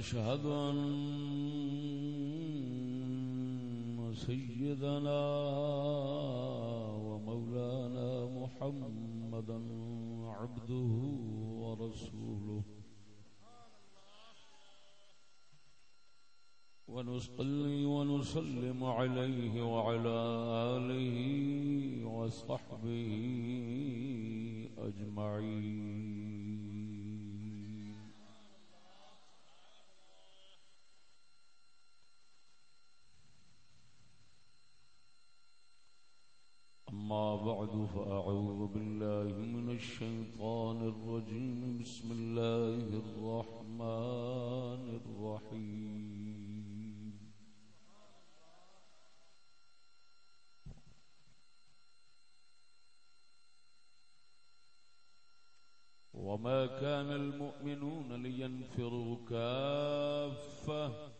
ونشهد أن سيدنا ومولانا محمدا عبده ورسوله. ونصلي ونسلم عليه وعلى آله وصحبه أجمعين. بعد فأعوذ بالله من الشيطان الرجيم. بسم الله الرحمن الرحيم. وما كان المؤمنون لينفروا كافة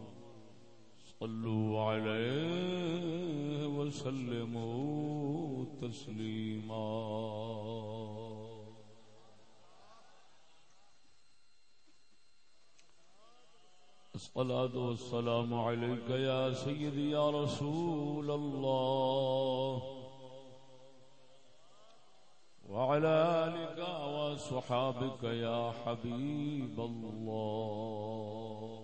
صلوا عليه وسلموا تسليما. الصلاة والسلام عليك يا سيدي يا رسول الله. وعلى آلك وصحابك يا حبيب الله.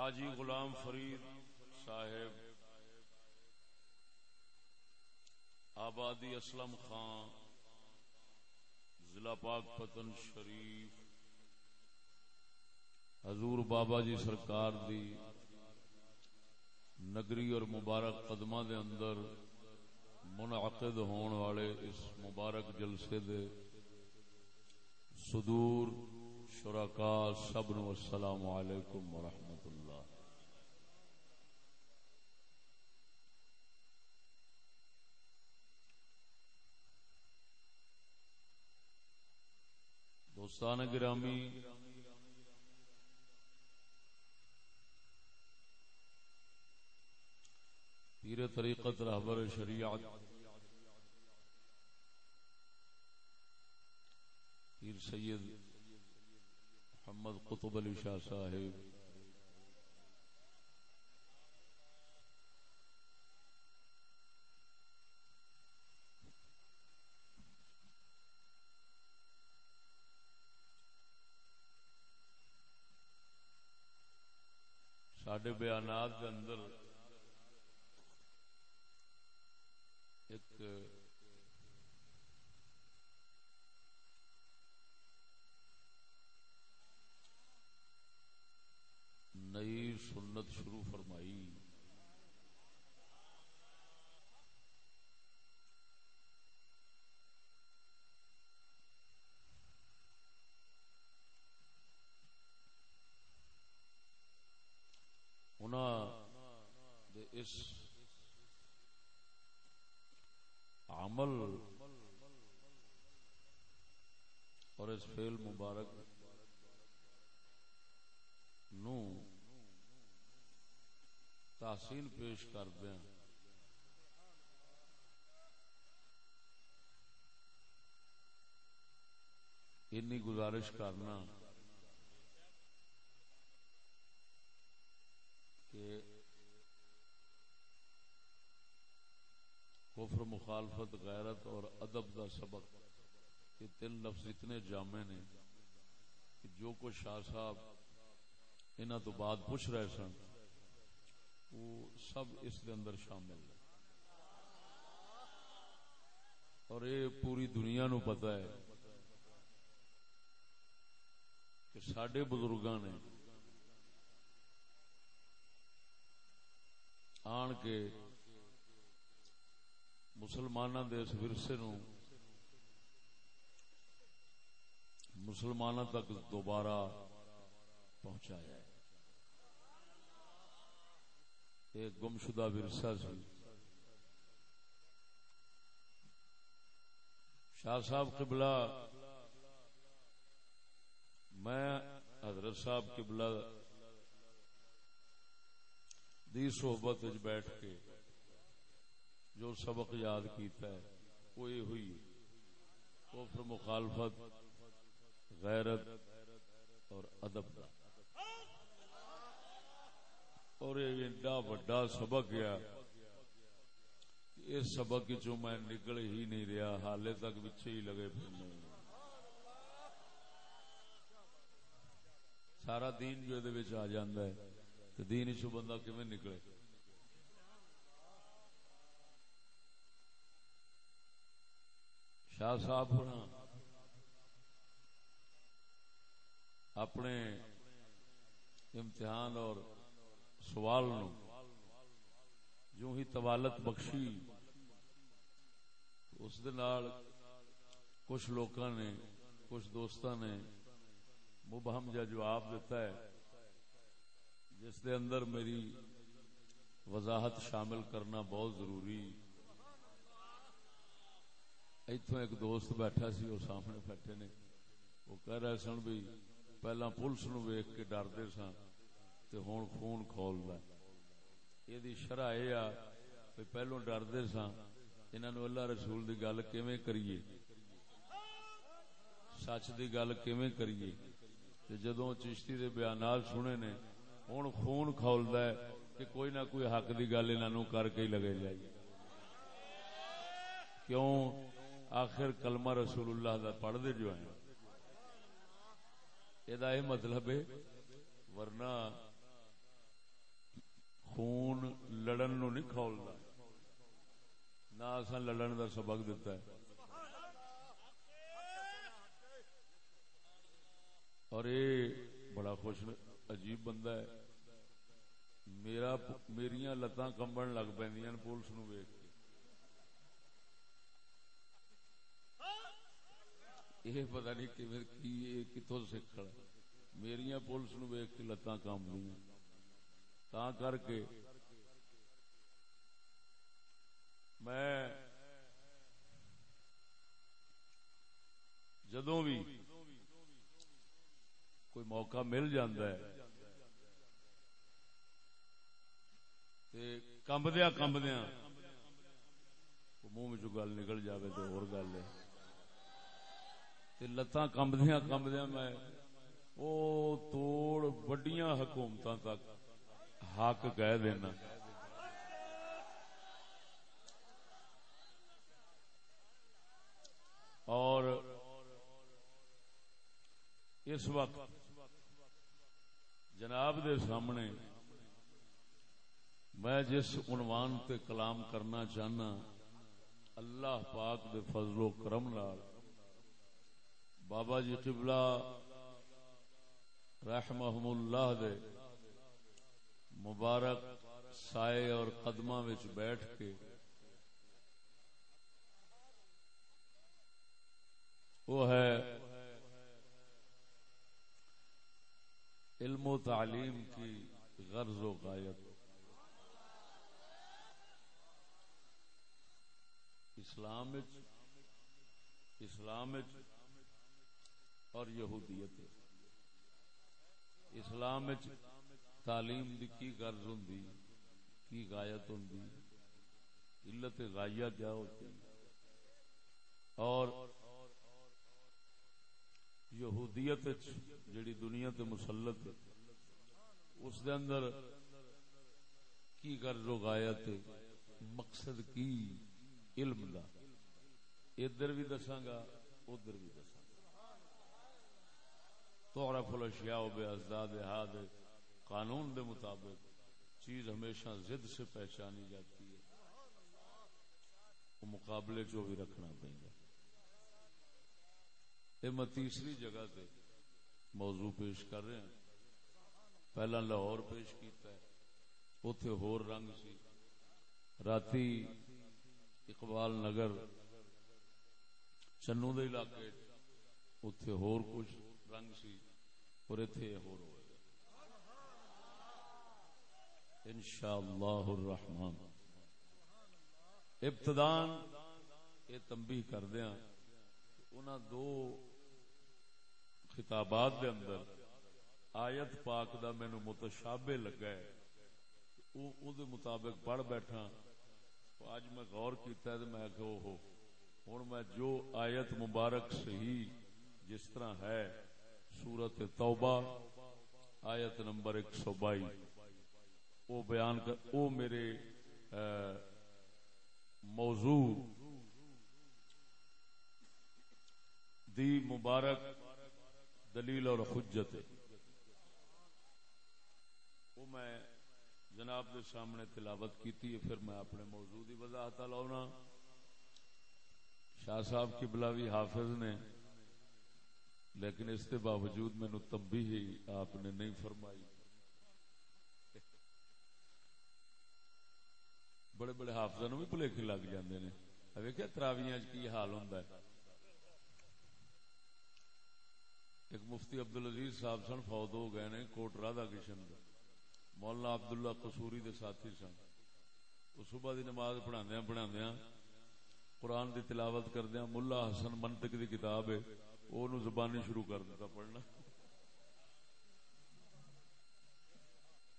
حاجی غلام فرید صاحب، آبادی اسلم خان، ضلع پاک پتن شریف، حضور بابا جی سرکار دی نگری اور مبارک قدمہ دے اندر منعقد ہون والے اس مبارک جلسے دے صدور، شرکا، سبن والسلام علیکم ورحمۃ اللہ دوستان گرامی۔ پیر طریقت رہبر شریعت۔ پیر سید محمد قطب علی شاہ صاحب۔ سڈے بیانات کے اندر ایک نئی سنت شروع فرمائی دے اس عمل فیل مبارک نو تحسین پیش کر دیں۔ اینی گزارش کرنا کہ کفر مخالفت غیرت اور ادب کا سبق یہ تین لفظ اتنے جامع نے کہ جو کچھ شاہ صاحب انہوں تو بعد پوچھ رہے سن، وہ سب اس دے اندر شامل ہے اور یہ پوری دنیا نو پتا ہے کہ سڈے بزرگاں نے آن کے مسلمانوں دے اس ورسے نو مسلمانوں تک دوبارہ پہنچایا ہے۔ ایک گمشدہ ورسہ سی۔ شاہ صاحب قبلہ میں حضرت صاحب قبلہ دی صحبت بیٹھ کے جو سبق یاد کیتا ہے، وہ یہ ہوئی وہ پھر مخالفت غیرت اور ادب کا اور یہ ایڈا وڈا سبق گیا اس سبق چو میں نکل ہی نہیں رہا، حالے تک پچھے ہی لگے پھرنے۔ سارا دین جو یہ آ جاندہ ہے تو دین چو بندہ کیون نکلے؟ شاہ صاحب ہونا۔ اپنے امتحان اور سوال نو جو ہی طوالت بخشی، اس کچھ لوکاں نے، کچھ دوستاں نے مبہم جا جواب دیتا ہے، جس دے اندر میری وضاحت شامل کرنا بہت ضروری۔ اتو ایک دوست بیٹھا سی وہ سامنے بیٹھے نے وہ کہہ رہے سن بھی پہلا پولیس نو ویک کے ڈرتے سن ہوں خون کھول یہ شرح یہ آ پہلو ڈرتے سن انہوں اللہ رسول دی گل کیویں کریے سچ دی گل کیویں کریے جدو چشتی دے بیانات سنے نے ہوں خون کھولد کہ کوئی نہ کوئی حق دی گل انہوں کر کے ہی لگے جائے کیوں آخر کلمہ رسول اللہ دا پڑھ دے جو ہیں یہ مطلب ہے ورنہ خون لڑن نو نہیں کھولتا نہ اصا لڑن دا سبق دیتا ہے اور یہ بڑا خوش عجیب بندہ ہے میرا میرا لتاں کمبن لگ پہ پولیس نو ویک یہ پتا نہیں کہ کتوں سیکھ میری پولیس نو ویک کے لتاں کام لی تا کر کے میں جدوں بھی کوئی موقع مل جاندہ ہے کمبدیا کمبدیا منہ میں جو گل نکل جاوے تو اور گل ہے لتاں کمبدیا کمبدیا میں وہ توڑ وڈیاں حکومت تک حق کہہ دینا۔ اور اس وقت جناب دے سامنے میں جس عنوان تے کلام کرنا چاہنا، اللہ پاک دے فضل و کرم نال بابا جی قبلہ رحمہم اللہ دے مبارک سائے اور قدمہ وچ بیٹھ کے وہ ہے علم و تعلیم کی غرض و غایت۔ اسلام اسلام اور یہودیت اسلام تعلیم دی کی غرض ہوں کی غایت ہوں علت غائیہ کیا ہوتی؟ اور یہودیت جڑی دنیا تے مسلط اس دے اندر کی غرض و غایت مقصد کی؟ علم دا۔ ادھر بھی دساگا ادھر بھی دسا تعرف الاشیاء بے ازداد ہاد قانون دے مطابق چیز ہمیشہ زد سے پہچانی جاتی ہے۔ وہ مقابلے چو بھی رکھنا پہ یہ میں تیسری جگہ تے موضوع پیش کر رہے ہیں۔ پہلا لاہور پیش کیتا ہے۔ اتے ہور رنگ سی۔ راتی اقبال نگر۔ چنو دے علاقے۔ اتے ہور کچھ۔ رنگ سی اور اتے ہور ہوئے انشاءاللہ الرحمن۔ ابتدان یہ تنبیہ کردیا انہاں دو خطابات دے اندر آیت پاک دا مینو متشابہ لگا ہے۔ او دے مطابق پڑھ بیٹھا۔ آج میں غور کیتا ہے تو میں کہ ہو ہوں میں جو آیت مبارک صحیح جس طرح ہے سورت توبہ، آیت نمبر ایک سو بائی وہ بیان کر، وہ میرے موضوع دی مبارک دلیل اور حجت وہ میں جناب کے سامنے تلاوت کی پھر میں اپنے موضوع کی وضاحت لاؤنا۔ شاہ صاحب کی بلاوی حافظ نے لیکن اس کے باوجود مینو تبھی ہی آپ نے نہیں فرمائی۔ بڑے بڑے حافظ بھی بھلے لگ جاندے نے۔ ویکیا تراویاں کی حال ہوں ایک مفتی عبد العزیز صاحب سن فوت ہو گئے نے کوٹ رادا کشن مولانا عبد اللہ قصوری دے ساتھی سن۔ وہ صبح دی نماز پڑھا پڑھا قرآن دی تلاوت کردیا ملا حسن منطق دی کتاب ہے۔ وہ زبانی شروع کر دیتا پڑھنا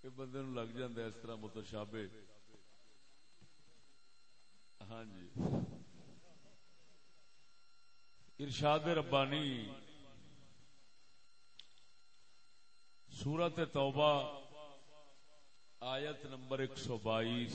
یہ بندے نو لگ جاندے اس طرح متشابہ ہاں جی ارشاد ربانی سورت توبہ آیت نمبر ایک سو بائیس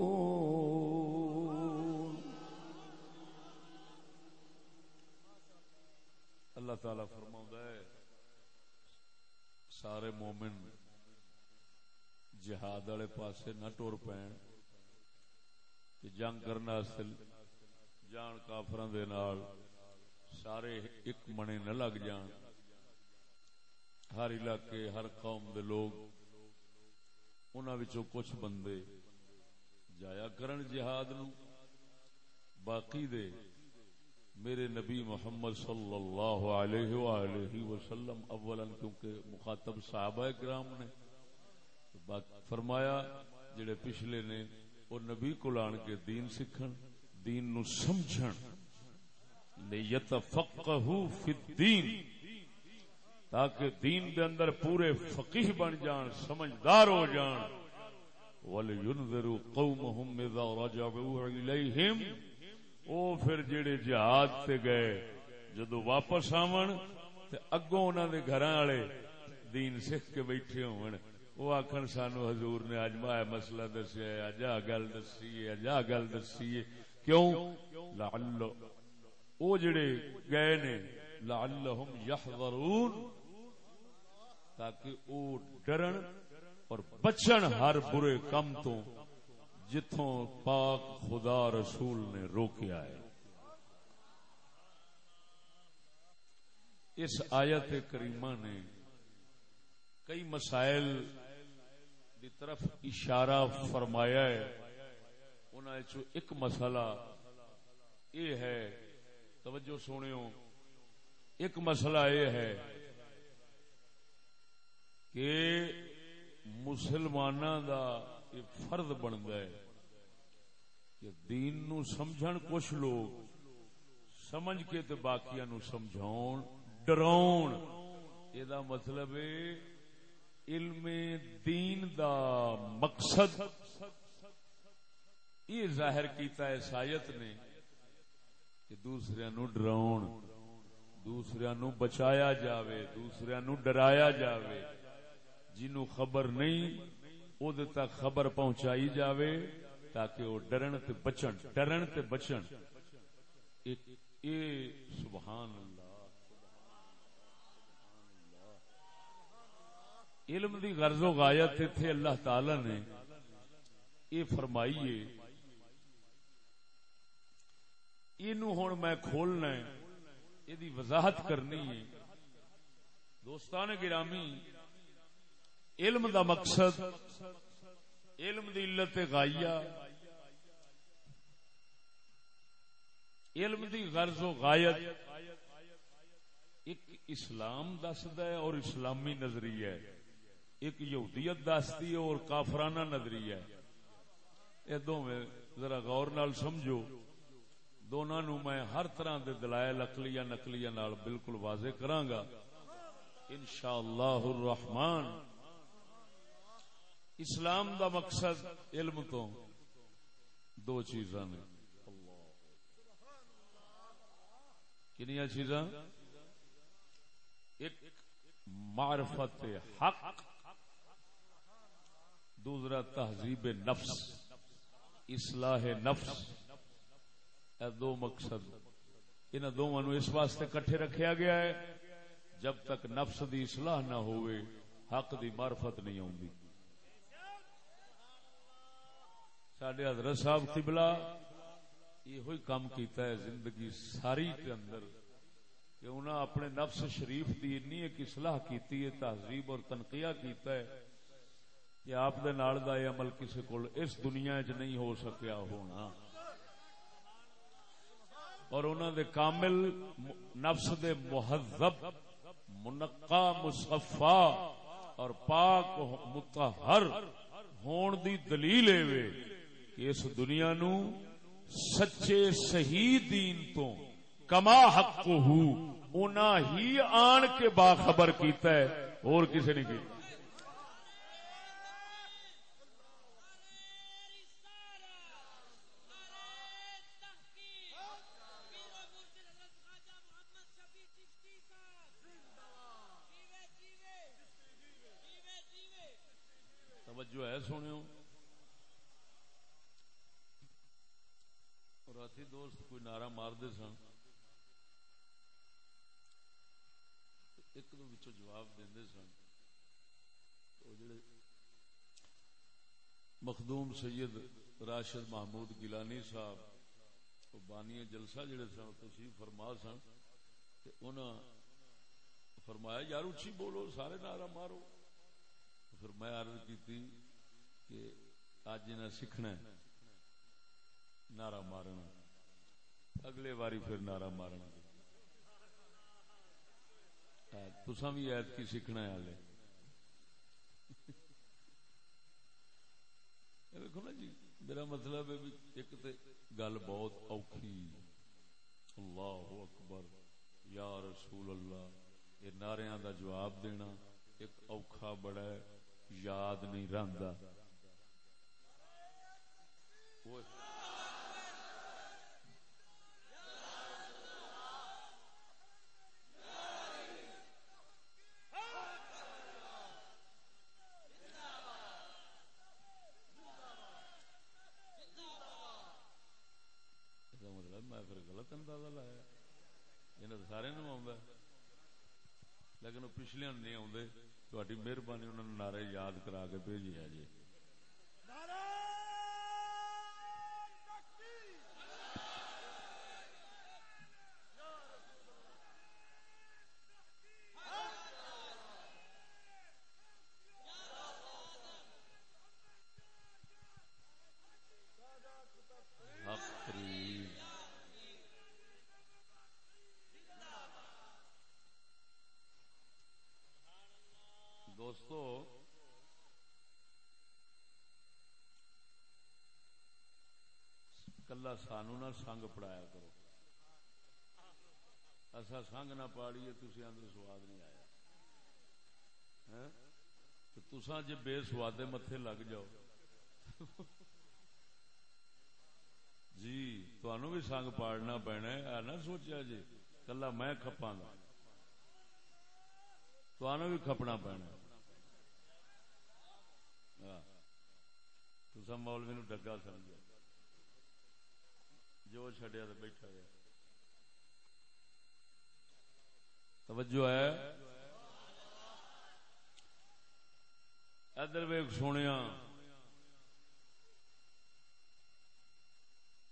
اللہ تعالی فرما ہے، سارے مومن جہاد والے پاسے نہ ٹور پین جنگ کرنا جان کافران دے نال سارے ایک منے نہ لگ جان۔ ہر علاقے، ہر قوم دے لوگ وچوں کچھ بندے جایا کرن جہاد نو، باقی دے میرے نبی محمد صلی اللہ علیہ وآلہ وسلم اولا کیونکہ مخاطب صحابہ کرام نے بات فرمایا، جڑے پچھلے نے، وہ نبی کو لان کے دین سکھن دین نو سمجھن، لیتفقہو فی الدین، تاکہ دین دے اندر پورے فقیح بن جان، سمجھدار ہو جان۔ وَلِيُنذِرُوا قَوْمَهُمْ اِذَا رَجَعُوا إِلَيْهِمْ او پھر جڑے جہاد تے گئے، جدو واپس آون تے اگوں انہاں دے گھراں والے دین سکھ کے بیٹھے ہون او آکھن سانو حضور نے اج ما مسئلہ دسیا ہے اج آ گل دسی ہے اج آ گل دسی ہے، کیوں؟ لعل او جڑے گئے نے، لعلہم یحذرون، تاکہ او ڈرن اور بچن ہر برے کم تو جتوں پاک خدا رسول نے روکیا ہے۔ اس آیت کریمہ نے کئی مسائل دی طرف اشارہ فرمایا ہے۔ ایک مسئلہ یہ ہے، توجہ سنو ایک مسئلہ یہ ہے کہ مسلمان دا یہ فرد بنتا ہے۔ کہ دین نو سمجھن کچھ لوگ، سمجھ کے تے باقیاں نو سمجھاؤن ڈراؤن یہ مطلب علم دین دا مقصد۔ یہ ظاہر کیتا ہے سایت نے کہ دوسرے نو ڈراؤن دوسرے نو بچایا جاوے، دوسرے نو ڈرایا جاوے۔ جنو خبر نہیں او تک خبر پہنچائی جاوے۔ تاکہ وہ ڈرن تے بچن، ڈرن تے بچن۔ اے سبحان اللہ علم دی غرض و غایت تھے اللہ تعالی نے یہ فرمائیے یہ ہوں میں کھولنا یہ وضاحت کرنی ہے۔ دوستان گرامی، علم دا مقصد، علم دی علت غائیا علم دی غرض و غایت ایک اسلام دسد ہے اور اسلامی نظریہ ہے۔ ایک یہودیت دستی ہے اور کافرانہ نظریہ ہے۔ یہ دونوں ذرا غور نال سمجھو۔ دونوں نو میں ہر طرح دے دلائل اقلیہ نقلیہ نال بالکل واضح کراں گا انشاءاللہ الرحمن۔ اسلام دا مقصد علم تو۔ دو چیزاں نے۔ کنیا چیزاں؟ ایک معرفت حق، دوسرا تہذیب نفس، اصلاح نفس، اے دو مقصد۔ ان دونوں اس واسطے کٹھے رکھیا گیا ہے، جب تک نفس دی اصلاح نہ ہوئے، حق دی معرفت نہیں آتی سڈے حضرت صاحب قبلہ یہ کام کیتا ہے زندگی ساری کے اندر کہ انہوں اپنے نفس شریف دی انی ایک اصلاح کیتی ہے، تہذیب اور تنقیہ کیتا ہے کہ آپ دے نال دا یہ عمل کسی کو اس دنیا چ نہیں ہو سکیا ہونا۔ اور انہوں دے کامل نفس دے مہذب منقا مصفا اور پاک متحر ہون دی دلیل ہے کہ اس دنیا نو سچے صحیح دین تو کما حق ہو اونا ہی آن کے باخبر کیتا ہے، اور کسی نے کیتا توجہ ہے سنو راتھی دوست کوئی نعرہ مار دے سن، ایک دو جواب دے سن۔ جڑے مخدوم سید راشد محمود گیلانی صاحب بانی جلسہ جڑے سن تشریف فرما سن فرمایا، یار اچھی بولو، سارے نعرہ مارو۔ پھر میں عرض کی کہ اج نہ سیکھنا نعرہ مارنا۔ اگلے واری پھر نعرہ مارنا۔ ہاں، تسا بھی ایت کی سیکھنا ہے ہالے دیکھو نا جی میرا مطلب ہے ایک تے گل بہت اوکھی۔ اللہ اکبر، یا رسول اللہ، یہ نعرے دا جواب دینا ایک اوکھا بڑا ہے یاد نہیں رہتا پچھلے نہیں آتے تاری مہربانی انہوں نے نعرے یاد کرا کے بھیجیا جی کلا سانو نہ سنگ پڑایا کرو اصا سنگ نہ پاڑیے تھی اندر سواد نہیں آیا تسا جی بے سوادے متے لگ جاؤ جی تنوع بھی سنگ پاڑنا پینا ہے نہ سوچا جی کلا میں کھپا گا تنوع بھی کھپنا پینا تسا مولوی نو ڈگا سمجھا جو چڈیا تو بیٹھا گیا توجہ ہے۔ ادھر ویگ سونے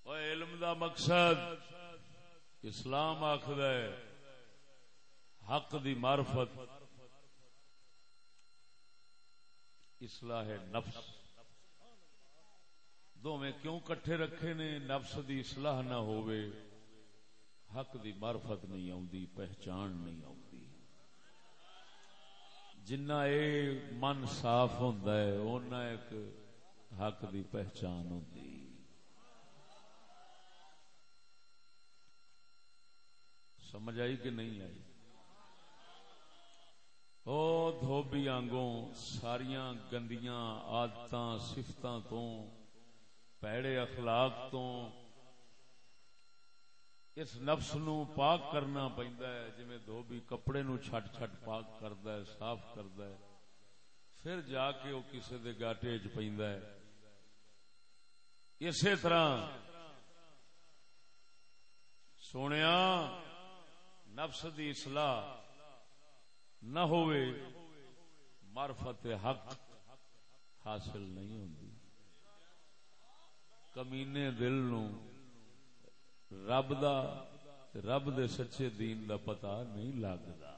علم دا مقصد اسلام آخر حق دی معرفت، اصلاح نفس۔ دو میں کیوں کٹھے رکھے نے؟ نفس دی اصلاح نہ ہوئے حق دی معرفت نہیں آتی پہچان نہیں آتی جنا اے من صاف ہوندا ہے ایک حق دی پہچان ہوتی سمجھ آئی کہ نہیں آئی؟ او دھوبی آنگوں، ساریاں گندیاں آدت سفت تو پیڑے اخلاق تو اس نفس نو پاک کرنا پہندا ہے جویں دھوبی کپڑے نو چھٹ چھٹ پاک کردا ہے صاف کردا ہے پھر جا کے وہ کسی دے گاٹے چ پیندا ہے اسی طرح سونیا نفس دی اصلاح نہ ہوئے معرفت حق حاصل نہیں ہوندی کمینے دل نو رب دا رب دے سچے دین دا پتا نہیں لگتا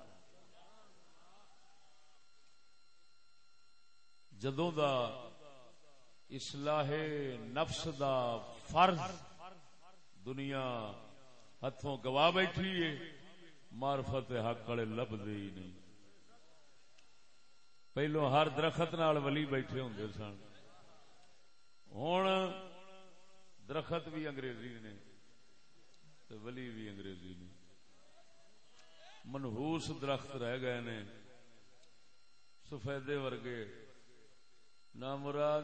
جدوں دا اصلاح نفس دا فرض دنیا ہاتھوں گوا بیٹھی ہے مارفت حق والے لب دے ہی نہیں۔ پہلو ہر درخت نال ولی بیٹھے ہوں سن۔ ہوں درخت بھی انگریزی نے ولی بھی انگریزی نے۔ منہوس درخت رہ گئے نے۔ سفیدے ورگے۔ نہ مراد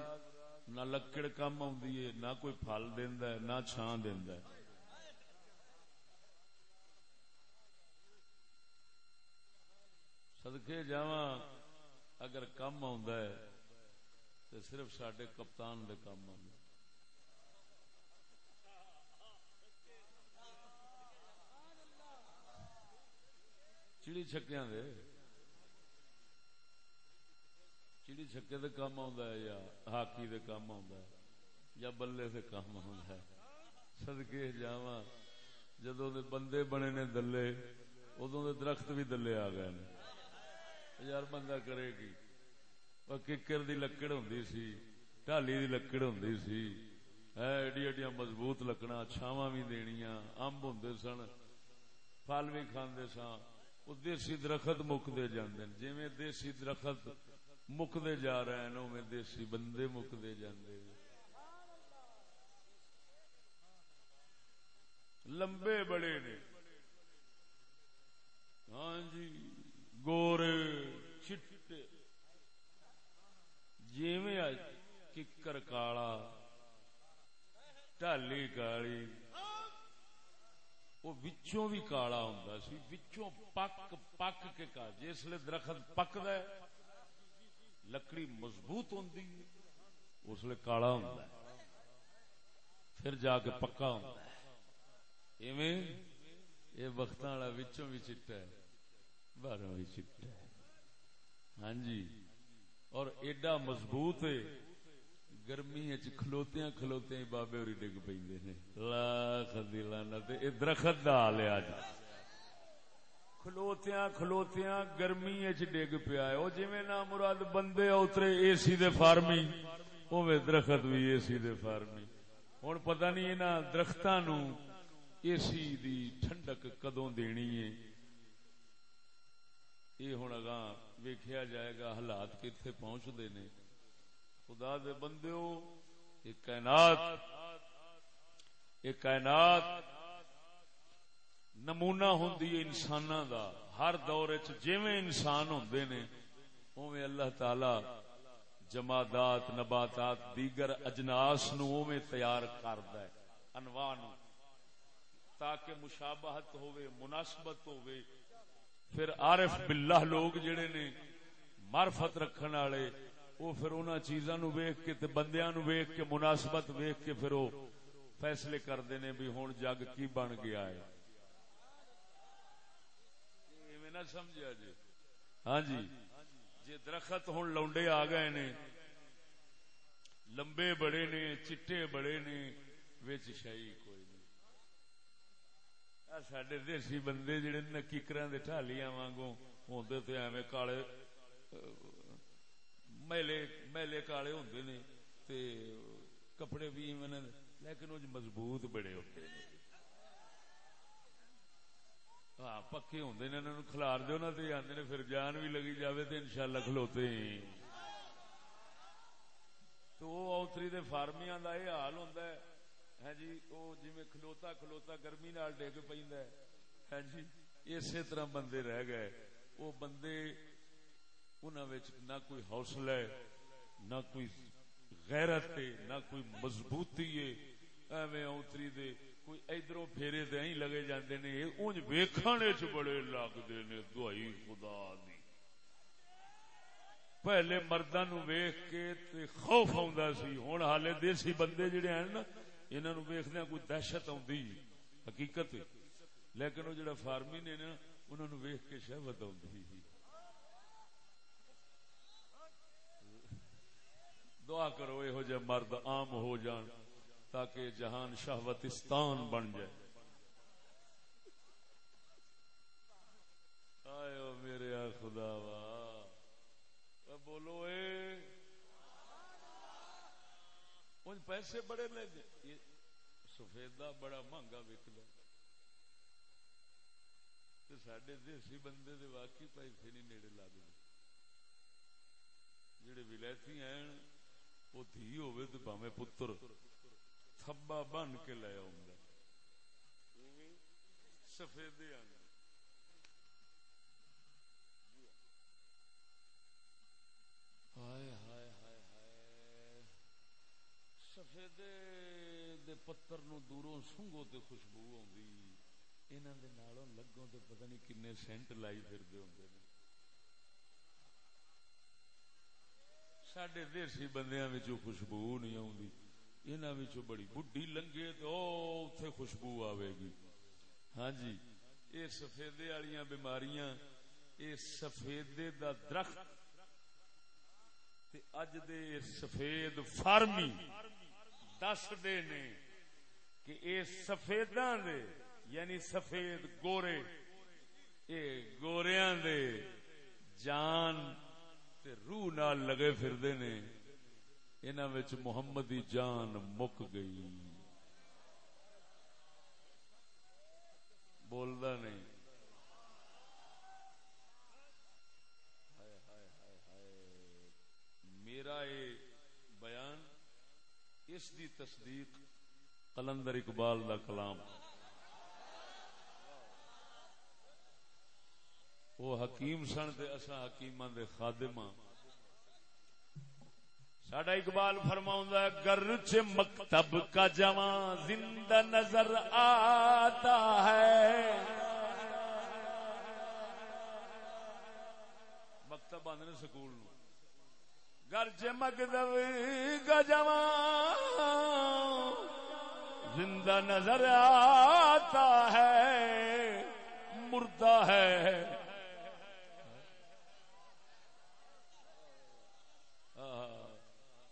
نہ لکڑ کم ہے، نہ کوئی پھل دینا نہ چھان دینا سدکے جا اگر کم ہے تو صرف سڈے کپتان دے کم آ چڑی چھکیا دے۔ چڑی چھکے دے کام آ یا ہاکی دے کام آ یا بلے سے کام آ سدکے جا جدو دے بندے بنے نے دلے ادو دے درخت بھی دلے آ گئے نے۔ یار بندہ کرے گی ککر دی لکڑ ہوں سی ٹالی دی لکڑ ہوں سی۔ ایڈی ایڈیاں مضبوط لکڑا چھاواں بھی دنیا امب ہوں سن، پھل بھی کھانے سن وہ دیسی درخت مکتے جانے جی دیسی درخت مکتے جا رہے ہیں اوے دیسی بندے مکتے جانے لمبے بڑے نے۔ ہاں جی گورے، چٹے۔ جیویں ککر کالا ٹالی کالی۔ وہ وچوں بھی کالا ہوں سی، وچوں پک پک کے کا جسے درخت پک ہے، لکڑی مضبوط ہوں اس لیے کالا ہوں پھر جا کے پکا ہوں ایویں یہ وقت والا وچوں بھی چٹا ہے، باہروں بھی چٹا ہے۔ ہاں جی اور ایڈا مضبوط ہے۔ گرمی کھلوتیاں کھلوتیاں بابے ہوری ڈگ پہ لاکھ لانا درخت دا حال ہے اج کھلوتیاں کھلوتیاں گرمی ڈگ پیا ہے۔ جی نہ مراد بندے اترے اے سی دے فارمی اوے درخت بھی اے سی دے فارمی۔ ہوں پتہ نہیں انہاں درختاں نو اے سی دی ٹھنڈک کدوں دینی ہے۔ یہ ہوں اگاں ویکھیا جائے گا حالات کتنے پہنچتے نے۔ خدا دے بندے کائنات، یہ کائنات نمونہ ہوں انسان دا۔ ہر دور جیویں انسان ہوں نے اوے اللہ تعالی جمادات، نباتات، دیگر اجناس نو اوے تیار کردا ہے، انواع نو۔ تاکہ مشابہت ہوئے مناسبت ہوئے پھر عارف باللہ لوگ جڑے نے، معرفت رکھن والے وہ پھر انہاں چیزاں نو ویکھ کے تے بندیاں نو ویکھ کے مناسبت ویکھ کے پھر وہ فیصلے کردے نے بھی ہن جگ کی بن گیا ہے۔ ایویں نہ سمجھیا جی۔ ہاں جی۔ جی درخت ہوں لونڈے آ گئے نے، لمبے بڑے نے، چٹے بڑے نے، وچ شاہی کوئی نہیں۔ سڈے دیسی بندے جڑے نکیکر ٹھالیاں وانگوں ہوندے تے ایویں کالے میلے میلے کالے ہوندے نے تے کپڑے بھی لیکن وہ مضبوط بڑے ہوتے ہیں ہاں پکے ہوں نے، انہوں کھلار دو نا آدھے نے، پھر جان بھی لگی جاوے تو ان شاء اللہ کھلوتے ہی تو وہ اوتری دے فارمیاں دا یہ حال ہوتا ہے۔ ہاں جی وہ جی کھلوتا کھلوتا گرمی نال ڈگ پہ ہاں جی اسی طرح بندے رہ گئے۔ وہ بندے انہوں نہ کوئی حوصلہ ہے، نہ کوئی غیرت ہے، نہ کوئی مضبوطی ہے۔ ایویں اوتری دے کوئی ادھر پھیرے تو ای لگے جاندے نے اونج ویکھنے چ بڑے لگتے نے دعائی خدا دی۔ پہلے مردہ نو ویخ کے تے خوف آندا سی، ہن حالے دیسی بندے جڑے ہیں نا، انہاں نو ویکھدے کوئی دہشت آندی حقیقت لیکن وہ جڑا فارمی نے نا، انہاں نو ویکھ کے شہوت آندی دعا کرو یہو جہ مرد عام ہو جان، تاکہ جہان شہوتستان بن جائے۔ آئے میرے خدا وا بولو اے۔ ان پیسے بڑے لے سفیدا بڑا مہنگا وکد سڈے دیسی بندے دے واقعی پیسے نہیں نیڑے لگتے جڑے ولائتی ہیں وہ دھی ہوئے تو پتر تھبا بن کے لے آؤں سفید سفید پتر نو دوروں سنگو تے خوشبو دے نالوں لگوں تے پتہ نہیں کنے سینٹ لائی پھر دے ہوندے نے سڈے دیسی بندیاں خوشبو نہیں آتی انہوں بڑی بڈی لنگے تو اتے خوشبو آئے گی ہاں جی یہ سفیدے والی بیماریاں یہ سفیدے دا درخت اج دے سفید فارمی دس دے نے کہ اے سفیداں دے یعنی سفید گورے اے گوریاں دے جان تے روح نال لگے پھردے نے وچ محمدی جان مک گئی۔ بولدا نہیں میرا یہ بیان، اس دی تصدیق قلندر اقبال دا کلام۔ ہے وہ حکیم سن تے اسا حکیماں دے خادماں۔ ساڈا اقبال فرماؤں گرچ مکتب کا جوان زندہ نظر آتا ہے۔ مکتب آدھے سکول گرچ مکتب کا جوان زندہ نظر آتا ہے۔ مردہ ہے۔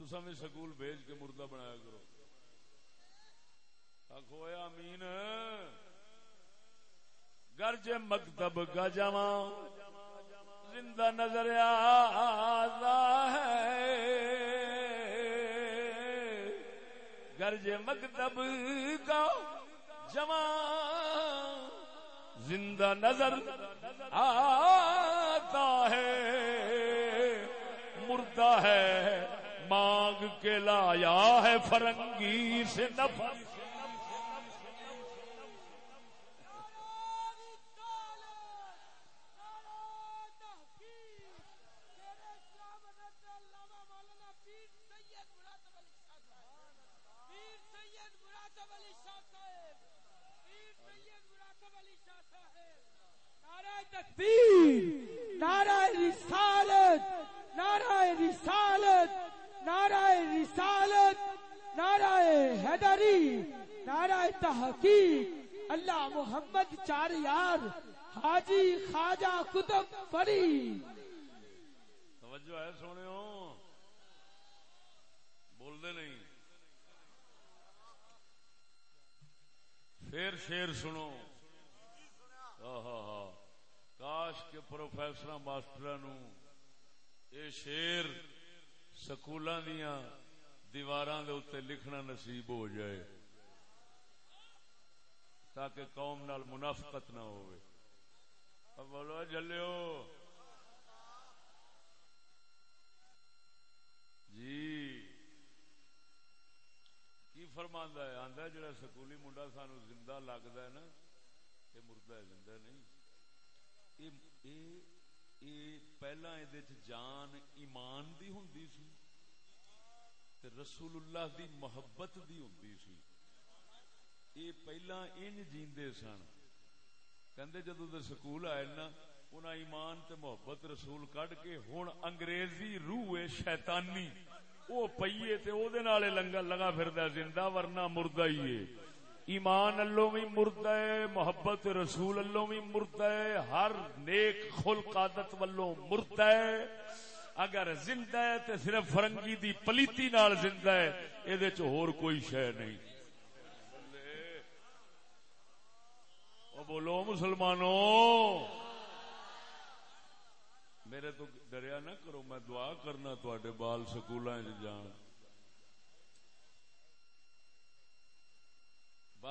تسا بھی سکول بھیج کے مردہ بنایا کرو۔ کھویا امین گرج مکتب کا جمع زندہ نظر آتا ہے۔ گرج مکتب کا جمع زندہ نظر آتا ہے۔ مردہ ہے۔ مانگ کے لایا ہے فرنگی سے نفر۔ نارائ رسالت نارائ رسالت۔ نعرہ رسالت، نعرہ حیدری، نعرہ تحقیق، اللہ محمد چار یار حاجی خواجہ کتب فری توجہ ہے سونے بول دے نہیں۔ پھر شیر سنو۔ کاش کے پروفیسر ماسٹر نو یہ شیر سکول دیا دیوار لکھنا نصیب ہو جائے تاکہ قوم نال منافقت نہ ہوئے۔ اب بولو جلو جی۔ کی فرماندہ ہے؟ آندا جڑا سکولی منڈا سانو زندہ لگتا ہے نا یہ مردہ ہے زندہ نہیں۔ پہلا یہ جان ایمان دی ہوں سی تے رسول اللہ دی محبت دی ہوں سی یہ پہلا ان جیندے سن کہندے جدو دے سکول آئے نا انہاں ایمان تے محبت رسول کڈ کے ہن انگریزی روح شیطانی او پئیے تے او دے نالے لنگا لگا پھردا زندہ ورنہ مردہ ہی ہے ایمان اللہ بھی مرد ہے، محبت رسول اللہ بھی مرد ہے، ہر نیک خلق عادت ولوں مرد ہے۔ اگر زندہ ہے تو صرف فرنگی دی پلیتی نال زندہ ہے یہ ہور کوئی شہ نہیں۔ او بولو مسلمانوں، میرے تو ڈریا نہ کرو، میں دعا کرنا تے بال سکول جان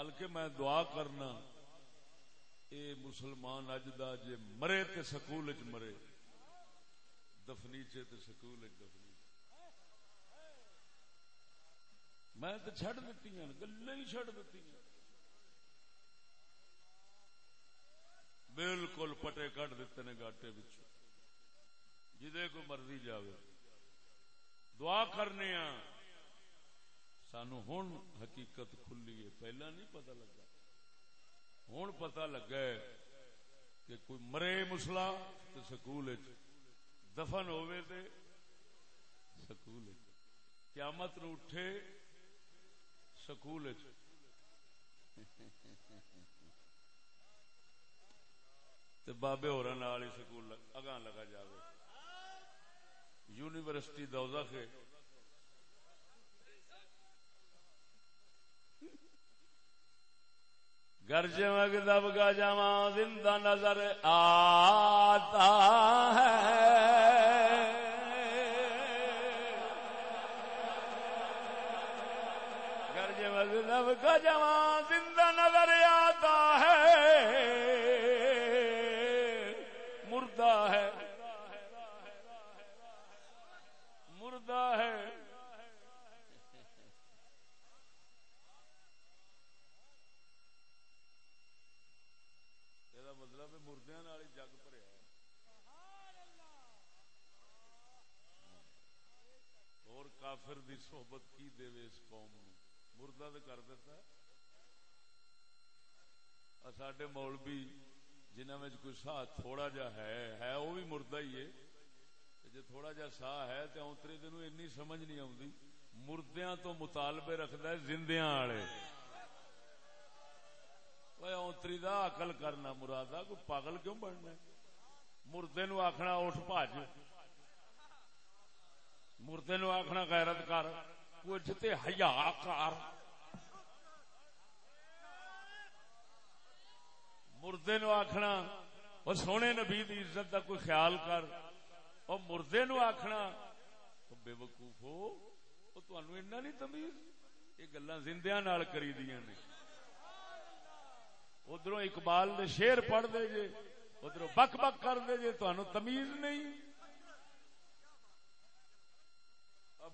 بلکہ میں دعا کرنا، اے مسلمان اج دا جے مرے تے سکول چ مرے دفنیچے تے سکول دفنی۔ میں تو چڈ دیتی ہیں گلیں ہی چڈ دیتی ہیں بالکل پٹے کٹ دیتے نے گاٹے بچ جدے کو مرضی جاوے۔ دعا کرنے ہاں سانو ہوں حقیقت کھلی ہے، پہلا نہیں پتا لگا۔ ہوں پتا لگا ہے کہ کوئی مرے مسلا تو سکول دفن ہوئے تے سکول قیامت نو اٹھے سکول بابے ہو سکول اگاں لگا جائے یونیورسٹی دوزخ ہے۔ گرج مغدب کا جمع زندہ نظر آتا ہے۔ گرج مگدب کا جمع کافر دی صحبت کی دے اس قوم مردہ تو کر دیتا سڈے مولوی جنہوں میں کوئی سا تھوڑا جا ہے ہے وہ بھی مردہ ہی ہے۔ جی تھوڑا جا سا ہے تو اونتری تین این سمجھ نہیں آتی مردیا تو مطالبے رکھد زندیا والے۔ اونتری دا اقل کرنا مراد کوئی پاگل کیوں بننا مردے نو آخنا اٹھ پاج مردے نو آخنا غیرت کر، کچھ تے حیا کر۔ مردے نو آخنا وہ سونے نبی دی عزت دا کوئی خیال کر۔ اور مردے نو آخنا بے وقوف ہو وہ تنوع ایسا نہیں تمیز۔ یہ گلا زندیا نال کری دیا نے۔ ادھر اقبال دے شیر پڑھ دے جے ادھر بک بک کر دے جے تمیز نہیں۔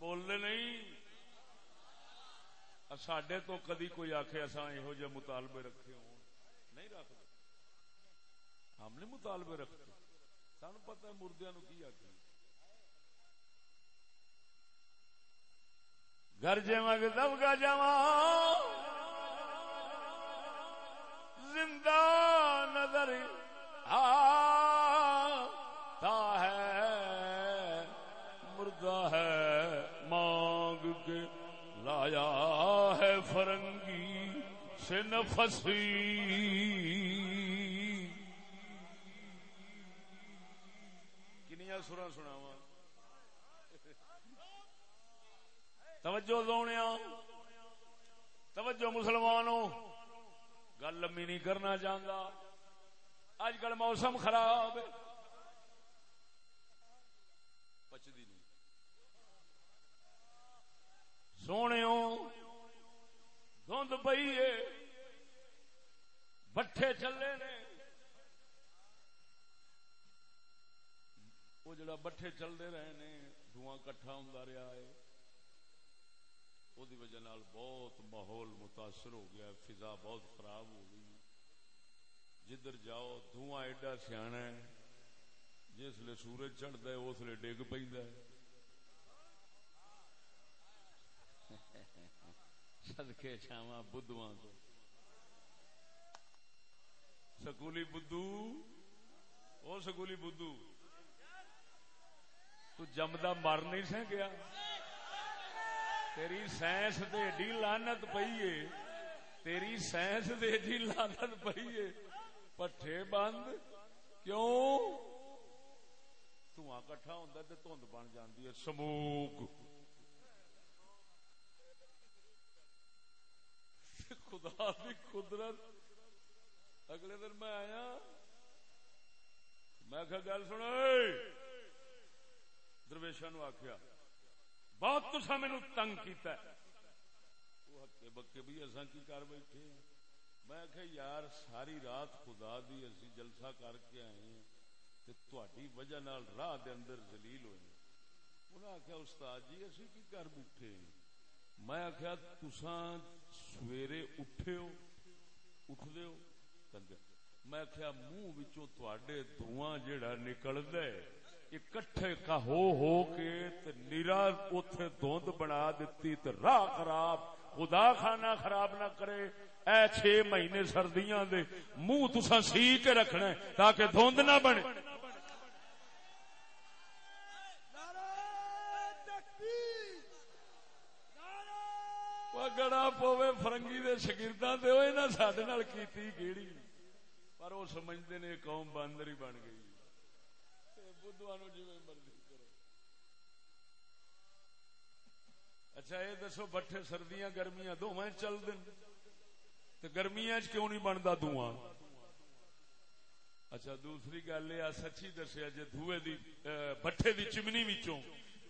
بولنے نہیں۔ سڈے تو کدی کوئی آخ اصا یہو جہ مطالبے رکھے ہو نہیں رکھتے۔ ہم نہیں مطالبے رکھتے۔ سان پتا مردیا نو کی آخ گھر جمگ دب گا جا زندہ نظر آ سے نفسی۔ کنیا سرا سناوا توجہ دونے توجہ مسلمانوں۔ گل لمبی نہیں کرنا چاہتا اج کل موسم خراب۔ پچتی نہیں۔ سونے دھند پی ہے۔ بٹھے چلے نے۔ وہ جڑا بٹھے چلتے رہے نے، دھواں کٹھا ہوں رہا ہے۔ وہ وجہ نال بہت ماحول متاثر ہو گیا فضا بہت خراب ہو گئی جدھر جاؤ، دھواں ایڈا سیا جس لیے سورج چڑھتا ہے، اس لیے ڈگ پہ سدکے چھاوا بدھواں تو۔ سکولی بدھو، وہ سکولی بدھو۔ تو جمدا مر نہیں سہ گیا۔ تیری سائنس دے ڈی لانت پئی تیری سائنس دے ڈی لانت پئی پٹھے بند۔ کیوں؟ دھواں کٹھا ہوں تو دھند بن جاتی ہے سموک۔ خدا کی قدرت۔ اگلے دن میں آیا، میں کیا گل سنا درویشا نو آخیا بہت تسا مینو تنگ کیتا ہے۔ وہ ہکے بکے بھی اصا کی کر بیٹھے میں کہ یار، ساری رات خدا دی اسی جلسہ کر کے آئے ہیں تے تہاڈی وجہ نال راہ دے اندر ذلیل ہوئے انہاں آخیا استاد جی اسی کی کر بیٹھے میں آخیا تساں سویرے اٹھے ہو اٹھ دے ہو۔ میں کیا منہ وچوں تواڈے دھواں جیڑا نکلدا ہے اکٹھے کا ہو ہو کے نیرا اتے دھند بنا دیتی تے راہ خراب خدا خانہ خراب نہ کرے اے چھ مہینے سردیاں دے منہ تسا سی کے رکھنا تاکہ دھند نہ بنے گڑا پوے فرنگی دے شگرداں دے ہوئے نہ سڈے کیتی گیڑی۔ پر وہ سمجھتے نے قوم باندر ہی بن گئی۔ جی مرضی کرو۔ اچھا یہ دسو بٹھے سردیاں گرمیاں دونوں چل دن۔ گرمیا کیوں نہیں بنتا دھواں؟ اچھا دوسری گل یہ سچی دسیا جی دھوئے دی بٹھے دی چمنی وچوں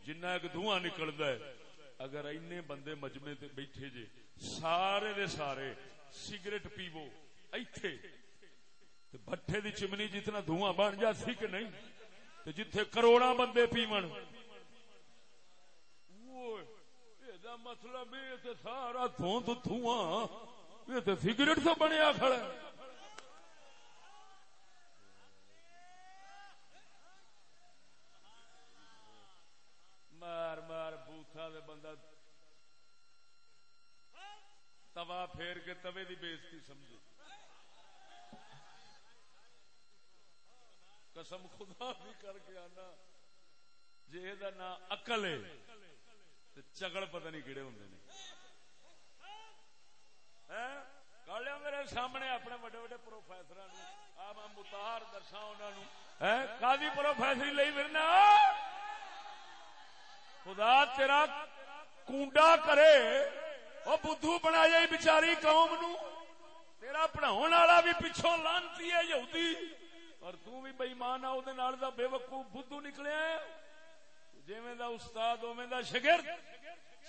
جنہ ایک دھواں نکلتا ہے، اگر اینے بندے مجمے تے بیٹھے جے سارے دے سارے سگریٹ پیو ایتھے بٹھے دی چمنی جتنا دھواں بن جاتی کہ نہیں جتھے کروڑا بندے پیمن مطلب یہ سارا تھوں تو تھواں یہ تو سگریٹ سے بنیا کھڑا مار مار بوتھا دے بندہ توا پھیر کے توے دی بےزتی سمجھے قسم خدا بھی کر کے آنا۔ جی یہ نا اقل ہے تو چگڑ پتہ نہیں کہڑے ہوں نے۔ ہاں؟ کالیا میرے سامنے اپنے وڈے وڈے پروفیسر میں متار درسا انہوں کا ہاں؟ پروفیسری لئی پھرنا۔ خدا تیرا کونڈا کرے۔ وہ بدھو بنایا بچاری قوم نو تیرا پڑھاؤ والا بھی پچھوں لانتی ہے یہودی اور تو بھی بےمان آ دا بے وقوف بدھو نکلیا جیویں دا استاد اویں دا شگرد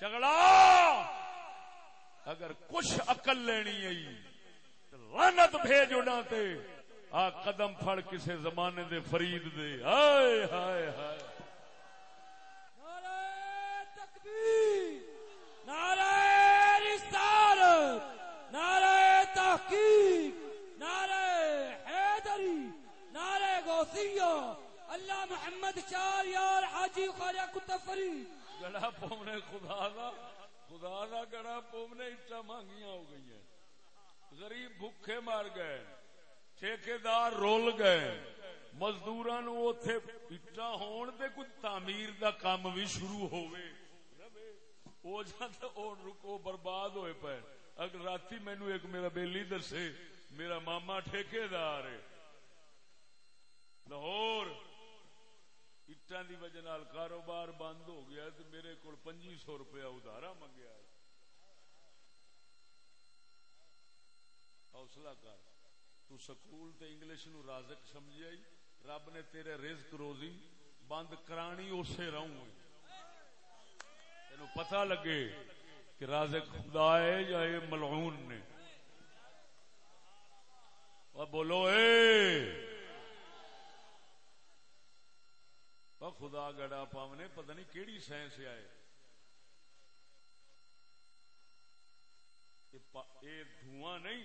چگڑا اگر کچھ عقل لینی ہے لعنت بھیج اڑا تے آ قدم پھڑ کسے زمانے دے فرید دے ہائے ہائے ہائے نعرہ تکبیر نعرہ رسالت نعرہ تحقیق نعرہ حیدری نعرہ غوثیہ اللہ محمد چار یار حاجی خواجہ کتفری. گڑا پونے خدا دا خدا دا گڑا پونے اٹا مانگیاں ہو گئی ہیں۔ غریب بھوکے مار گئے ٹھیکے دار رول گئے۔ مزدوران اوتھے اٹا ہون دے کچھ تعمیر دا کام بھی شروع ہوئے او جاتا او رکو برباد ہوئے پہ اگر رات مینو ایک میرا بیلی دسے، میرا ماما ٹھیکے دار لاہور۔ اٹان کی وجہ نال کاروبار بند ہو گیا تو میرے کو پنجی سو روپیہ ادارا منگیا حوصلہ کر۔ تو سکول تے انگلش نو رازق سمجھیا رب نے تیرے رزق روزی بند کرانی اسے رہوں گی۔ تین پتا لگے کہ رازق خدا ہے یا یہ ملعون نے۔ اور بولو، اے خدا گڑا پاونے، پتہ نہیں کیڑی سائنس آئے۔ یہ دھواں نہیں۔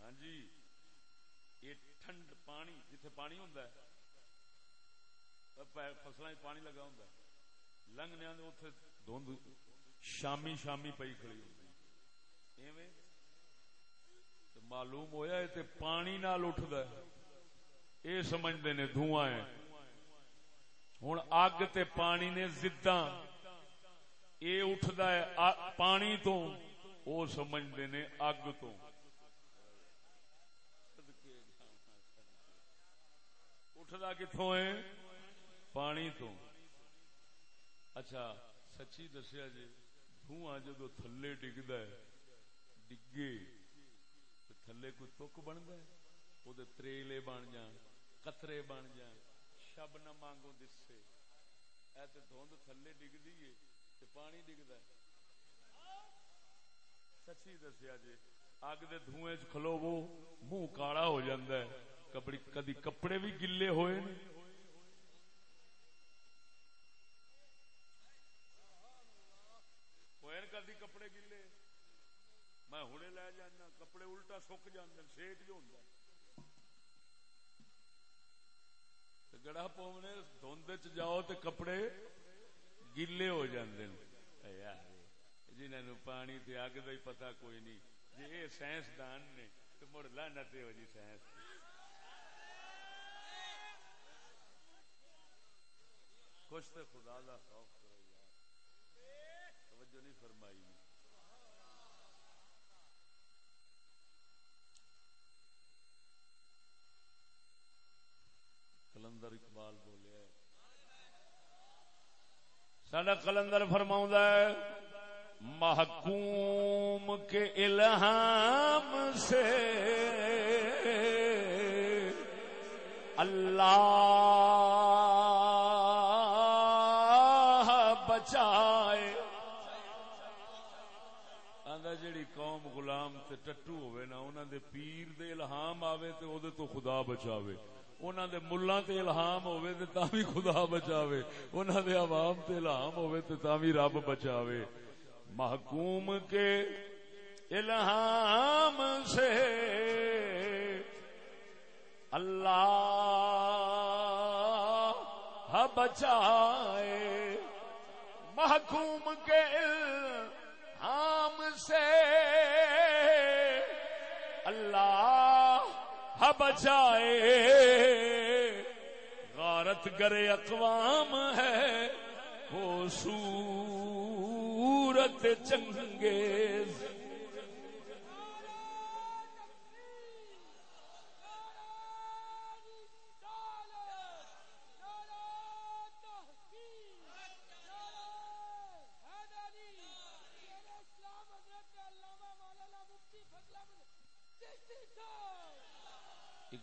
ہاں جی یہ ٹھنڈ پانی، جتھے پانی ہوں فصل پانی لگا ہوں لنگنے اتنے دھند شامی شامی پی کھڑی ہوں معلوم ہویا ہے تے پانی نال اٹھد یہ سمجھتے نے دھواں ہے۔ ہوں اگ تے پانی نے زدہ۔ اے اٹھدا ہے پانی تو وہ سمجھتے نے اگ تو۔ اٹھدا کتوں ہے؟ پانی تو۔ اچھا سچی دسیا جی دھواں جدو تھلے ڈگد ڈگے، تھلے کوئی تک بنتا ہے؟ وہ تریلے بن جان، قطرے بن جان۔ شب نہ مانگو دسے۔ ایسے دھند تھلے ڈگ ڈگدی ہے پانی ڈگتا ہے سچی دسیا جی اگ دے دھوئیں کھلو وہ منہ کالا ہو جاندہ ہے کبڑی کدی کپڑے بھی گلے ہوئے نے۔ ہوئے کدی کپڑے گلے؟ میں ہنے لے جانا، کپڑے الٹا سک جاندے سیک جو ہوندا ہے گڑا پونے دھند چ جاؤ تے کپڑے گیلے ہو جاندے جنہوں پانی تے اگ کا ہی پتا کوئی نہیں جی یہ سائنسدان نے تو مڑ لانا ہو جی سائنس کچھ تو خدا دا خوف کرو یار توجہ نہیں فرمائی کلندر اقبال بولے سڈا کلندر فرما ہے، محکوم کے الہام سے اللہ بچائے۔ جڑی قوم غلام تے ٹٹو ہوئے نا انہوں دے پیر دے الہام آوے تے او دے تو خدا بچاوے۔ انہوں دے ملا تے الہام ہوئے تے تا بھی خدا بچاوے انہوں دے عوام تے الہام ہوئے تے تا بھی رب بچاوے محکوم کے الہام سے اللہ بچائے محکوم کے الہام سے بچائے غارت گرے اقوام ہے وہ سورت چنگیز۔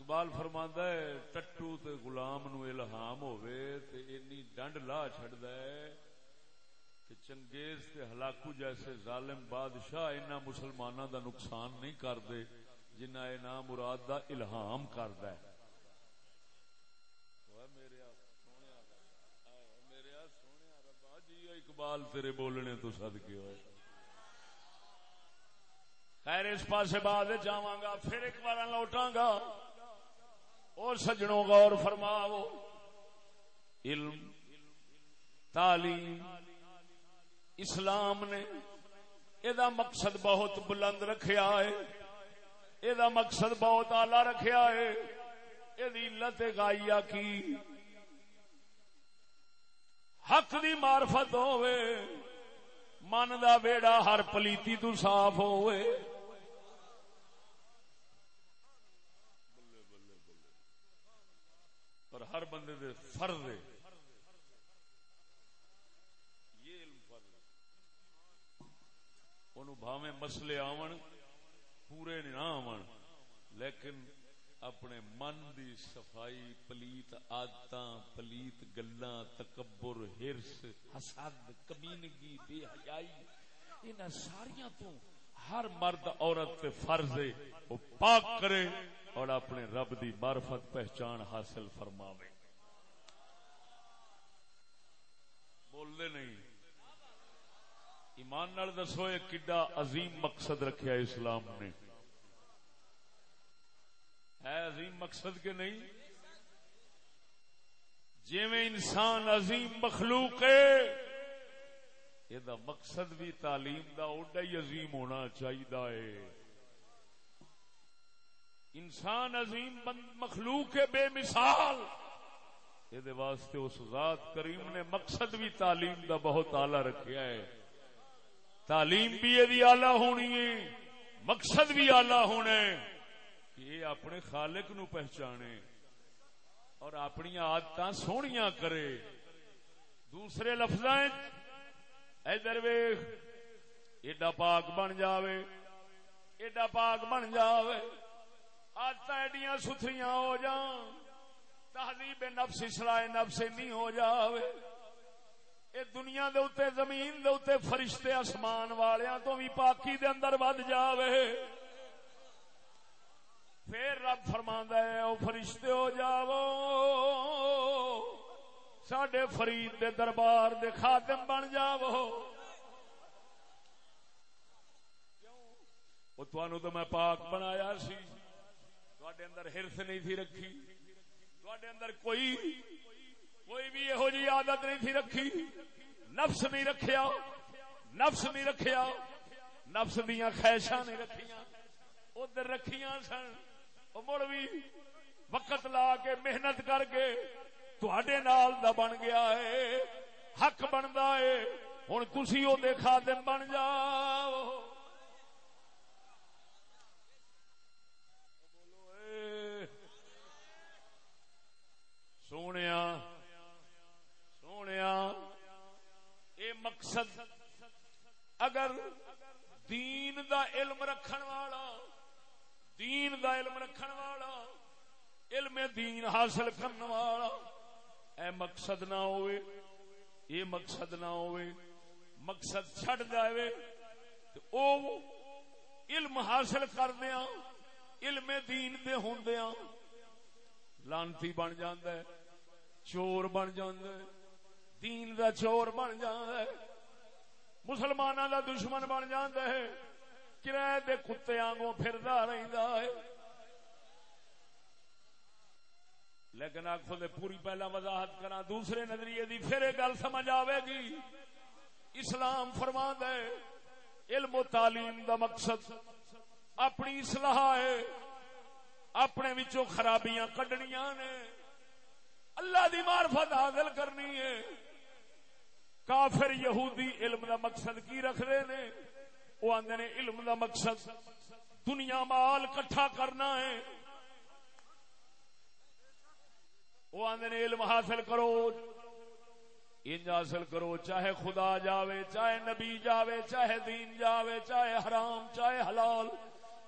اقبال فرماندا ہے، ٹٹو تے غلام نو الہام ہوئے تے انی ڈنڈ لا چھڑدا ہے کہ چنگیز تے ہلاکو جیسے ظالم بادشاہ انہاں مسلماناں دا نقصان نہیں کردے، جنہ اے نام مراد دا الہام کردا ہے۔ اقبال، تیرے بولنے تو صدقے ہوئے۔ خیر، اس پاسے بعد جاواں گا، پھر ایک بار لوٹاں گا۔ اور سجنوں غور فرماو علم، تعلیم، اسلام نے یہ مقصد بہت بلند رکھیا ہے۔ یہ مقصد بہت آلہ رکھیا ہے۔ یہ علت گائیا کی۔ حق دی معرفت ہوئے من دا بیڑا ہر پلیتی تو صاف ہوئے ہر بندے دے فرض ہے۔ یہ علم فرض انہوں بھاویں مسئلے آون، پورے نہ آون، لیکن اپنے من دی صفائی، پلیت آدتاں پلیت گلاں، تکبر ہرس حسد، کمینگی، بے حیائی، انہاں ساریاں تو ہر مرد عورت تے فرض ہے، وہ پاک کرے۔ اور اپنے رب دی معرفت پہچان حاصل فرماوے۔ بولتے نہیں۔ ایمان نال دسو، یہ کڈا عظیم مقصد رکھیا اسلام نے۔ ہے عظیم مقصد کے نہیں؟ جی میں انسان عظیم مخلوق ہے، یہ مقصد بھی تعلیم دا، اوڈا ہی عظیم ہونا چاہیے انسان عظیم مخلوق ہے، بے مثال۔ یہ واسطے اس ذات کریم نے مقصد بھی تعلیم دا بہت آلہ رکھیا ہے۔ تعلیم بھی یہ آلہ ہونی ہے، مقصد بھی آلہ ہونا ہے یہ اپنے خالق نو پہچانے اور اپنی آدت سوہنیاں کرے۔ دوسرے لفظ ادھر ویخ ایڈا پاک بن جاوے، ایڈا پاک بن جاوے۔ آدت ایڈیاں ستھریاں ہو جان تہذیب نفس اسرائے نفس نہیں ہو جاوے۔ اے دنیا دے اتے زمین دے اتے فرشتے آسمان والیاں تو بھی پاکی دے اندر ود جاوے۔ پھر رب فرما ہے، او فرشتے ہو جاو سڈے فرید دے دربار دے خاتم بن جاو تو میں پاک بنایا سی۔ تھوڑے اندر ہرس نہیں تھی رکھی۔ تھوڑے اندر کوئی کوئی بھی یہو جی عادت نہیں تھی رکھی۔ نفس نہیں رکھیا۔ نفس نہیں رکھیا۔ نفس دیا خیشاں نہیں رکھیاں۔ ادھر رکھیاں سن۔ مڑ بھی وقت لا کے محنت کر کے تڈے نال دا بن گیا ہے۔ حق بنتا ہے۔ ہوں تھی وہ خادم بن جاؤ۔ سونے سونے اے مقصد اگر دین دا علم رکھن والا، دین دا علم رکھن والا، علم دین حاصل کرنے والا، اے مقصد نہ ہوئے یہ مقصد نہ ہوئے، مقصد چھڑ جائے تو او علم حاصل کردیا علم دین دے ہوندیا لانتی بن جاندہ ہے۔ چور بن جاندہ دین دا چور بن جاندہ ہے دا دشمن بن جاندہ ہے دے کتے آنگوں پھردا رہندا ہے لیکن آخو دے پوری پہلا وضاحت کرا دوسرے نظریے دی پھر ایک گل سمجھ آئے گی اسلام فرما دے علم و تعلیم دا مقصد اپنی اصلاح ہے اپنے وچوں خرابیاں کڈنیاں نے اللہ دی معرفت حاصل کرنی ہے۔ کافر یہودی علم دا مقصد کی رکھ رہے نے وہ آدھے نے علم دا مقصد دنیا مال کٹھا کرنا ہے۔ وہ آدھے نے علم حاصل کرو، انج حاصل کرو، چاہے خدا جاوے، چاہے نبی جاوے، چاہے دین جاوے، چاہے حرام، چاہے حلال۔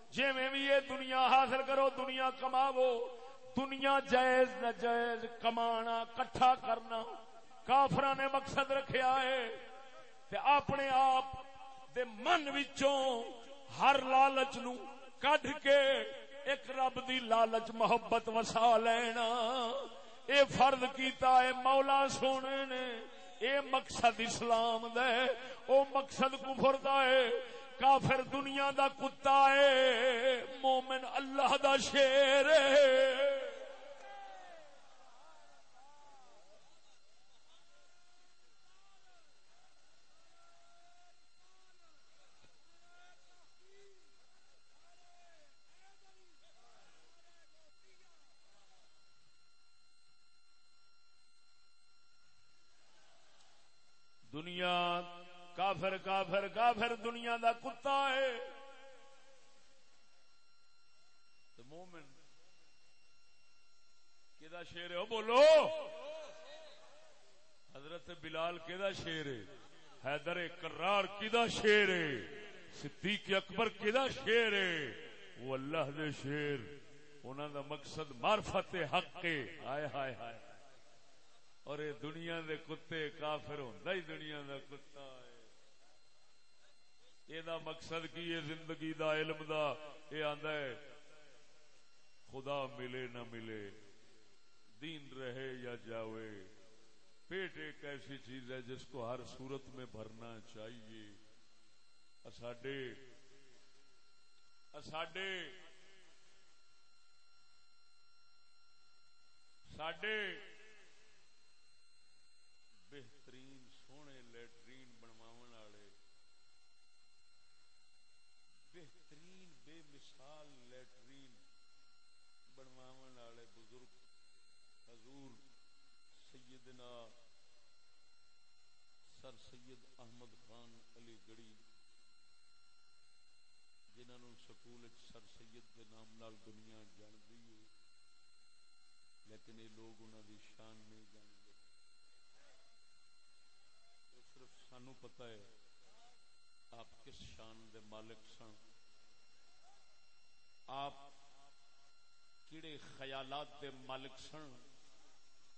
جی میں بھی یہ دنیا حاصل کرو، دنیا کماو دنیا جائز نہ جائز کمانا، کٹھا کرنا کافر نے مقصد رکھا ہے۔ اپنے آپ دے من وچوں ہر لالچ نو کڈ کے ایک رب دی لالچ، محبت وسا لینا۔ اے فرض کیتا ہے، مولا سونے نے۔ اے مقصد اسلام دے او مقصد کفر دا ہے۔ کافر دنیا دا کتا ہے۔ مومن اللہ دا شیر ہے۔ دنیا کافر کافر دنیا دا کتا ہے۔ مومن کدا شیر ہے؟ وہ بولو۔ حضرت بلال کدا شیر ہے؟ حیدر کرار کدا شیر ہے؟ صدیق اکبر کدا شیر ہے؟ وہ اللہ دے شیر۔ انہوں دا مقصد معرفت حق ہے۔ ہائے ہائے ہائے۔ اور دنیا دے کتے کافر ہوندا ہی دنیا دا کتا یہ دا مقصد کی یہ زندگی دا علم دا؟ یہ آندا ہے، خدا ملے نہ ملے، دین رہے یا جاوے، پیٹ ایک ایسی چیز ہے جس کو ہر صورت میں بھرنا چاہیے۔ اساڈے اساڈے، ساڈے بہترین سونے لیٹرین بنواون والے بہترین بے مثال لیٹرین بنواون والے بزرگ حضور سیدنا سر سید احمد خان علی گڑھی جنہوں سکول سر سید کے نام نال دنیا جانتی ہے، لیکن یہ لوگ انہوں دی شان نہیں جانتے۔ صرف سانو پتا ہے، آپ کس شان دے مالک سن۔ آپ کیڑے خیالات دے مالک سن۔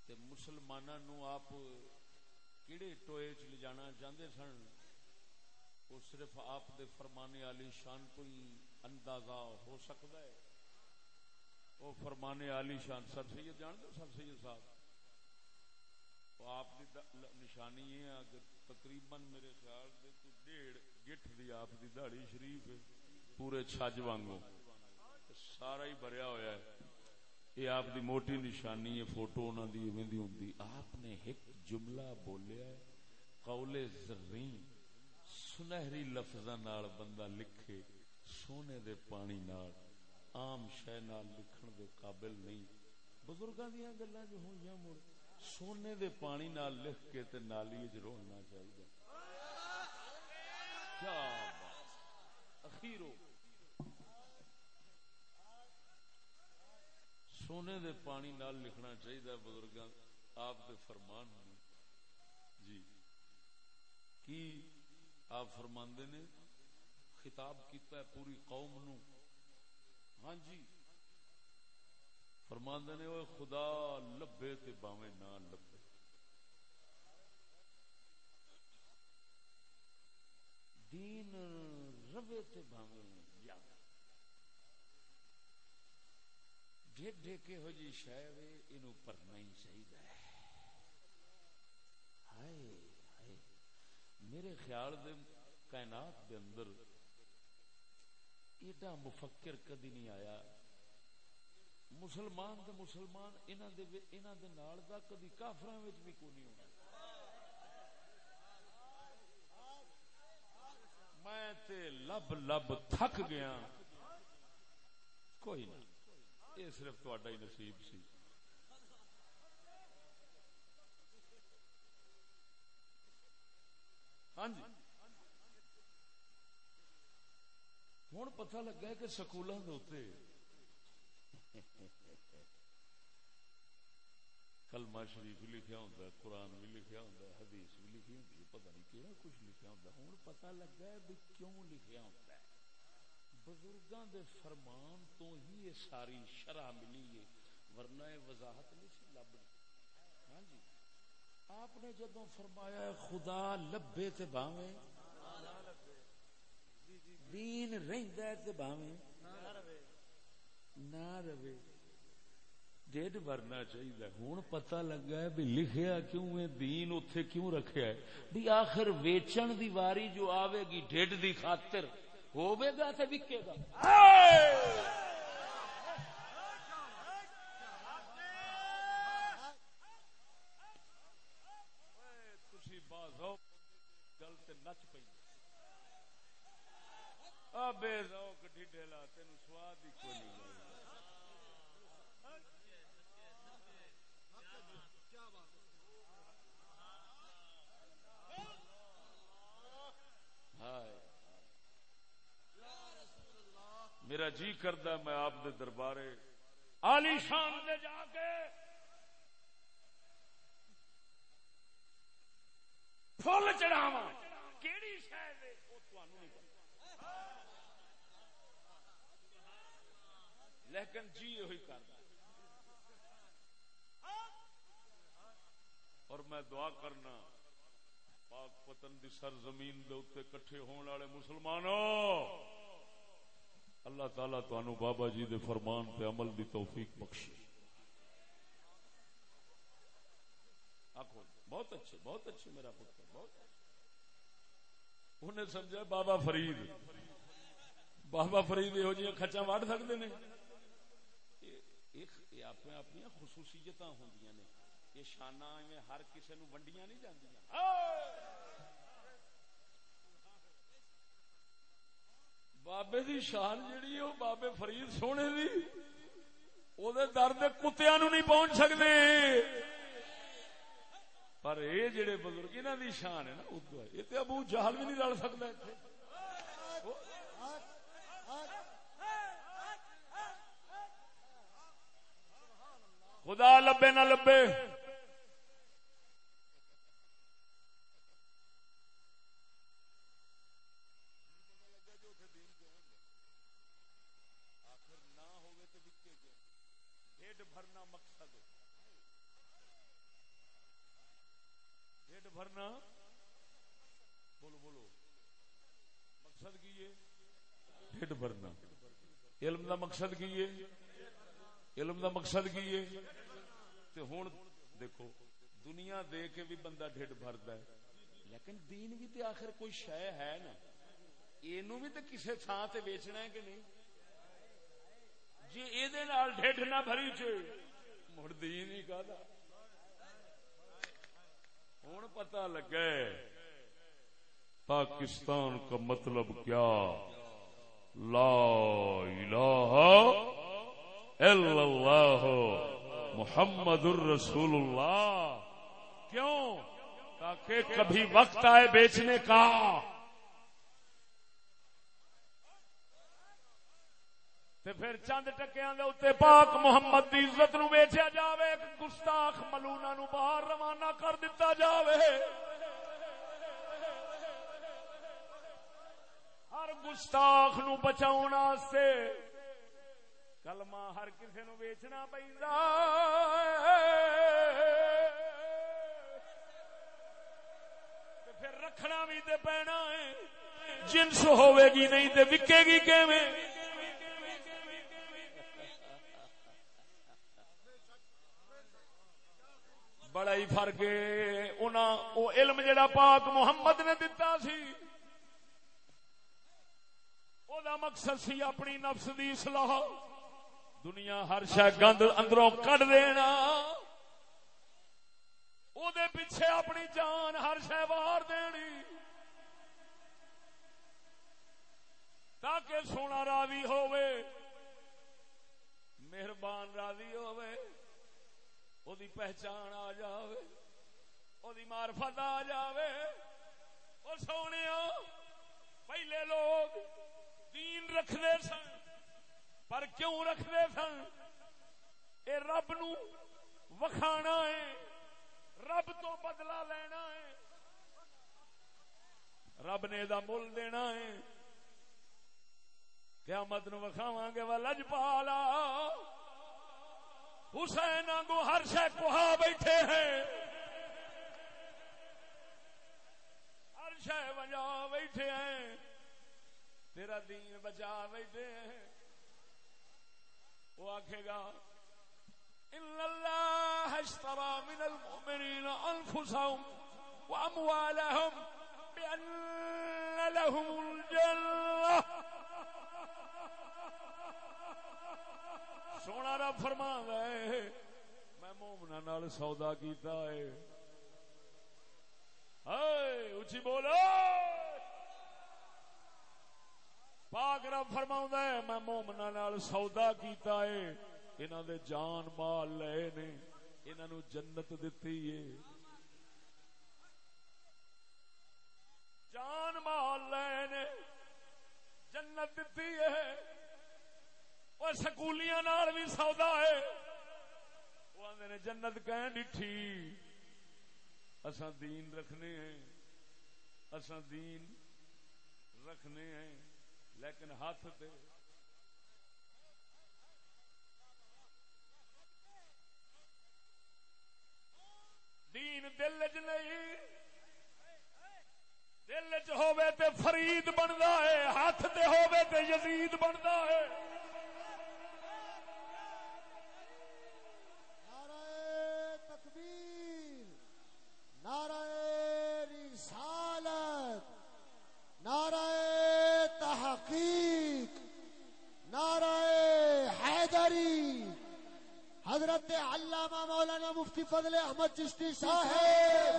تے مسلمانوں آپ کیڑے ٹوئے چ لے جانا چاہتے سن، وہ صرف آپ دے فرمانے والی شان کو ہی اندازہ ہو سکتا ہے؟ وہ فرمانے والی شان سر سید جان دو سر سید صاحب، وہ آپ کی نشانی ہے کہ تقریباً میرے خیال سے تو ڈیڑھ گٹھ دی آپ دی دہڑی شریف ہے، پورے چھج وانگو سارا ہی بھریا ہوا ہے۔ یہ آپ دی موٹی نشانی ہے، فوٹو انہوں دی ایویں دی ہوندی۔ آپ نے ایک جملہ بولیا ہے، قول زرین، سنہری لفظاں نال بندہ لکھے، سونے دے پانی نال، عام شے نال لکھن دے قابل نہیں۔ بزرگاں دیاں گلاں جو ہویاں مڑ، سونے دے پانی نال لکھ کے تے نالی وچ رونا چاہیے کیا بات۔ اخیرو۔ سونے دے پانی نال لکھنا چاہیے بزرگاں، آپ دے فرمان نے۔ جی۔ کی آپ فرماندے نے؟ خطاب کیتا ہے پوری قوم نو۔ ہاں جی۔ فرماندے نے وہ خدا لبے تے باویں نہ لبے۔ دین روے تے باویں۔ یا ڈھے ہو جی شے وے پرنا ہی چاہیے۔ ہائے ہائے۔ میرے خیال دے کائنات دے اندر ایڈا مفکر کدی نہیں آیا۔ مسلمان تے مسلمان، انہاں دے انہاں دے نال دا کدی کافراں وچ بھی کوئی نہیں ہونا۔ میں تے لب لب تھک گیا۔ کوئی نہیں۔ یہ صرف تہاڈا ہی نصیب سی۔ ہاں جی۔ ہوں پتہ لگا کہ سکولوں کے کلمہ شریف لکھیا ہوتا ہے، قرآن بھی لکھیا ہوتا ہے، حدیث بھی لکھی ہوتی ہے، پتہ نہیں کہڑا کچھ لکھیا ہوتا ہے۔ ہوں پتہ لگا ہے بھی کیوں لکھیا ہوتا ہے۔ بزرگاں دے فرمان تو ہی یہ ساری شرح ملی ہے، ورنہ یہ وضاحت نہیں سی لبنی ہاں جی۔ آپ نے جدو فرمایا خدا لبے تے باویں۔ دین رہندا ہے تے باویں۔ نہ رہے۔ ڈیڈ بھرنا چاہیے ہوں پتہ لگا ہے بھی لکھیا کیوں ہے، دین اتے کیوں رکھیا ہے۔ بھی آخر ویچن دی واری جو آوے گی ڈیڈ دی خاطر۔ ہوے گا تو وکے گا تسی باز ہو گل تے نچ پئی آ بے ذوق ڈھڈے لا تینوں سواد ہی کوئی نہیں لگا ہائے میرا جی کردا میں آپ دے دربارے عالی شان دے جا کے فل چڑھاوا کیڑی شاید لیکن جی یہ کردا اور میں دعا کرنا، پاک پتن دی سرزمین دے اوتے کٹھے ہون والے مسلمانوں اللہ تعالیٰ تانوں بابا جی دے فرمان تے عمل دی توفیق بخشے بہت اچھے بہت اچھے میرا پتر، بہت اچھے۔ انہیں سمجھا بابا فرید۔ بابا فرید یہ جی کچا وڈ سکتے ہیں اپنے اپنی خصوصیت ہوں نے۔ یہ شانہ ہر کسی نو ونڈیاں نہیں جاندیاں۔ بابے دی شان جیڑی ہے بابے فرید سونے دی او دے درد کتیاں نو نہیں پہنچ سکتے پر اے جڑے بزرگ انہاں دی شان ہے نا ادو یہ تے ابو جہل بھی نہیں رل سکتا خدا لبے نہ لبے بھرنا بولو بولو مقصد کی ہے ڈیڈ بھرنا علم دا مقصد کی ہے؟ علم دا مقصد کی ہے؟ تے ہوں دیکھو، دنیا دے کے بھی بندہ ڈیڈ بھرتا ہے، لیکن دین بھی تے آخر کوئی شے ہے نا؟ یہ بھی تے کسے تھان تے بیچنا ہے کہ نہیں؟ جی یہ ڈیڈ نہ بھری چ مڑ دین ہی کہ ہوں پتا لگے، پاکستان کا مطلب کیا؟ لا الہ الا اللہ محمد الرسول اللہ۔ کیوں؟ تاکہ کبھی وقت آئے بیچنے کا۔ تے پھر چند ٹکیاں دے اوتے پاک محمد دی عزت نو ویچیا جاوے گستاخ ملونا نو باہر روانہ کر دتا جاوے۔ گستاخ نو بچاؤن واسطے کلمہ ہر کسی نو ویچنا پیندا تے پھر رکھنا بھی تے پینا ہے۔ جنس ہوے گی نہیں تے وکے گی کیویں۔ بڑا ہی فرق او علم جڑا پاک محمد نے دتا سی۔ او دا مقصد سی اپنی نفس دی اصلاح دنیا ہر شہ گند اندروں کٹ دینا او دے پیچھے اپنی جان ہر شہ وار دینی تاکہ سونا راضی ہوئے مہربان راضی ہوئے او دی پہچان آ جاوے او دی معرفت آ جاوے او سونے پہلے لوگ دین رکھتے سن، پر کیوں رکھتے سن؟ اے رب نو وکھانا ہے، رب تو بدلا لینا ہے۔ رب نے دا مل دینا ہے۔ قیامت نو وکھاواں گے وا لج پالا۔ حسین کو ہر شہ کوہا بیٹھے ہیں۔ ہر شہ بجا بیٹھے ہیں۔ تیرا دین بچا بیٹھے وہ آخے گا، ان اللہ اشترى من المؤمنین انفسهم واموالهم بان لهم الجنہ. سونا رب فرما ہے میں مومنا نال سودا کیتا ہے۔ اچھی بولو! پاک رب فرما ہے، میں مومنا نال سودا کیتا ہے۔ انہوں دے جان مال لے نے انہوں جنت دتی ہے۔ جان مال لے نے، جنت دتی ہے۔ وہ سکولیاں نال بھی سودا ہے۔ وہ آدھے نے جنت کہیں ڈٹھی اساں دین رکھنے ہیں۔ اساں دین رکھنے ہیں۔ لیکن ہاتھ پہ دین دل چ نہیں، دل چ ہوے تے فرید بندا ہے، ہاتھ تے ہوے تے یزید بندا ہے نعرہ تکبیر نعرہ رسالت نعرہ تحقیق نعرہ حیدری حضرت علامہ مولانا مفتی فضل احمد چشتی صاحب،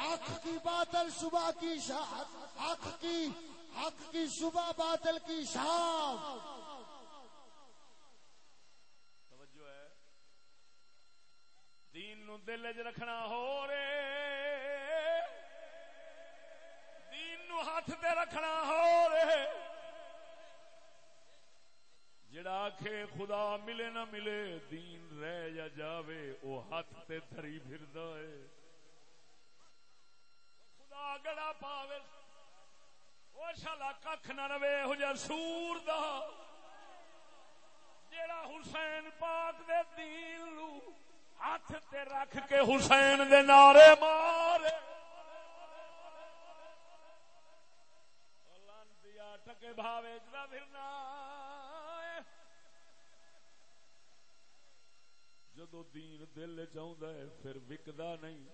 حق کی باطل صبح کی شا- حق کی حق کی صبح باطل کی شام۔ توجہ ہے۔ دین نو دل چ رکھنا ہو رے۔ دین نو ہاتھ تے رکھنا ہو رے جڑا آکھے خدا ملے نہ ملے، دین رہ یا جاوے، او ہاتھ تے دھری پھردا ہے۔ خدا گڑا پاوے۔ او شالا ککھ نہ روے ہو جا سور دا۔ جیڑا حسین پاک دے دین لو ہاتھ تے رکھ کے حسین دے نعرے مارے۔ ٹکے بھاوے پھرنا۔ جدو دین دل چاہتا ہے پھر وکدا نہیں۔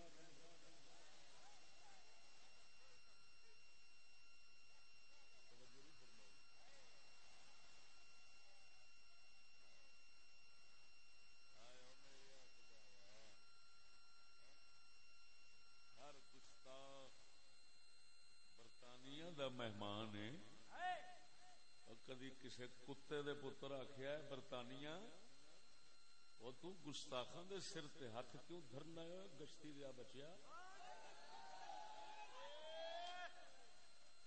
مہمان ہے۔ کدی کسے کتے دے پتر آخیا برطانیہ؟ تو گستاخاں دے سر تے ہاتھ کیوں دھرنا ہے؟ گشتی دیا بچیا۔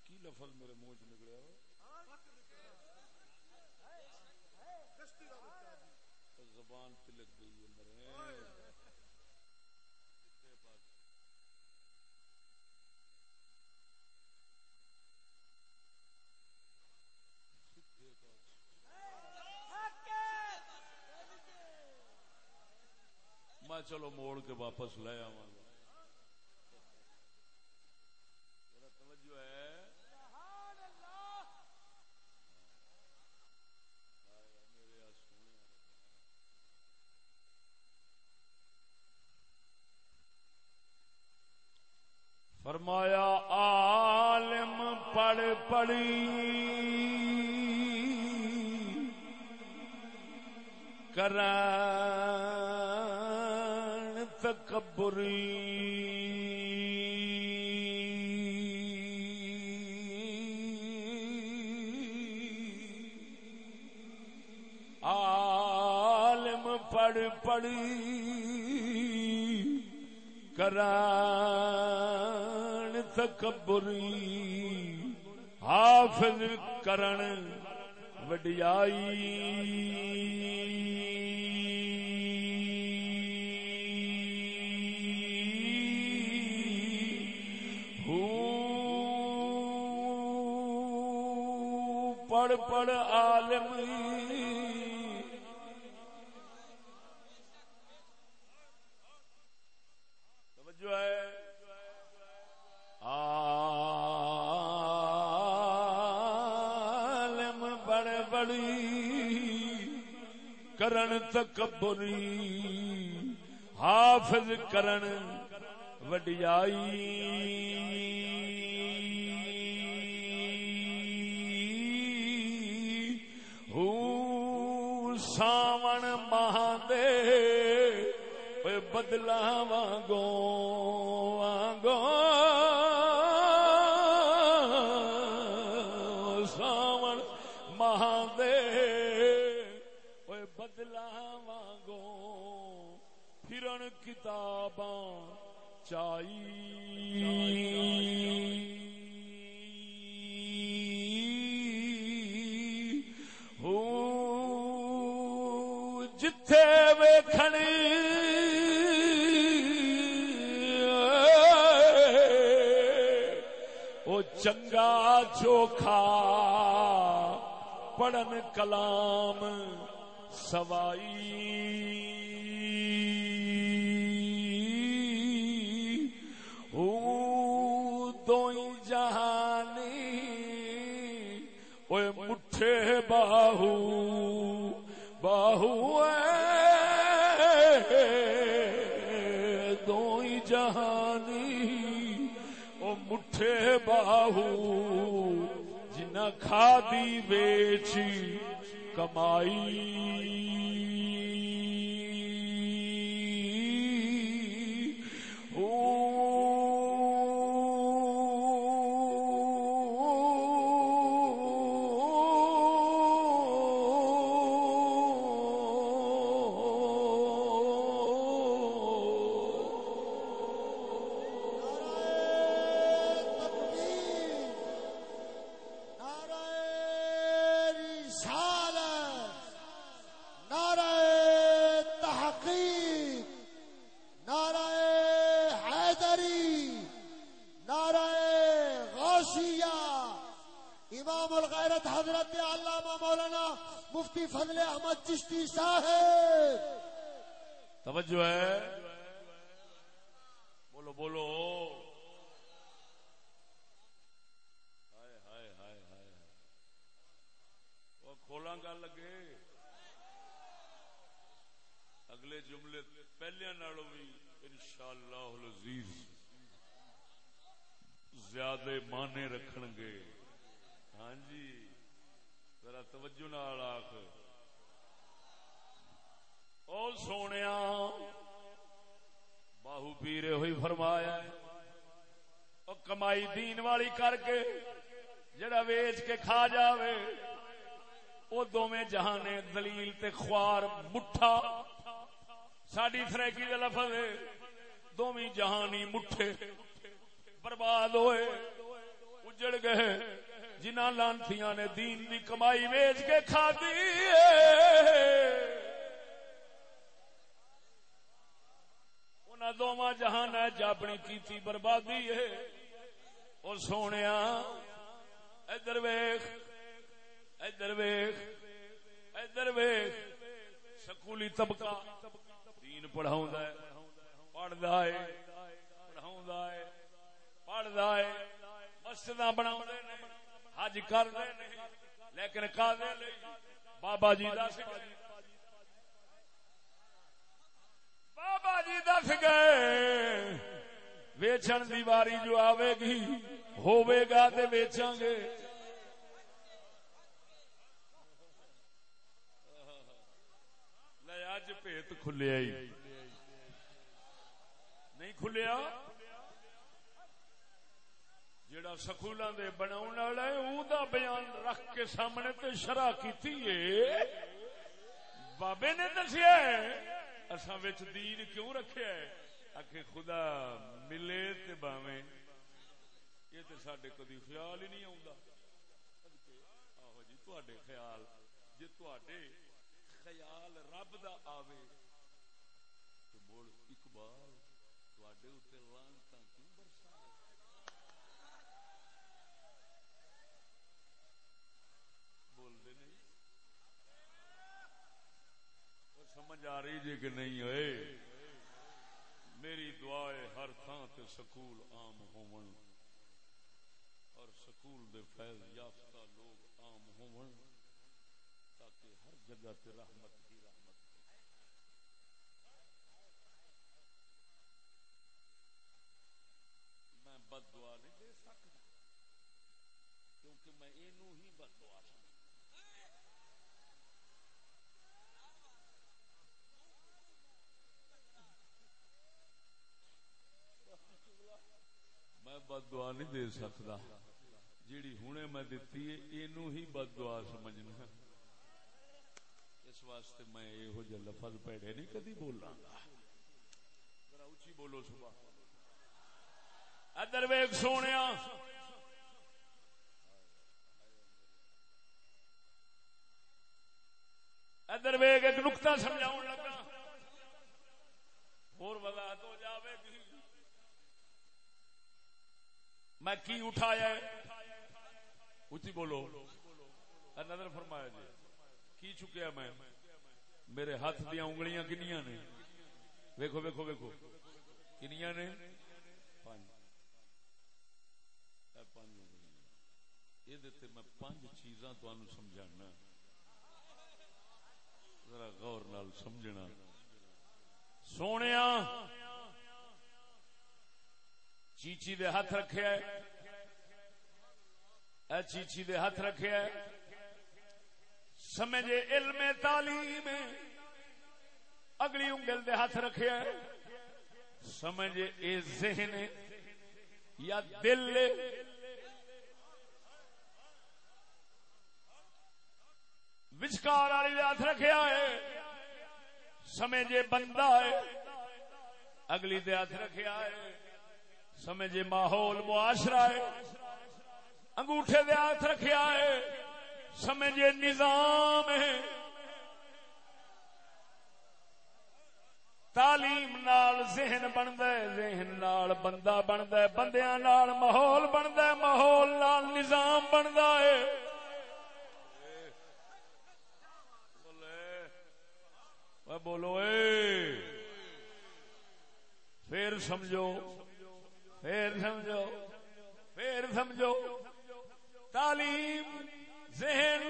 کی لفظ میرے منہ چ نکلیا ہو؟ زبان تلک گئی ہے مرے کتے پاس کتے پاس میں چلو موڑ کے واپس لے آواں۔ کران تکبری حافظ کرن وڈیائی ہوں پڑھ پڑھ عالم بڑے کرن تکبری حافظ کرن وڈیائی ہوں ساون مہاندے اوے بدلا وانگو چائی جتھے ویکھنی او چنگا چوکھا پڑھن کلام سوائی۔ باہو کھا دی بیچی کمائی خوار مٹھا، ساڈی فریکی دے لفظ ہے جہانی مٹھے برباد ہوئے، اجڑ گئے جنہ لانتیاں نے دین دی کمائی ویچ کے کھا دی انہاں دوواں جہان ہے اپنی کیتی بربادی ہے۔ او سونیا، ادھر ویخ ادھر ویخ ادھر سکولی طبقہ، دین پڑھاؤں ہے، پڑھدا ہے پڑھاؤں ہے، پڑھدا ہے، مسجداں بناؤں حج کردے نے لیکن کادے بابا جی دس گئے۔ بابا جی دس گئے۔ ویچن دی واری جو آوے گی ہوے گا تے ویچاں گے لے اج پیت کھلیا ہی نہیں کھلیا جڑا سکولاں دے بناون والا ہے او دا بیان رکھ کے سامنے تے شرح کیتی ہے بابے نے دسیا ہے اساں وچ دین کیوں رکھیا ہے آکھے خدا ملے تے باویں یہ تے ساڈے کدی خیال ہی نہیں آوندا آہو جی تواڈے خیال جے تواڈے خیال رب دا آوے تے بول اقبال تواڈے اوتے لعنتاں کیوں برسائے بول دے نہیں؟ وہ سمجھ آ رہی جی کہ نہیں ہوئے۔ میری دعا ہے ہر تھان تے سکول عام ہون اور سکول دے فیض یافتہ لوگ عام ہون تاکہ ہر جگہ تے رحمت ہی رحمت میں بد دعا نہیں دے سکتا، کیونکہ میں اینو ہی بد دعا سمجھتا۔ میں بد دعا نہیں دے سکتا۔ جیڑی ہنے میں دتی ہے، اینو ہی بد دعا سمجھنا۔ اس واسطے میں یہو جہ لفظ پیڑے نہیں کدی بولاں گا۔ ذرا اونچی بولو صبح ادھر ویگ سونیا۔ ادھر ویگ ایک نقطہ پہ سمجھاؤ لگا۔ اور وضاحت ہو جاوے گی۔ میں کی اٹھایا ہے؟ اچھی بولو۔ نظر فرمایا جی۔ کی چکیا میں؟ میرے ہاتھ دیا انگلیاں کنیاں نے؟ ویکو ویکو ویکو کنیاں نے؟ یہ میں پانچ چیزاں تمہیں سمجھانا۔ ذرا غور نال سمجھنا۔ سونے چیچی دے ہاتھ رکھے۔ اے چیچی دے ہاتھ رکھے۔ سمجھے علم تعلیم اگلی انگل دے ہاتھ رکھے سمجھے اے ذہن یا دل وچکار والی ہاتھ رکھا ہے سمجھے بندہ ہے اگلی دے ہاتھ رکھا ہے سمجھے ماحول، معاشرہ ہے انگوٹھے دے ہاتھ رکھا ہے سمجھے نظام ہے۔ تعلیم نال ذہن بنتا ہے، ذہن نال بندہ بنتا ہے، بندیاں نال ماحول بنتا ہے، ماحول نال نظام بنتا ہے۔ بولو، اے۔ پھر سمجھو پھر سمجھو پھر سمجھو۔ تعلیم ذہن،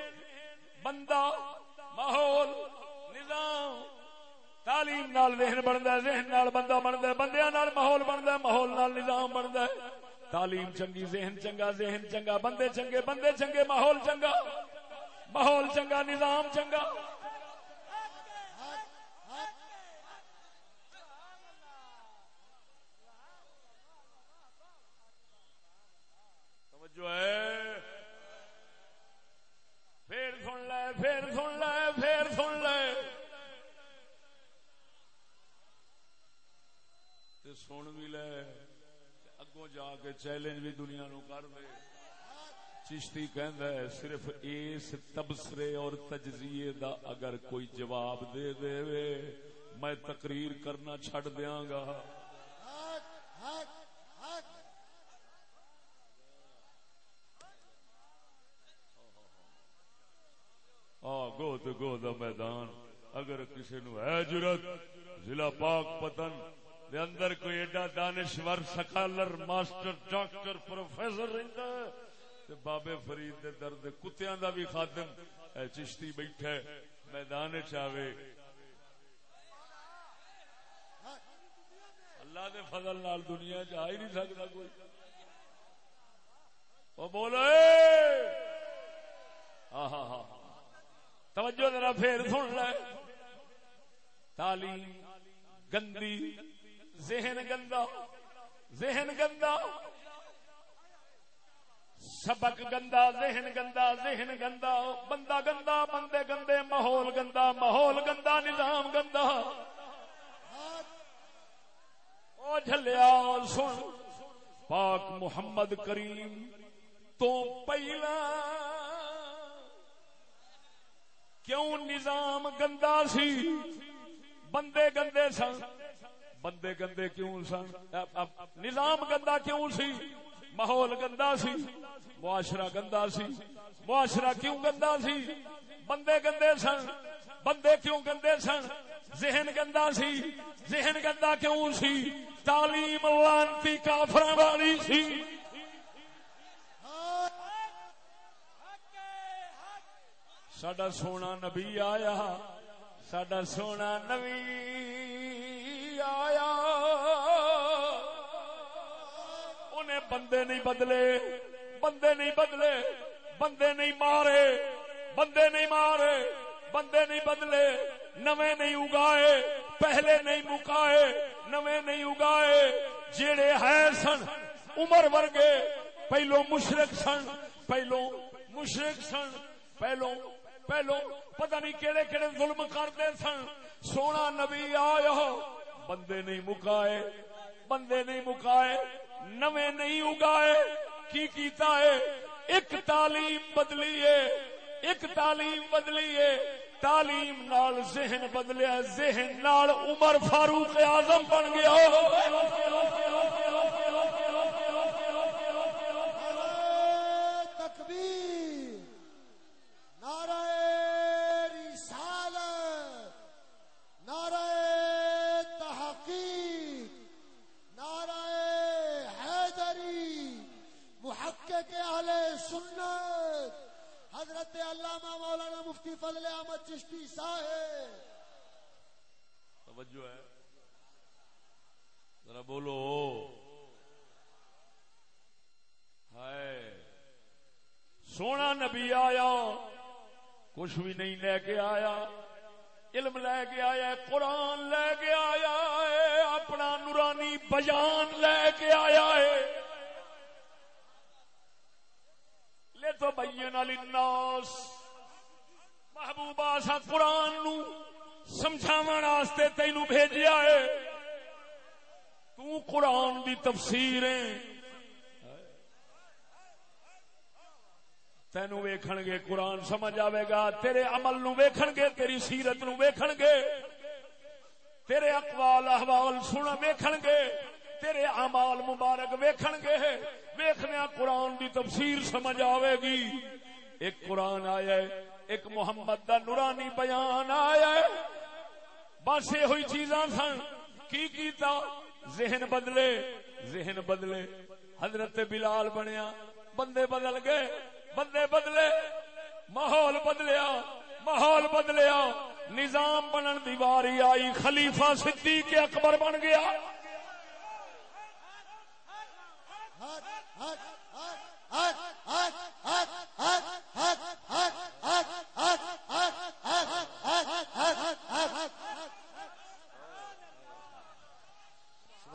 بندہ، ماحول، نظام، تعلیم نال ذہن بنتا ہے، ذہن نال بندہ بنتا ہے بندیا نال ماحول بنتا ہے، ماحول نال نظام بنتا ہے۔ تعلیم چنگی، ذہن چنگا ذہن چنگا، بندے چنگے بندے چنگے، ماحول چنگا۔ ماحول چنگا، نظام چنگا جو ہے پھر سن لے پھر سن لے پھر سن لے تے سن بھی لے اگوں جا کے چیلنج بھی دنیا نو کر دے۔ چشتی کہندا ہے صرف اس تبصرے اور تجزیے دا اگر کوئی جواب دے دے وے میں تقریر کرنا چھڈ دیاں گا۔ گو تو گو دا میدان۔ اگر کسی نو ہے جرت ضلع پاک پتن دے اندر کوئی دانشور سکالر، ماسٹر، ڈاکٹر، پروفیسر رہتا ہے، تے بابے فرید دے درد، کتیاں دا بھی خادم، اے چشتی بیٹھے میدان چاہے اللہ دے فضل نال دنیا چ آ ہی نہیں سکتا کوئی۔ وہ بولے ہاں ہاں ہاں توجہ ذرا پھر سن لے۔ تعلیم گندی، ذہن گندا۔ ذہن گندا، سبق گندا، ذہن گندا ذہن گندا، بندہ گندا، بندے گندے، ماحول گندا ماحول گندا، نظام گندا۔ او جھلیا، سن، پاک محمد کریم تو پہلا۔ کیوں نظام گندا سی؟ بندے گندے سن۔ بندے گندے کیوں سن؟ نظام گندا کیوں سی؟ ماحول گندا سی؟ معاشرہ گندا سی؟ معاشرہ کیوں گندا سی؟ بندے گندے سن؟ بندے کیوں گندے سن؟ ذہن گندا سی؟ ذہن گندا کیوں سی؟ تعلیم لانتی کافر والی سی۔ سڈا سونا نبی آیا سڈا سونا نبی آیا۔ انہیں بندے نہیں بدلے، بندے نہیں بدلے، بندے نہیں مارے، بندے نہیں مارے، بندے نہیں بدلے، نویں نہیں اگائے، پہلے نہیں مکائے، نویں نہیں اگائے۔ جڑے ہے سن، عمر ورگے، پہلو مشرق سن، پہلو مشرق سن، پہلو پہلو، پتہ نہیں کہڑے کہڑے ظلم کرتے سن۔ سونا نبی آیا۔ بندے نہیں مکائے، بندے نہیں مکائے نوے نہیں اگائے، کی کیتا ہے؟ ایک تعلیم بدلی ہے، ایک تعلیم بدلی ہے، تعلیم نال ذہن بدلیا، ذہن نال عمر فاروق اعظم بن گیا نعرہ تکبیر نعرہ رسالت نعرہ تحقیق نعرہ حیدری محقق اہل سنت حضرت علامہ مولانا مفتی فضل احمد چشتی صاحب توجہ ہے ذرا بولو۔ ہائے۔ سونا نبی آیا کچھ بھی نہیں لے کے آیا۔ علم لے کے آیا ہے، قرآن لے کے آیا ہے اپنا نورانی بیان لے کے آیا ہے۔ لے تو بین الناس محبوبہ سا قرآن نو سمجھاون واسطے تینو بھیجیا ہے۔ تو قرآن دی تفسیر ہے تینو ویکھن گے قرآن سمجھ آئے گا، تیرے عمل نو ویکھن گے، تیری سیرت نو ویکھن گے۔ تیرے اقوال، احوال سن ویکھن گے۔ تیرے اعمال مبارک ویکھن گے۔ ویکھنے قرآن دی تفسیر سمجھ آئے گی۔ ایک قرآن آیا ہے، ایک محمد دا نورانی بیان آیا ہے۔ بس یہ ہوئی چیزاں سن۔ کی کیتا؟ ذہن بدلے ذہن بدلے۔ حضرت بلال بنیا، بندے بدل گئے، بندے بدلے۔ ماحول بدلیا ماحول بدلیا۔ نظام بنن دی واری آئی، خلیفہ صدیق اکبر بن گیا۔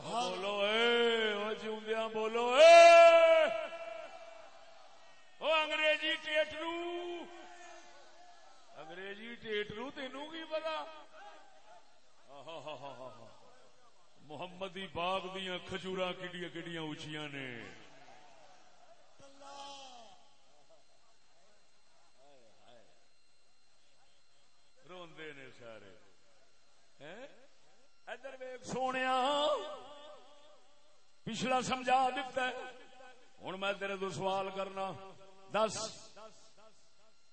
بولو، اے ہاں جی، او بولو، اے۔ او انگریزی ٹیٹرو انگریزی ٹیٹرو تینوں کی پتا؟ محمدی باغ دیاں کھجوراں کڈیاں کڈیاں اونچیاں نے۔ روندے نے سارے۔ ادھر ویگ سونے پچھلا سمجھا دیتا ہے۔ ہوں میں تیرے تو سوال کرنا، دس۔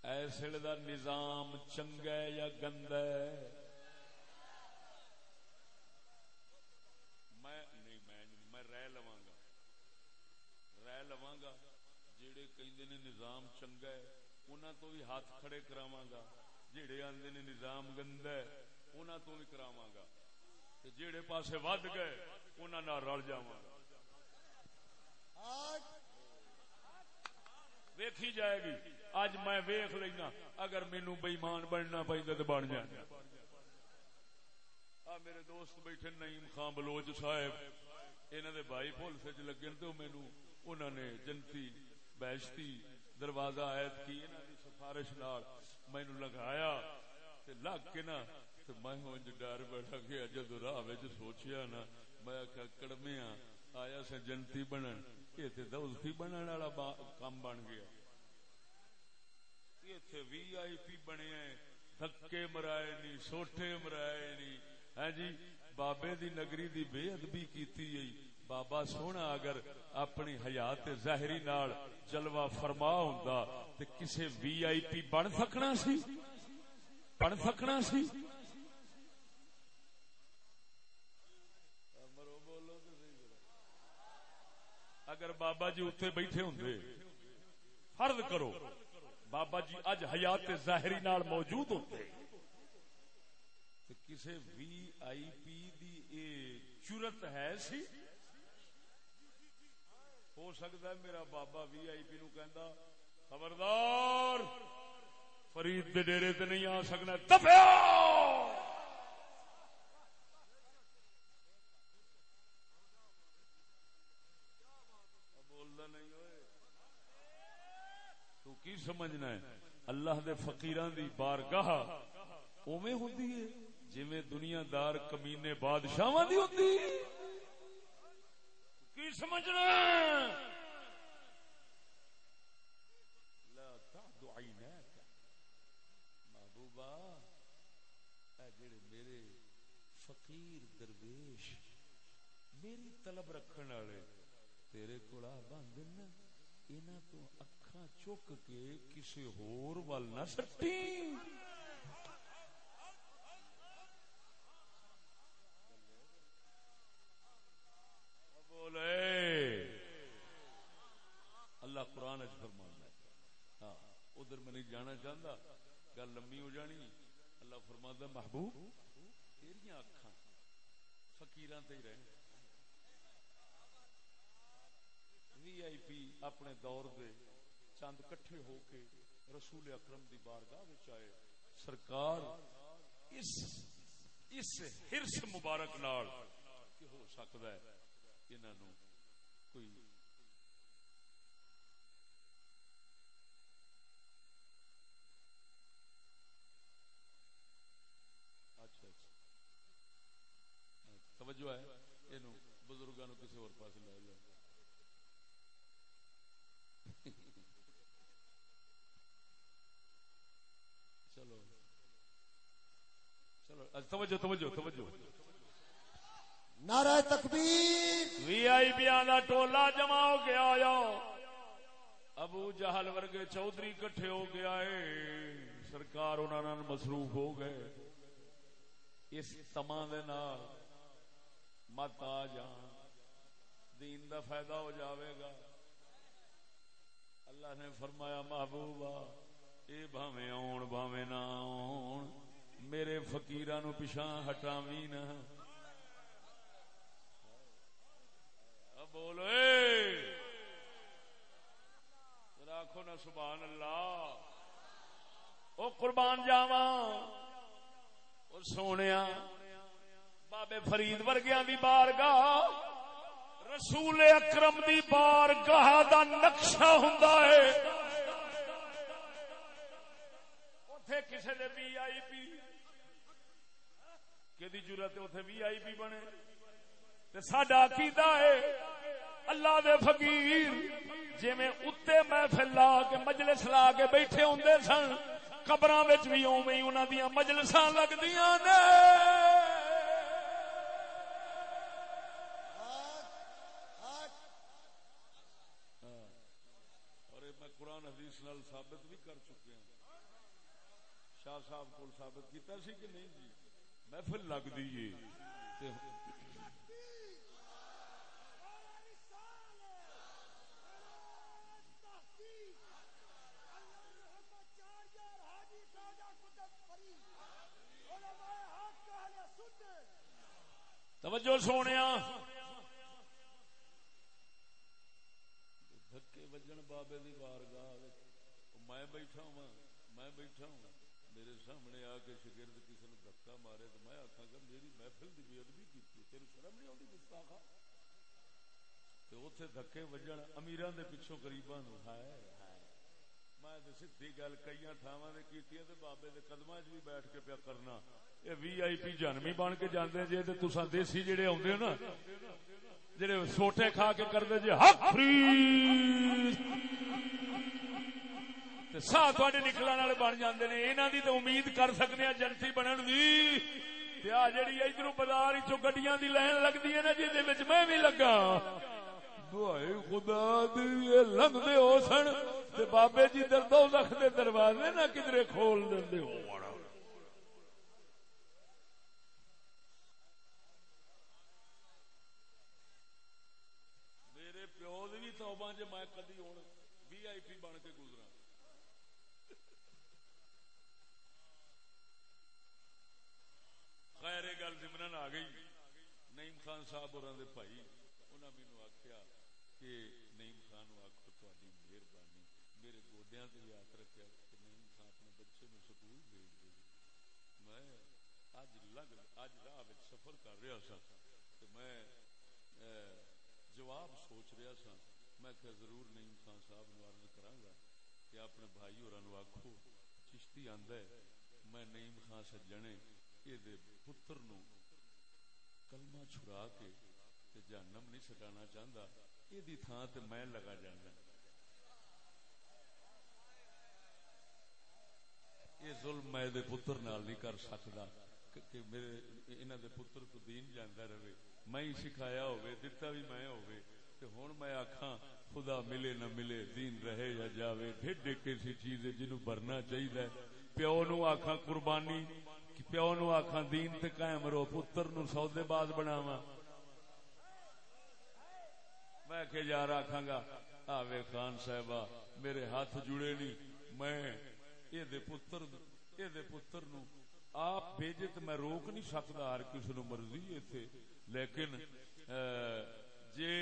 ایسے دا نظام چنگا ہے یا گندا ہے؟ میں نہیں، میں میں رہ لواں گا۔ رہ لواں گا جڑے کہندے نے نظام چنگا ہے، انہاں تو بھی ہاتھ کھڑے کراواں گا۔ جڑے آندے نے نظام گندا ہے، انہاں تو بھی کراواں گا۔ تے جڑے پاسے ود گئے، انہاں نال رل جاواں گا۔ ویکھی جائے گی۔ اج میں ویخ لینا۔ اگر مینو بےمان بننا پہ تو بن جانا آ، میرے دوست بیٹھے نعیم خان بلوچ صاحب۔ انہوں نے بھائی پھول سچ لگے تو مینو انہوں نے جنتی بیشتی دروازہ عائد کی انہوں نے سفارش نال مینو لگایا۔ تے لگ کے نا، تے میں انج ڈر بیٹھا گیا جدو راہ سوچیا نا، میں کڑمیا آیا سے جنتی بنن۔ یہ تے دوستی بنن والا کام بن گیا اتنے وی آئی پی بنے ہیں تھکے مرائے نہیں سوٹے مرائے نہیں ہے جی بابے دی نگری دی بے ادبی کیتی گئی بابا سونا اگر اپنی حیات ظاہری نال جلوہ فرما ہوندا تے کسے وی آئی پی بن سکنا سی بن سکنا سی اگر بابا جی اتنے بیٹھے ہوں فرض کرو، بابا جی اج حیات ظاہری نال موجود ہوتے تے کسے وی آئی پی دی اے چرت ہے سی؟ ہو سکتا ہے میرا بابا وی آئی پی نو کہندا، خبردار، فرید دے ڈیرے تے نہیں آ سکنا دفیا بولدا نہیں ہوئے تو کی سمجھنا ہے۔ اللہ دے فقیران دی بارگاہ اوویں ہوندی ہے، جویں دنیا دار کمینے بادشاہاں دی ہوندی کی سمجھنا لا تعد عیناک۔ محبوبہ اے جڑے میرے فقیر درویش، میری طلب رکھن والے، تیرے کو بند نا، انہاں تو اکھاں چک کے کسی ہور ول نہ سٹی بولے اللہ قرآن اچ فرمانا ہے ہاں ادھر میں نہیں جانا چاہتا گل لمبی ہو جانی اللہ فرماتا محبوب تیریاں اکھاں فقیراں تے ہی رہن وی آئی پی اپنے دور دے چند کٹھے ہو کے رسول اکرم دی بارگاہ آئے۔ سرکار اس اس ہرس مبارک نال کہ ہو سکتا ہے انہاں نو کوئی اچھا اچھا۔ توجہ ہے یہ بزرگوں نو کسی اور پاس لے جاؤ چلو چلو اچھا، توجہ توجہ توجہ۔ نعرہ تکبیر۔ وی آئی پی کا ٹولا جمع ہو کے آیا۔ ابو جہل ورگے چودھری کٹھے ہو کے آئے سرکار انہوں نے مصروف ہو گئے۔ اس تما دے نال مت آ جان دین دا فائدہ ہو جاوے گا۔ اللہ نے فرمایا محبوبہ اے بھاویں آن بھاویں نہ آن۔ میرے فقیراں نو پیچھا ہٹاویں نہ بولو آخو نا سبحان اللہ۔ او قربان جاوا او سونے بابے فرید ورگیا دی بارگاہ۔ رسول اکرم دی بارگاہ دا نقشہ ہوں اتے کسی نے وی آئی پی۔ کہ ضرورت اتے وی آئی پی بنے۔ سڈا عقیدہ ہے اللہ دے فقیر۔ جی میں اتے محفل لا کے مجلس لا کے بیٹھے ہوں سن قبر بھی اوی انہوں دیا مجلس لگتی نے۔ ہاں۔ اور میں قرآن حدیث نال ثابت بھی کر چکے ہوں شاہ صاحب کو ثابت کیتا سی کہ نہیں جی؟ محفل لگتی ہے۔ توجہ سونے دھکے بجن بابے دی بارگاہ میں بیٹھا ہوں میں بیٹھا ہوں میرے سامنے آ کے شگرد کسی نے دھکا مارے تو میں آخا گا میری محفل کی بے ادبی کی تیری شرم نہیں آتی گستاخا؟ اتے دھکے بجن امیران دے پچھوں گریباں ہے میں سی گل کئی تھاواں کی بابے کے قدم چ بھی بیٹھ کے پیا کرنا۔ یہ وی آئی پی جنمی بن کے جانے جی تسا دیسی جڑے آدھے نا، جڑے سوٹے کھا کے کرتے جی سا تھوڑے نکلنے والے بن جاندے نے۔ انہاں دی تو امید کر سکتے ہیں جنتی بنن دی۔ آ جڑی ادھر بازار چو گڈیاں دی لائن لگتی ہے نا جی میں بھی لگا۔ خدا لنگتے ہو سن۔ بابے جی دردو لکھ دے دروازے نہ کدھر کھول دے ہو۔ توبہ جی میں کدی ہوں وی آئی پی بن کے گزرا خیر گل سمرن آ گئی۔ نعیم خان صاحب اور بھائی انہوں نے مینو آخیا کہ نعیم خان آخو تاری مہربانی۔ میرے گوڈیا سے ہاتھ رکھا کہ نعیم خان اپنے بچے نو سکول بھیج دے۔ میں اج لگ، اج راہ سفر کر رہا سا میں جواب سوچ رہا سا میں کہ ضرور نہیں خان صاحب نو عرض کراں گا کہ اپنے بھائی اور آخو چشتی آندا ہے، میں نعیم خان سجنے یہ دے پتر نو کلمہ چھڑا کے تے جہنم نہیں سٹانا چاہندا یہ دی تھان تے میں لگا جانا یہ ظلم میں دے پتر نال نہیں کر سکدا کہ میرے انہاں دے پتر کو دین جاندا رہے میں ہی سکھایا ہوے دتا بھی میں ہوے تے ہن میں آکھاں خدا ملے نہ ملے دین رہے یا جاوے ڈھڈ کسی چیز جنوں برنا چاہیے پیو نو آکھاں قربانی کہ پیو نو آکھاں دین تے قائم رو پتر نو سودے باز بناواں۔ میں کہ یار آکھاں گا آوے خان صاحبہ، میرے ہاتھ جڑے نہیں میں اے دے پتر اے دے پتر نو، آپ بھیجے تو میں روک نہیں سکتا، ہر کسی نو مرضی ایتھے لیکن جے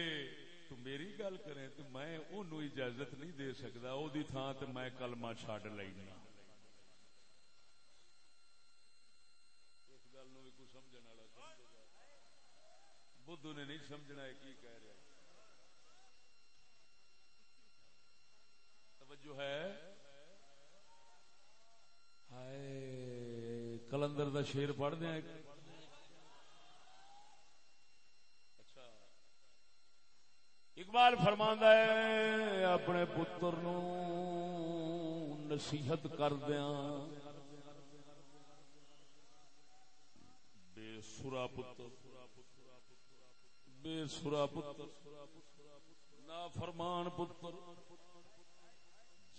تو میری گل کریں تو میں اونوں اجازت نہیں دے سکتا او دی تھان تے میں کلمہ چھڈ لینا اس گل نو بھی کوئی سمجھن والا سمجھے گا بدھو نے نہیں سمجھنا ہے کی کہہ رہا توجہ ہے؟ ہائے، کلندر دا شیر پڑھ دیا اچھا۔ اقبال فرماندا ہے، اپنے پتر نو نصیحت کر دیا بے سرا پتر۔ بے سرا پتر نا فرمان پتر،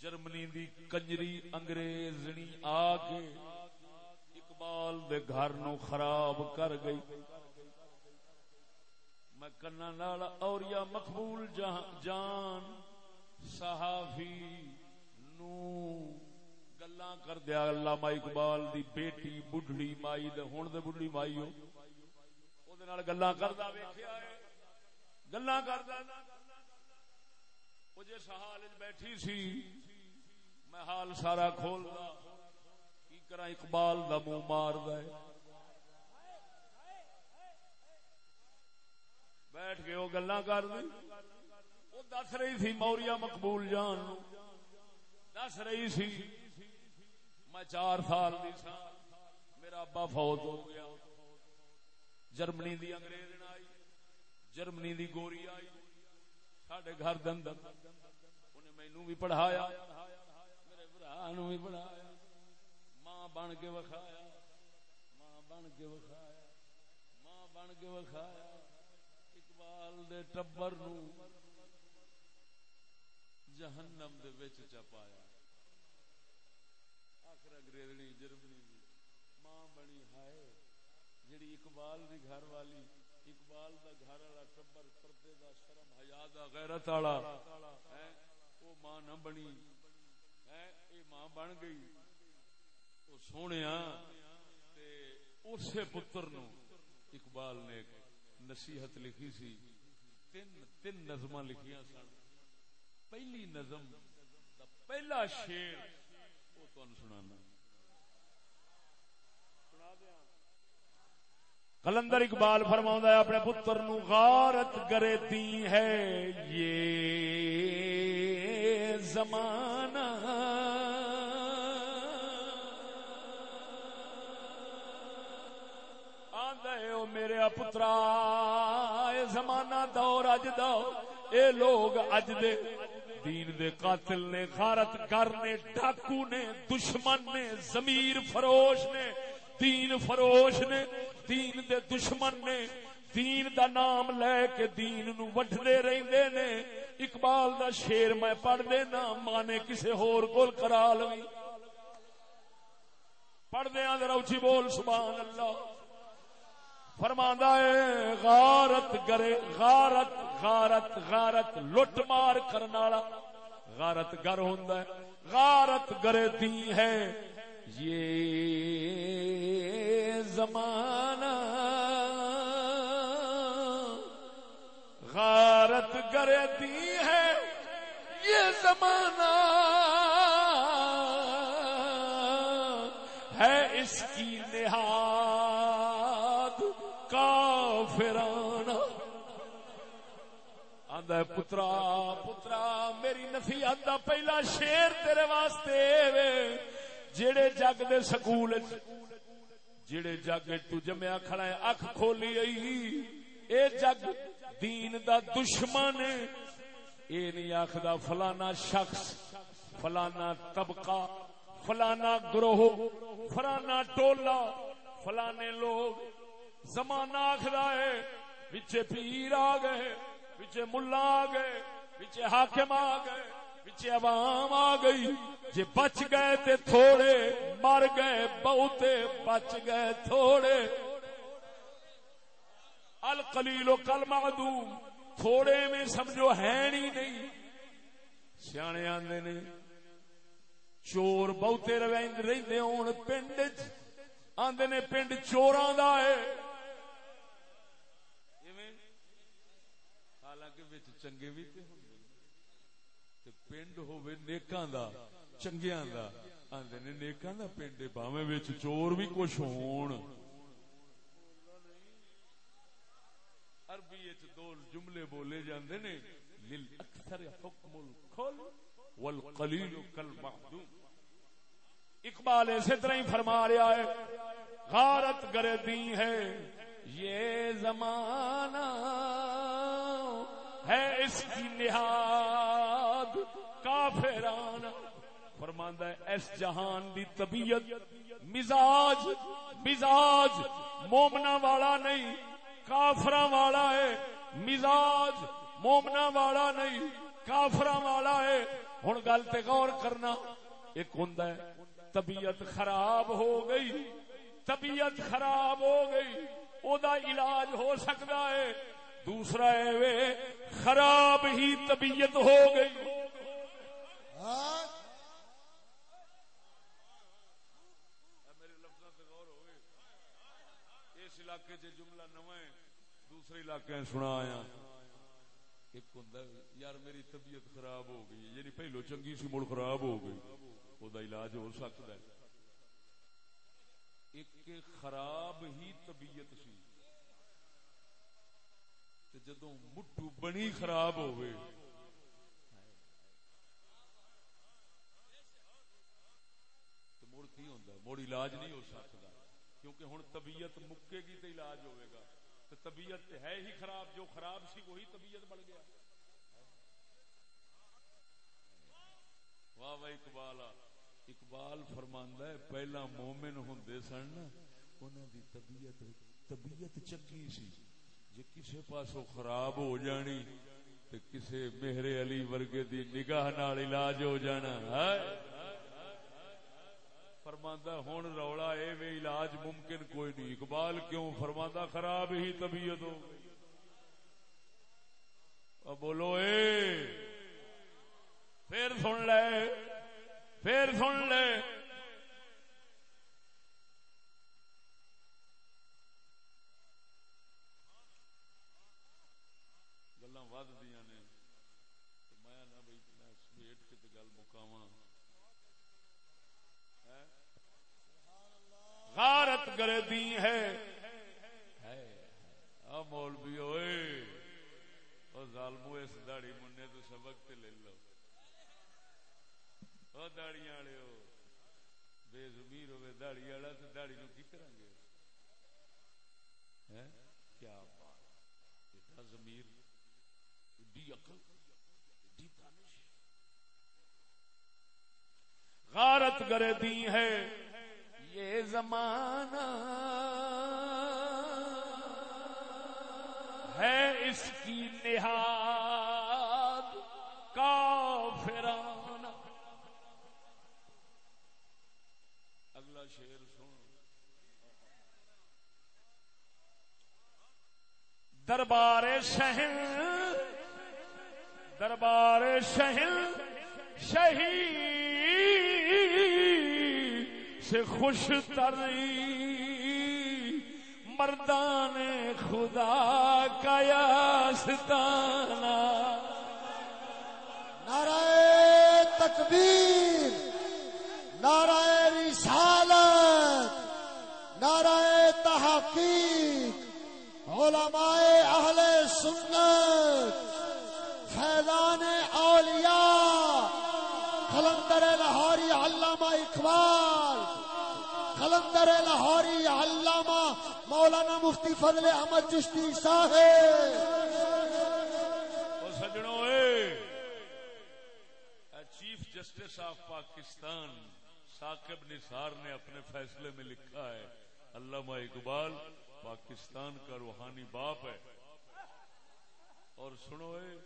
جرمنی دی کنجری انگریزنی آ کے اقبال دے گھر نو خراب کر گئی۔ میں کنا نال اوریا مقبول جان، صحافی نو گلا کر دیا۔ علامہ اقبال دی بیٹی، بڈھڑی مائی دے ہن دے بڈھڑی مائی ہو دے نال گلاں کردا ویکھیا ہے۔ گلاں کردا وہ جس حال بیٹھی سی، میں حال سارا کھول کی کرا اقبال دا منہ مار دے بیٹھ کے وہ گلا کر دی۔ وہ دس رہی تھی موریا مقبول جان دس رہی سی، میں چار سال دی سا میرا ابا فوت ہو گیا۔ جرمنی دی انگریز آئی، جرمنی دی گوری آئی سڈے گھر دن انہیں مینو بھی پڑھایا، میرے برا نو بھی پڑھایا، ماں بن کے وکھایا، ماں بن کے وکھایا، ماں بن کے وکھایا، اقبال دے ٹبر نو جہنم دے وچ چپایا۔ آخر انگریزنی، جرمنی دی ماں بنی ہائے۔ جڑی اقبال دی گھر والی، اقبال دا گھر والا ٹبر، پردے دا شرم، حیا دا غیرت والا او ماں نہ بنی اے ماں بن گئی او سونیا، تے اسے پتر نو اقبال نے نصیحت لکھی سی، تین تین نظم لکھیاں سن۔ پہلی نظم دا پہلا شیر وہ تمہیں سنانا۔ سنا دیا کلندر اقبال فرما ہے، اپنے پتر نو غارت گرتی ہے، یہ زمانہ۔ او میرے پترا، اے زمانہ دور، اج دو اے لوگ اج دے دین دے قاتل نے، غارت گر نے، ڈاکو نے، دشمن نے، ضمیر فروش نے دین فروش نے، دین دے دشمن نے، دین دا نام لے کے دین نو وڈھدے رہندے نے۔ اقبال دا شیر میں پڑھ دینا، مانے کسے ہور کول کرا لوی۔ پڑھ دیا ذرا اچھی بول، سبحان اللہ۔ فرماندا ہے، غارت گرے، غارت غارت غارت، لٹ مار کرن والا۔ غارت گر ہوندا ہے۔ غارت گرے دی ہے۔ یہ زمانہ غارت گرتی ہے۔ یہ زمانہ ہے اس کی نہاد کافرانہ۔ آندا ہے، پترا پترا، میری نصیحت دا پہلا شیر تیرے واسطے۔ وے جڑے جگ دے سکول جڑے جگ تو جمیا کھڑا ہے، اکھ کھولی آئی اے جگ دین دا دشمن اے نہیں آخدا فلانا شخص، فلانا طبقہ، فلانا گروہ، فلانا ٹولا، فلانے لوگ۔ زمانہ آخر ہے پچھے پیر آ گئے پچھے ملا آ گئے پچھے حاکم آ گئے۔ پچھے عوام آ گئی۔ جے بچ گئے تے تھوڑے، مر گئے بہتے بچ گئے تھوڑے۔ القلیل و کل معدوم تھوڑے میں سمجھو ہے نہیں نہیں۔ سیانے آندے نے، چور بہتے رہندے ہون پنڈ چ۔ آندے نے پنڈ چوراں دا ہے۔ حالانکہ وچ چنگے بھی تے تے پنڈ ہوے نیکاں دا چنگیاں دا آندے نے نیکاں دا پنڈ ہے، وچ چور بھی کچھ ہون عربی وچ دو جملے بولے جاندے نے للاکثر حکم الکل والقلیل کالمعدوم اقبال اسی طرح ہی فرما رہا ہے غارت گردی ہے یہ زمانہ ہے اس کی نہاد کافرانہ فرماندہ ہے، اس جہان دی طبیعت مزاج مزاج مومنا والا نہیں کافرا والا ہے، مزاج مومنا والا نہیں کافرا والا ہے۔ ہوں گل تے غور کرنا، ایک ہوں طبیعت خراب ہو گئی، طبیعت خراب ہو گئی، او دا علاج ہو سکتا ہے۔ دوسرا ہے، وے خراب ہی طبیعت ہو گئی۔ ہاں؟ میرے لفظوں سے غور ہوئے اس علاقے چ جملہ نواں دوسرے علاقے سنا آیا۔ ایک ہوندا ہے، یار میری طبیعت خراب ہو گئی یعنی پہلو چنگی سی مڑ خراب ہو گئی۔ او دا علاج ہو سکتا ہے۔ ایک خراب ہی طبیعت سی۔ تے جدوں مٹھو بنی خراب ہوئے مڑ کی ہوندا مڑ علاج نہیں ہو سکتا۔ کیونکہ ہن طبیعت مکے گی تو علاج ہوئے گا۔ تو طبیعت ہے ہی خراب۔ جو خراب سی وہی طبیعت بڑھ گیا۔ واہ واہ، اقبال اقبال فرماندا ہے، پہلا مومن ہوندے سن نا، انہاں دی طبیعت طبیعت چنگی سی۔ جے کسے پاسوں خراب ہو جانی، تے کسے مہر علی ورگے دی نگاہ نال علاج ہو جانا۔ ہائے! فرماندہ ہون روڑا اے وے علاج ممکن کوئی نہیں۔ اقبال کیوں فرماندہ خراب ہی طبیعت ہو گئی اب بولو اے، پھر سن لے، پھر سن لے گلاں ود دیاں نے تے میں نہ بھئی میں سمیٹ کے تے گل مکاواں ہے غارت گردی ہے۔ مولوی ہوئے او ظالمو، اس داڑھی مننے تو سبق تے لے لو۔ او داڑیاں والے ہو بے زمیر ہوے داڑھی والا تے داڑھی نو کی کران گے؟ ہیں؟ کیا بات؟ ایڈا ضمیر ایڈی عقل، ایڈی دانش۔ غارت گردی ہے۔ یہ زمانہ ہے اس کی نہاد کافرانہ۔ اگلا شعر سن دربار شہر دربار شہر شہید سے خوش تری مردان خدا کا یاستانہ۔ نعرہ تکبیر، نعرہ رسالت، نعرہ تحقیق، علماء اہل سنت خلندر لاہوری علامہ مولانا مفتی فضل احمد چشتی صاحب۔ سجنوں اے۔ Chief justice of Pakistan Saqib Nisar نے اپنے فیصلے میں لکھا ہے، علامہ اقبال، پاکستان کا روحانی باپ ہے۔ اور سنو اے،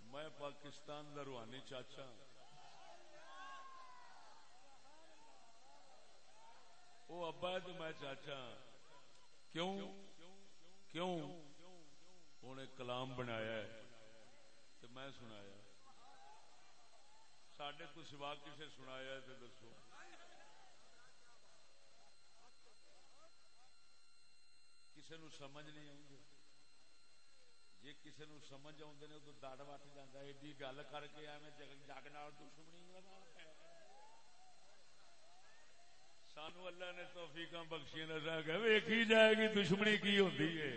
میں پاکستان کا روحانی چاچا ہوں۔ وہ ابا ہے تو میں چاچا۔ کیوں؟ کیوں؟ انہیں کلام بنایا ہے۔ تو میں سنایا۔ سڈے تو سوا کسے سنایا ہے تو دسو۔ کسی نو سمجھ نہیں آؤں جی کسی نو سمجھ آدھے نے تو دڑ وٹ جانا ایڈی گل کر کے ایویں جگ جگ نال دشمنی لگا کے سانو اللہ نے توفیقاں بخشی ویکھی جائے گی، دشمنی کی ہوتی ہے؟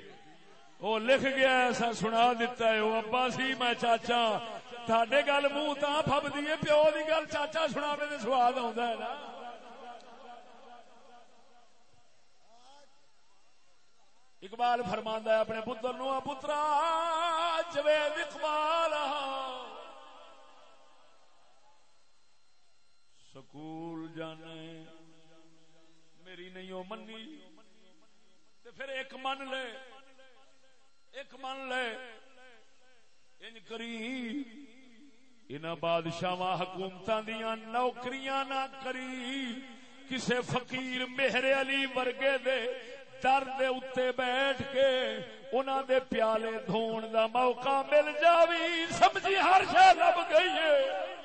وہ لکھ گیا، ایسا سنا دیتا ہے، وہ ابا سی، میں چاچا تھے گل منہ تا فب دیے پیو دی گل چاچا سنا تو سواد آتا ہے نا۔ اقبال فرماندا ہے، اپنے پتر نو پترا، جوید اقبال سکول جانے میری نہیں وہ منی۔ تے پھر ایک من لے۔ ایک من لے۔ انج کری ان بادشاہ حکومت دیا نوکریاں نہ کری کسے فقیر مہر علی ورگے دے در دے اتے بیٹھ کے انہاں دے پیالے دھون دا موقع مل جاوی۔ سمجھی ہر شے لب گئی ہے۔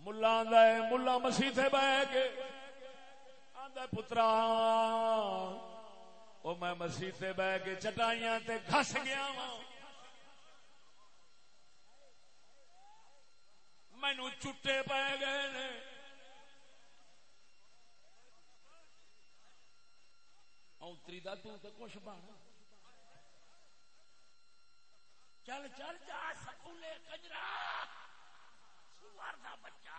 ملا آندا ہے ملا مسیح تے بہ کے آندا ہے پترا او میں مسیح تے بہ کے چٹائیاں تے گھس گیا ہاں مینو چٹے پی گئے نے اونتری دا تو تے کچھ بن چل چل جا سکولے کجرا سوار دا بچہ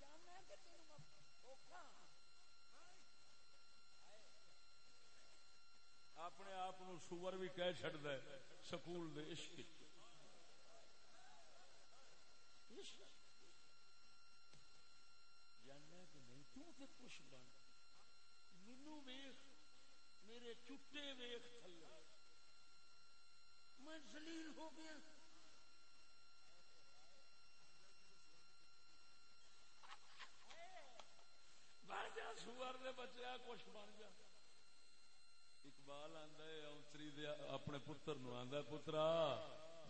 جانا کہ تینوں میں اپنے آپ سور بھی کہہ چڑتا ہے سکول دے عشق وچ۔ عشق۔ جاننا کہ نہیں تو تے کچھ بن مینو ویخ میرے چٹے ویخ تھلے میں ذلیل ہو گیا بن جا سور دے بچیا کچھ بن جا۔ اقبال آندا ہے اونتری دے اپنے پتر نو آندا ہے، پترا،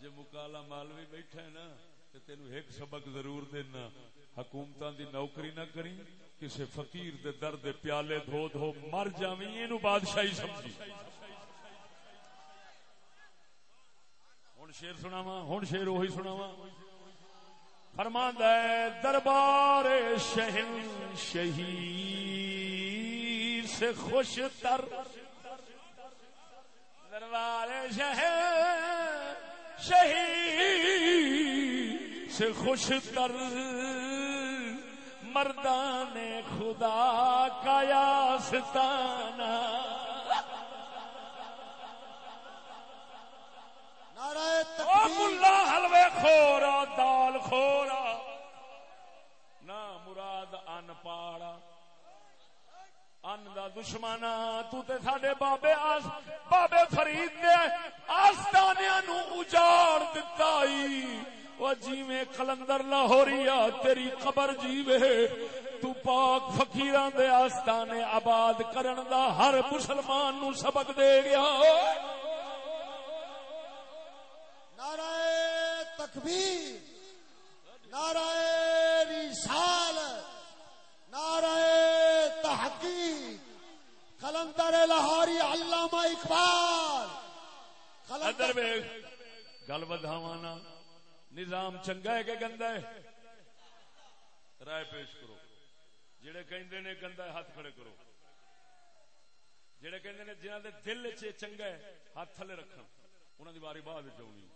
جے مکالا مالوی بیٹھا ہے نا، تے تینو ایک سبق ضرور دینا۔ حکومتاں دی نوکری نہ کری کسے فقیر دے در دے پیالے دھو دھو مر جاویں، اینو بادشاہی سمجھی۔ ہن شیر سناواں، ہن شیر وہی سناواں۔ فرماندا ہے، دربار شہن شہی سے خوش تر۔ دربار شہر شہی سے خوش تر۔ مردان خدا کا یاستانہ۔ ملا حلوے خورا دال خورا۔ نہ مراد ان پاڑا۔ ان دا دشمنا تو تے ساڈے بابے آس بابے فرید نے آستانیاں نو اجاڑ دتا ای۔ او جیویں کلندر لاہوریا، تیری قبر جیوے۔ تو پاک فقیراں دے آستانے آباد کرن دا ہر مسلمان نو سبق دے گیا۔ نعرہ تکبیر، نعرہ رسال نعرہ تحقیق کلندر لاہوری علامہ اقبال۔ ادھر کلندر گل بدھاوانا نظام چنگا ہے کہ گندا ہے؟ رائے پیش کرو۔ جڑے کہندے نے گندا ہے، ہاتھ کھڑے کرو۔ جڑے کہندے نے جنہاں دے دل چ چنگا ہے، ہاتھ تھلے رکھن۔ انہاں دی واری بعد وچ آونی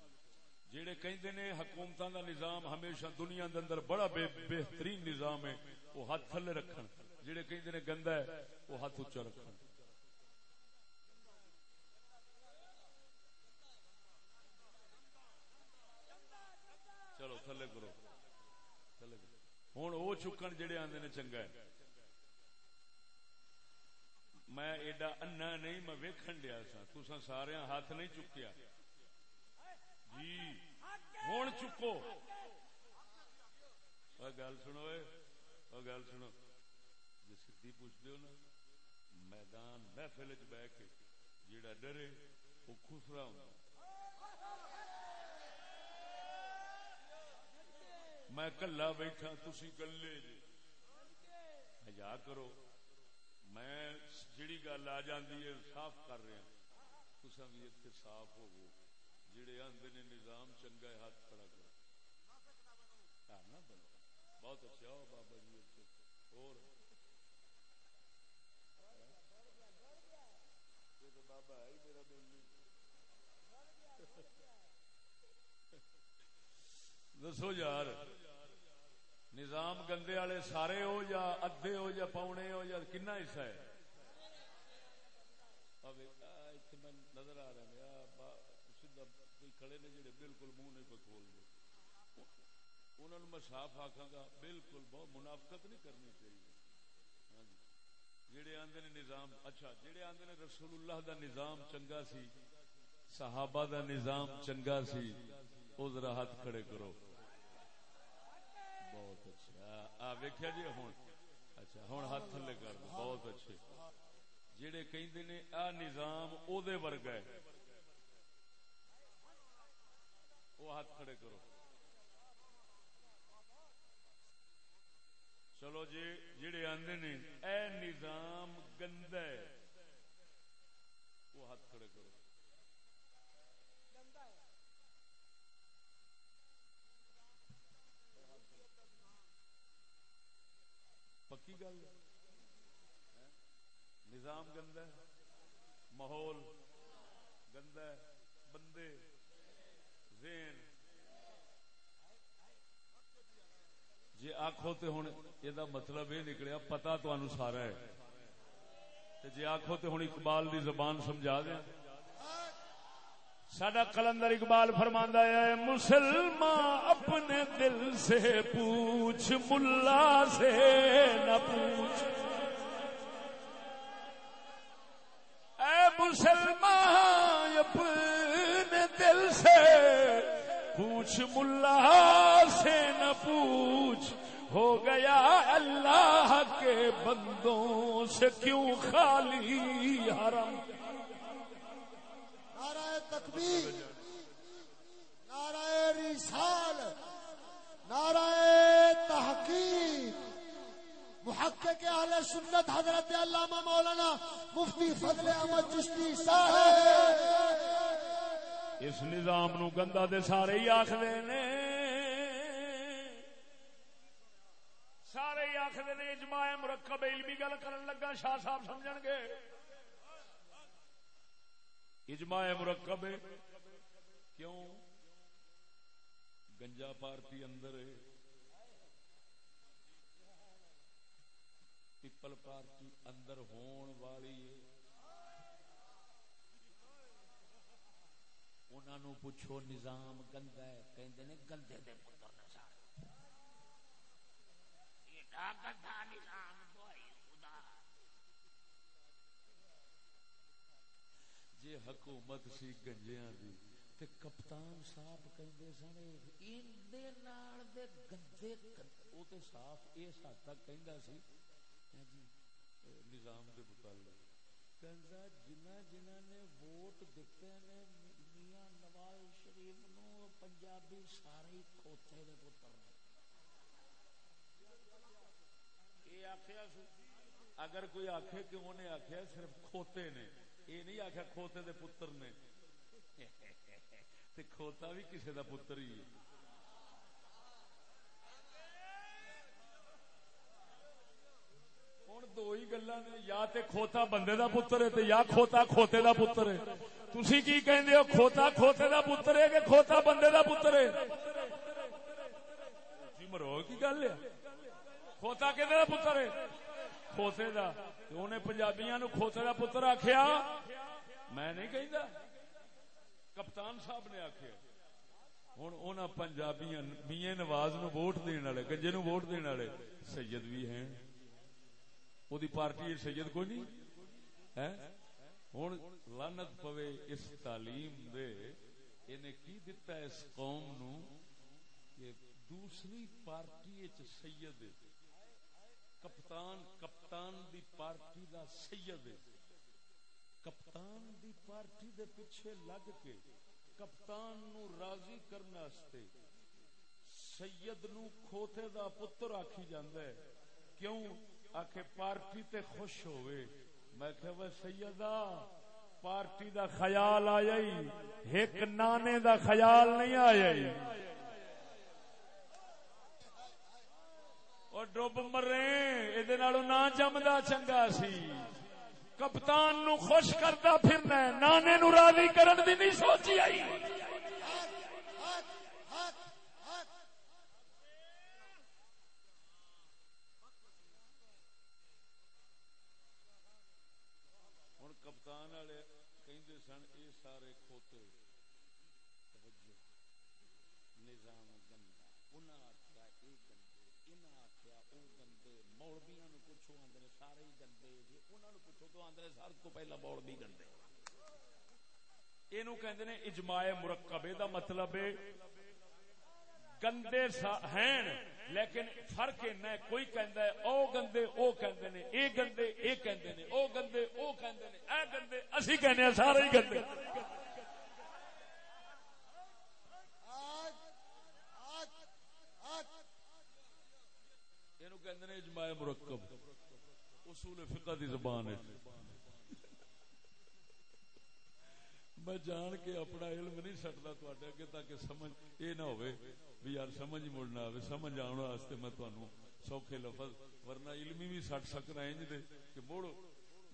جڑے کہندے نے حکومتاں دا نظام ہمیشہ دنیا دے اندر بڑا بے بہترین نظام ہے، وہ ہاتھ تھلے رکھن۔ جڑے کہندے گندا ہے، وہ ہاتھ اچا رکھن چلو، تھلے کرو۔ تھلے کرو۔ چکن جڑے آندے چنگا ہے۔ میں ایڈا انا نہیں، میں ویکھن دیا سا تساں سارے ہاتھ نہیں چکیا۔ جی ہوں چکو۔ گل سنو گل سنو۔ سدھی پوچھتے ہو نا، میدان محفل چ بہ کے جیڑا ڈرے، وہ خسرا ہوں۔ میں کلا بیٹھا، تسی کلے جی حیا کرو، میں جڑی گل آ جاندی ہے صاف کر رہا تسا بھی اتنے صاف ہوو جڑے آندے نے نظام چنگا ہے، ہاتھ کھڑا کرو۔ نہ بنو۔ بہت اچھا ہو بابا جی اور بابا ہے ہی میرا دل نہیں دسو یار نظام گندے والے سارے ہو یا ادھے ہو یا پونے ہو یا کنا حصہ ہے؟ نظر آ سیدھا کوئی کھڑے نے جڑے بالکل منہ نہیں پہ کھول دے۔ انہوں نے میں صاف آخا گا بالکل بہت منافقت نہیں کرنی چاہیے۔ جی جڑے آندے نے نظام اچھا جڑے آندے نے رسول اللہ دا نظام چنگا سی، صحابہ دا نظام چنگا سی، او ذرا ہاتھ کھڑے کرو۔ بہت اچھا۔ آ، ویکھیا جی ہوں اچھا ہوں ہاتھ تھلے کر دو۔ بہت اچھے۔ جڑے کہندے نے، آ، نظام او دے ورگا ہے۔ وہ ہاتھ کھڑے کرو۔ چلو جی جڑے آندے نے، اے نظام گندا ہے۔ وہ ہاتھ کھڑے کرو۔ پکی گل ہاں؟ نظام گندا ہے۔ ماحول گندا ہے۔ بندے، ذہن جی آخو تو ہوں یہ مطلب یہ نکلیا پتا تمہیں سارا ہے۔ جی آخو تو ہوں اقبال دی زبان سمجھا دیا سڈا کلندر اقبال فرماندہ ہے، مسلمان اپنے دل سے پوچھ، ملا سے نہ پوچھ۔ اے مسلمان اپنے دل سے پوچھ ملا سے نہ پوچھ، ہو گیا اللہ کے بندوں سے کیوں خالی حرم؟ نعرہ تکبیر، نعرہ رسال، نعرہ تحقیق۔ محقق اہل سنت حضرت علامہ مولانا مفتی فضل احمد چشتی صاحب۔ اس نظام نو گندا دے سارے ہی آخر نے. سارے ہی آخر نے، اجماع مرکب علمی گل کرن لگا، شاہ صاحب سمجھ گے. اجماع مرکب کیوں؟ گنجا پارٹی اندر ہے. پیپل پارٹی اندر ہون والی ہے. انہوں نے پوچھو نظام گندا ہے، کہندے نے گندے دے پتر نے سارے۔ ایڈا گندا نظام دوائی خدا۔ جے حکومت سی گنجیاں دی، تے کپتان صاحب کہندے سن این دے نال دے گندے او تے صاف اس حد تک کہندا سی۔ ہاں جی نظام دے متعلق۔ کہندا، جنہ جنہ نے ووٹ دتے نے میاں نواز شریف نو، پنجابی سارے کھوتے دے پتر نے۔ یہ آخیا اگر کوئی آخے کہ انہیں آخیا صرف کھوتے نے، یہ نہیں آخیا کھوتے دے پتر نے۔ تے کھوتا بھی کسی دا پتر ہی ہے۔ ہوں دو ہی گلا نے، یا تے کھوتا بندے دا پتر ہے، تے یا کھوتا کھوتے دا پتر ہے۔ تسی کی کہندے ہو؟ کھوتا، کھوتے دا پتر ہے کہ کھوتا بندے دا پتر ہے؟ جی مرو کی گل ہے؟ کھوتا کہ دا پتر ہے؟ کھوتے دا۔ انہیں پنجابیاں نو کھوتے دا پتر آکھیا۔ میں نہیں کہندا۔ کپتان صاحب نے آکھیا۔ ہوں ان پنجابیاں میاں نواز نو ووٹ دین والے، گنجے نو ووٹ دین والے سید بھی ہیں۔ وہ پارٹی سید کوئی نہیں؟ ہے ہوں لانت پوے اس تعلیم دے انہیں کی دتا ہے اس قوم نو؟ کہ دوسری پارٹی سید، کپتان کپتان دی پارٹی دا سید۔ کپتان دی پارٹی دے پیچھے لگ کے کپتان نو راضی کرنے واسطے سید نو کھوتے دا پتر آکھی جاندا ہے۔ کیوں؟ آکھے پارٹی تے خوش ہوئے۔ میں کہ وہ سیدہ، پارٹی دا خیال آیا ہی۔ ایک نانے دا خیال نہیں آیا ہی۔ اور ڈب مرے یہ نہ جمدا چنگا سی۔ کپتان نو خوش کرتا پھرنا نانے نو راضی کرن دی نہیں سوچی آئی ہوں کپتان والے کہیں سن یہ سارے کھوتے توجہ نظام گندا انہاں آخیا یہ گندے انہاں آخیا وہ گندے مولبیاں نو پوچھو آدھے سارے ہی گندے جی انہاں نو پوچھو تو آدھے سر تو پہلا مولبی گندے۔ یہ کہندے نے اجماع مرکب دا مطلب ہے گندے ہیں، لیکن فرق ہے، کوئی کہندا ہے او گندے، او کہندے نے اے گندے، اے کہندے نے او گندے، او کہندے نے اے گندے، اسی کہنے ہیں سارے ہی گندے۔ یہ کہندے نے اجماع مرکب۔ اصول فقہ دی زبان ہے۔ میں جان کے اپنا علم نہیں سٹتا اگے تاکہ سمجھ یہ نہ ہوئے بھی یار سمجھ مڑنا آئے سمجھ آنے واسطے میں تمہیں سوکھے لفظ ورنہ علمی بھی سٹ سکنا انج دے کہ مڑ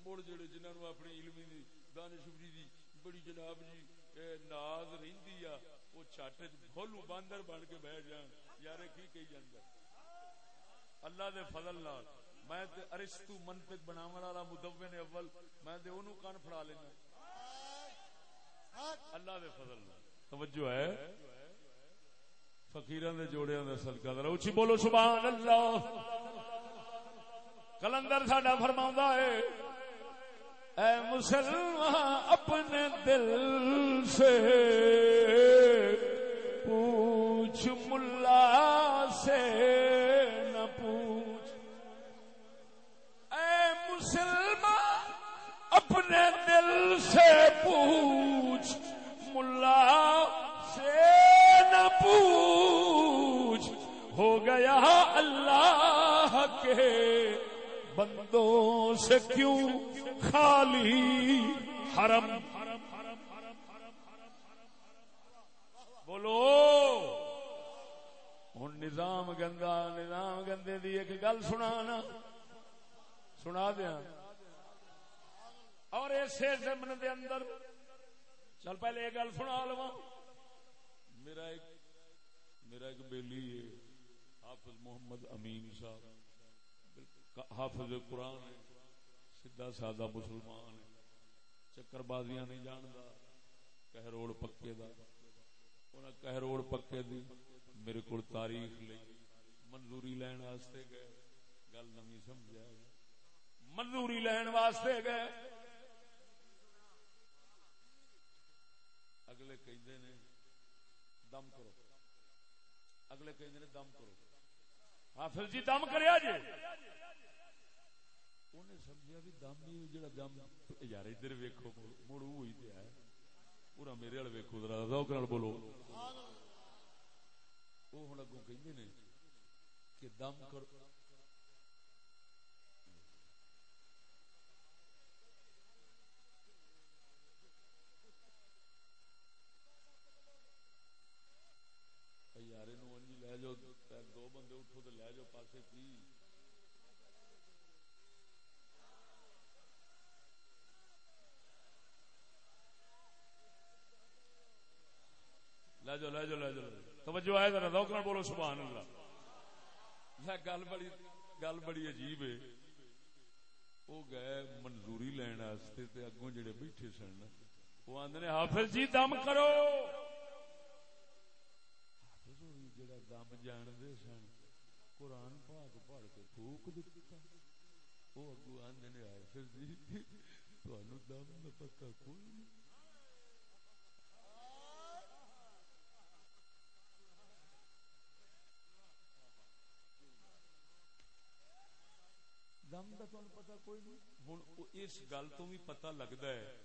مڑ جڑے جنہوں اپنی علمی دی، دانش دی دی، بڑی جناب جی ناز رہندی آ وہ چٹ بھولو باندر بن کے بہ جان۔ یار کی کہی جانا اللہ دے فضل نال۔ میں ارستو منطق بناون والا مدون اول، میں تے اونوں کان پھڑا لینا۔ اللہ دے فضل توجہ ہے۔ فقیران دے جوڑے دے صدقہ ذرا اونچی بولو، سبحان اللہ۔ کلندر ساڈا فرماوندا ہے، اے مسلمان اپنے دل سے پوچھ، ملا سے نہ پوچھ۔ اے مسلمان اپنے دل سے پوچھ۔ بندوں سے کیوں خالی حرم؟ بولو ہوں نظام گندا، نظام گندے دی ایک گل سنا سنا دیا اور اسے زمن دے اندر، چل پہلے یہ گل سنا لوا میرا ایک میرا ایک بیلی ہے، حافظ محمد امین صاحب۔ حافظ قرآن ہے، سیدھا سادہ مسلمان ہے چکر بازیاں نہیں جانتا کہروڑ پکے دا۔ انہیں کہروڑ پکے دی میرے کو تاریخ لئی، منظوری لین واسطے گئے۔ گل نمی سمجھا منظوری لین واسطے گئے۔ اگلے کہندے نے، دم کرو۔ اگلے کہندے نے، دم کرو۔ حافظ جی دم کریا جی۔ انہیں سمجھا بھی دم ہی جڑا دم یار ادھر ویکھو مڑ ہوئی تے ہے پورا میرے والے ویکھو ذرا ذوق نال بولو وہ ہن اگوں کہندے نے کہ دم کرو جو لے جو لے جو توجہ آئے ذرا بولو، سبحان اللہ۔ گل بڑی گل بڑی عجیب ہے۔ وہ گئے منظوری لین واسطے اگوں جڑے بیٹھے سن وہ آندے حافظ جی دم کرو۔ حافظ جڑا دم جان دے سن، قرآن پاک پڑھ کے تھوک د وہ اگو آدھے نے، حافظ جی تم دم کوئی نہیں۔ دم کا تمہیں پتا کوئی نہیں۔ ہوں اس گل تو بھی پتا لگتا ہے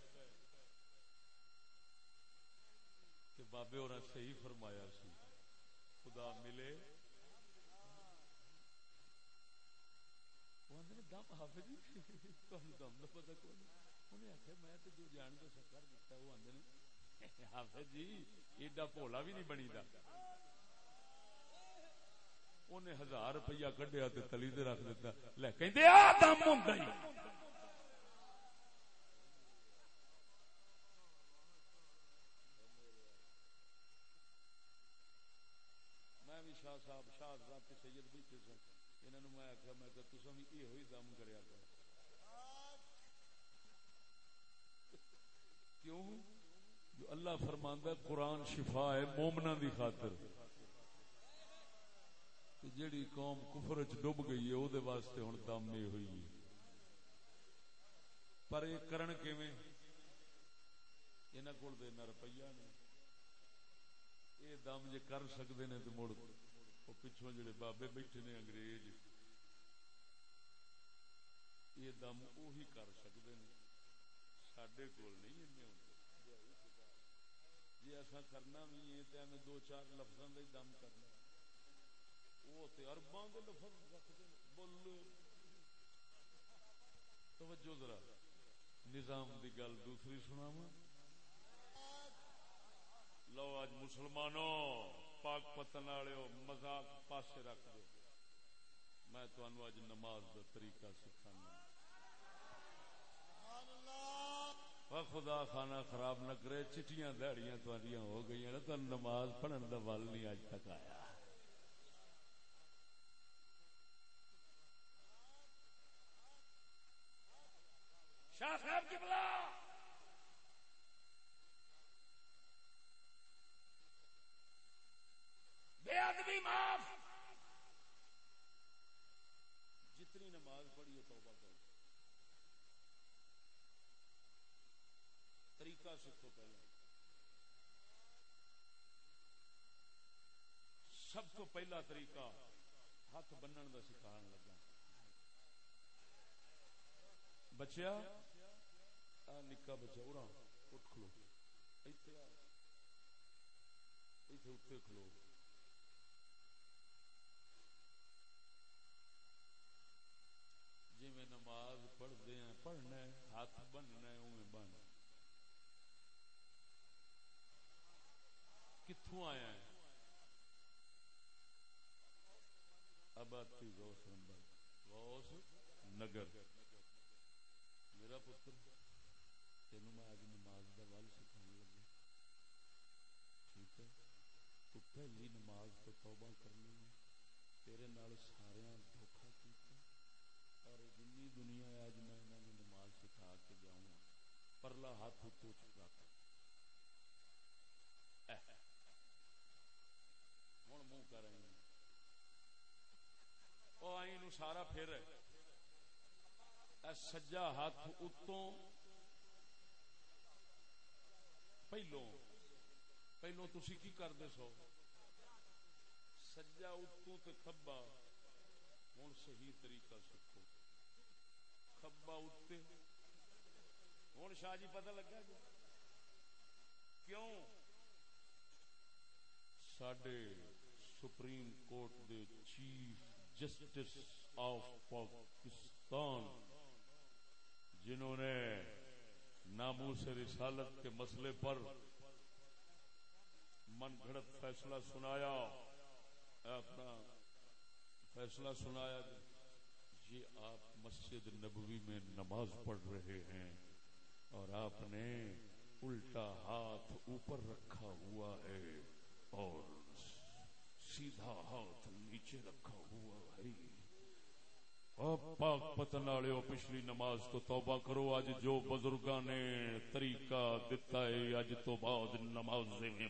کہ بابے اور صحیح فرمایا سی۔ خدا ملے۔ دم حافظ دم کا پتا کوئی نہیں۔ انہیں آخیا میں تو جو جان کا سکر دیتا وہ آدھے حافظ جی ایڈا بھولا بھی نہیں بنی دا انہیں ہزار روپیہ کڈیا تلی تے رکھ دیتا لے کہندے، آ دم ہوندا ہی۔ میں بھی شاہ صاحب، شاہ سید سن۔ میں میں کہ بھی دم کریا کرو۔ کیوں؟ جو اللہ فرماندا ہے، قرآن شفا ہے مومنا دی خاطر۔ جیڑی قوم کفر چ ڈب گئی ہے وہ واسطے ہوں دم یہ ہوئی ہے۔ پر یہ کرن کیویں؟ انہاں کول تے نہ روپیہ نہیں۔ یہ دم جے کر سکتے نے تو مڑ وہ پچھوں جڑے بابے بیٹھے نے انگریز، یہ دم وہی کر سکتے ہیں سڈے کول نہیں این جی ایسا کرنا بھی ہے تو میں دو چار لفظوں کا ہی دم کرنا۔ وہ تو ارباں کے لفظ رکھتے بولو توجہ ذرا، نظام دی گل دوسری سنا لو اج مسلمانوں، پاک پتن والے مزاق پاسے رکھ دو۔ میں تمہوں اج نماز کا طریقہ سکھانا۔ خدا خانہ خراب نہ کرے، چٹیاں دہڑیاں تھوڑیاں ہو گئی نا تو نماز پڑھن کا ول نہیں اج تک آیا شاہ صاحب کی بلا بے ادبی معاف جتنی نماز پڑھی ہے توبہ کرو طریقہ سیکھو پہلے سب تو پہلا طریقہ ہاتھ بنن کا سکھا لگا۔ بچیا نکا بچا اڑا اٹھ کھلو۔ اتنے اتنے کھلو۔ جی میں نماز پڑھتے ہیں، پڑھنا ہاتھ بننا اوے بن۔ کتوں آیا ہے؟ آبادی غوث نمبر، غوث نگر۔ میرا پتر تین میں اج نماز کا ول سکھا لگا۔ ٹھیک ہے؟ تو پہلی نماز تو توبہ کرنی ہے۔ تیرے نال سارے دھوکھا کیتا۔ اور جنی دنیا ہے اج میں انہوں نے نماز سکھا کے جاؤں۔ پرلا ہاتھ اتو چکا کر ہوں، منہ کر رہی وہ آئی نو سارا پھر ہے۔ سجا ہاتھ اتوں۔ پہلو پہلو تھی کی کرتے سو؟ سجا اتوں تے کھبا۔ ہوں صحیح طریقہ سیکھو کھبا اتنے ہوں شاہ جی پتہ لگا جی؟ کیوں؟ سڈے سپریم کورٹ دے چیف جسٹس آف پاکستان جنہوں نے نامو سے رسالت کے مسئلے پر من گھڑت فیصلہ سنایا۔ اپنا فیصلہ سنایا یہ جی آپ مسجد نبوی میں نماز پڑھ رہے ہیں اور آپ نے الٹا ہاتھ اوپر رکھا ہوا ہے اور سیدھا ہاتھ نیچے رکھا ہوا ہے۔ پاک پتن والے پچھلی نماز تو توبہ کرو۔ اج جو بزرگاں نے طریقہ دتا ہے اج تو بعد نماز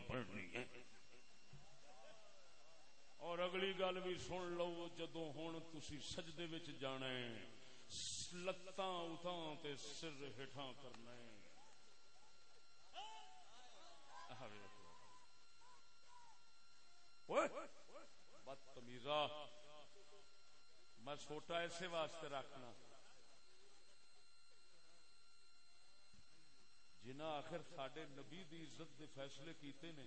پڑھنی ہے اور اگلی گل بھی سن لو جدو ہوں تسی سجدے وچ جانا ہے، لتاں اتاں تے سر ہٹھاں کرنا ہے۔ آہ اوئے! بدتمیزا میں چھوٹا ایسے واسطے رکھنا۔ جنہ آخر سڈے نبی دی عزت دے فیصلے کیتے نے،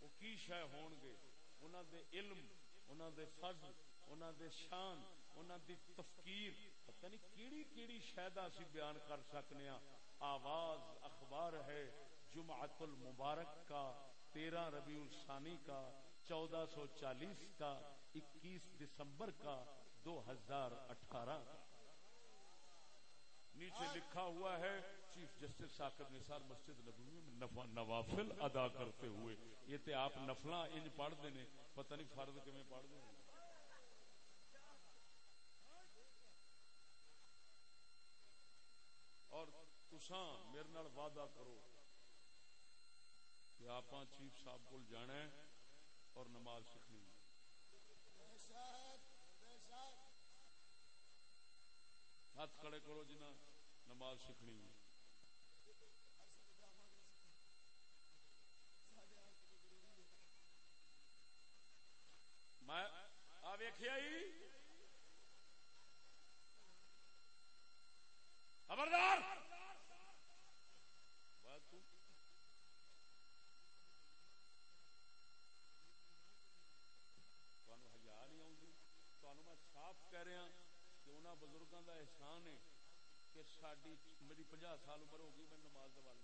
وہ کی شے ہون گے؟ انہاں دے علم، انہاں دے فضل، انہاں دے شان، انہاں دی تفکیر۔ پتہ نہیں کیڑی کیڑی شاید اسی بیان کر سکنے ہاں۔ آواز، اخبار ہے، جمعۃ المبارک کا، تیرہ ربیع الثانی کا چودہ سو چالیس کا اکیس دسمبر کا دو ہزار اٹھارہ نیچے لکھا ہوا ہے، چیف جسٹس ساکر نثار مسجد نبوی میں نوافل ادا کرتے ہوئے۔ یہ تے آپ نفلاں انج پڑھ دینے پتہ نہیں فرض کیویں پڑھ دے اور تساں میرے نال وعدہ کرو کہ آپ چیف صاحب کو جانا ہے۔ اور نماز سیکھنی ہاتھ کھڑے کرو جنہ نماز سیکھنی میں آ ویکھیا ہی۔ خبردار بات تو تانوں حیا نہیں آؤندی تانوں میں صاف کہہ رہا کہ انہاں بزرگاں دا احسان ہے کہ ساڈی میری 50 سال عمر ہو گئی میں نماز دے وال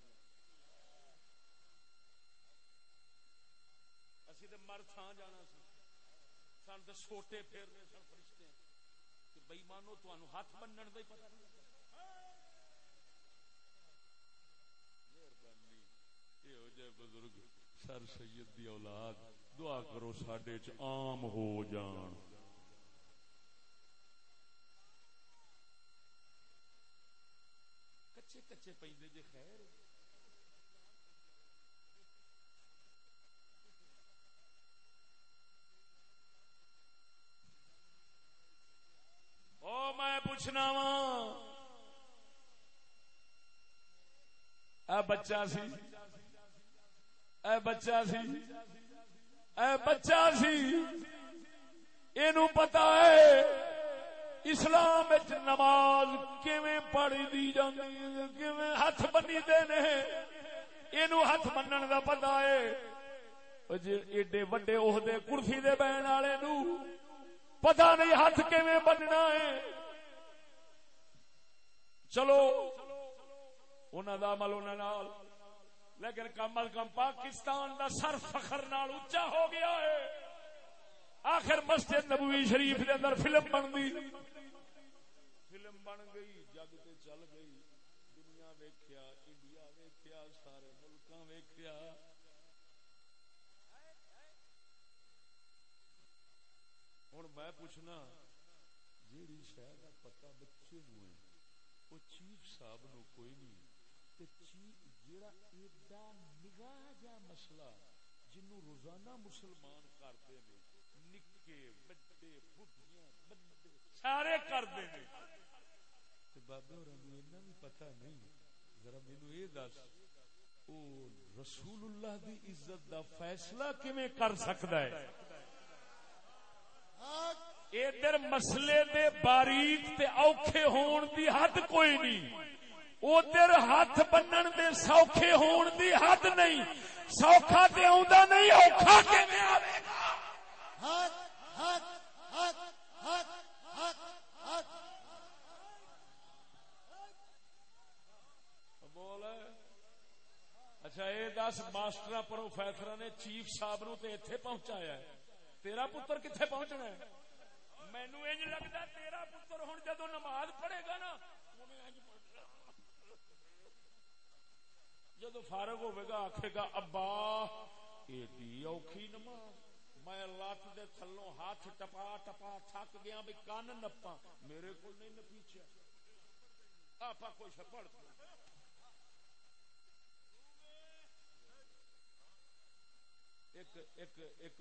ہاں۔ اسی تے مر تھاں جانا سی۔ سن تے سوٹے پھیرنے سن فرشتے۔ کہ بے ایمانو تانوں ہاتھ بنن دا ہی پتہ نہیں۔ مہربانی۔ یہ ہو جائے بزرگ، سر سید دی اولاد، دعا کرو ساڈے چ عام ہو جان۔ کچے کچے پیندے جے خیر۔ او میں پوچھنا وا بچہ سی، اے بچہ سی، اے بچہ سی، اینو پتا ہے اسلام وچ نماز کیویں پڑھی دی جاندی ہے کیویں ہاتھ بنی دے نے؟ اینو ہاتھ بنن دا پتا ہے۔ جے ایڈے وڈے عہدے کرسی دے بہن والے نو پتا نہیں ہاتھ کیویں بننا ہے۔ چلو، انہاں دا عمل انہاں نال۔ لیکن کم از کم پاکستان دا سر فخر نال اونچا ہو گیا ہے۔ آخر مسجد نبوی شریف دے اندر فلم بن گئی بن گئی، جگ تے چل گئی۔ دنیا ویکھیا، انڈیا ویکھیا، سارے ملکاں ویکھیا۔ ہوں میں پوچھنا، جیڑی شہر کا پتا بچے نو وہ چیف صاحب نو کوئی نہیں۔ تے چیف جیڑا ایڈا نگاہ جا مسئلہ جنو روزانہ مسلمان کرتے نے نکے بڑے بڈیاں بندے سارے کرتے نے تے بابے اور اینا بھی پتہ نہیں ذرا مینو یہ دس، او رسول اللہ دی عزت دا فیصلہ کیویں کر سکدا ہے؟ ادھر مسلے دے باریک تے اوکھے ہون دی حد کوئی نہیں۔ ادھر ہاتھ بنن دے سوکھے ہون دی حد نہیں۔ سوکھا تے آوندا نہیں، اوکھا کیویں آوے گا حق حق حق حق حق حق بول اچھا یہ دس ماسٹر پروفیسر نے چیف صاحب نو تے ایتھے پہنچایا ہے۔ تیرا پتر کتنے پہنچنا ہے؟ مینو انج لگتا تیرا پتر ہوں جدو نماز پڑھے گا نا جدو فارغ ہوئے گا آخے گا، ابا، ایڈی اوکھی نماز۔ میں لت دے تھلوں ہاتھ ٹپا ٹپا تھک گیا بھی کن نپا میرے کو نہیں نپیچیا۔ آپ کوئی شا ایک ایک ایک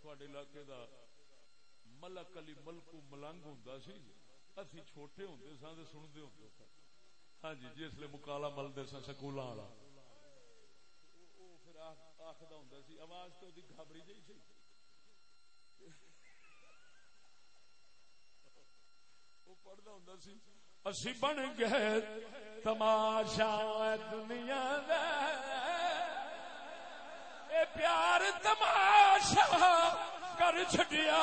تھوڑے علاقے دا ملک علی ملکو ملنگ ہوں سی جی۔ اسی چھوٹے ہوں سن تو سنتے ہوں ہاں جی جس لیے مکالا ملتے سن سکول والا۔ پھر آخر ہوں سی، آواز تو گھابری جی سی۔ وہ پڑھتا ہوں سی، اسی بن گئے تماشا دنیا اے پیار تماشا کر چڈیا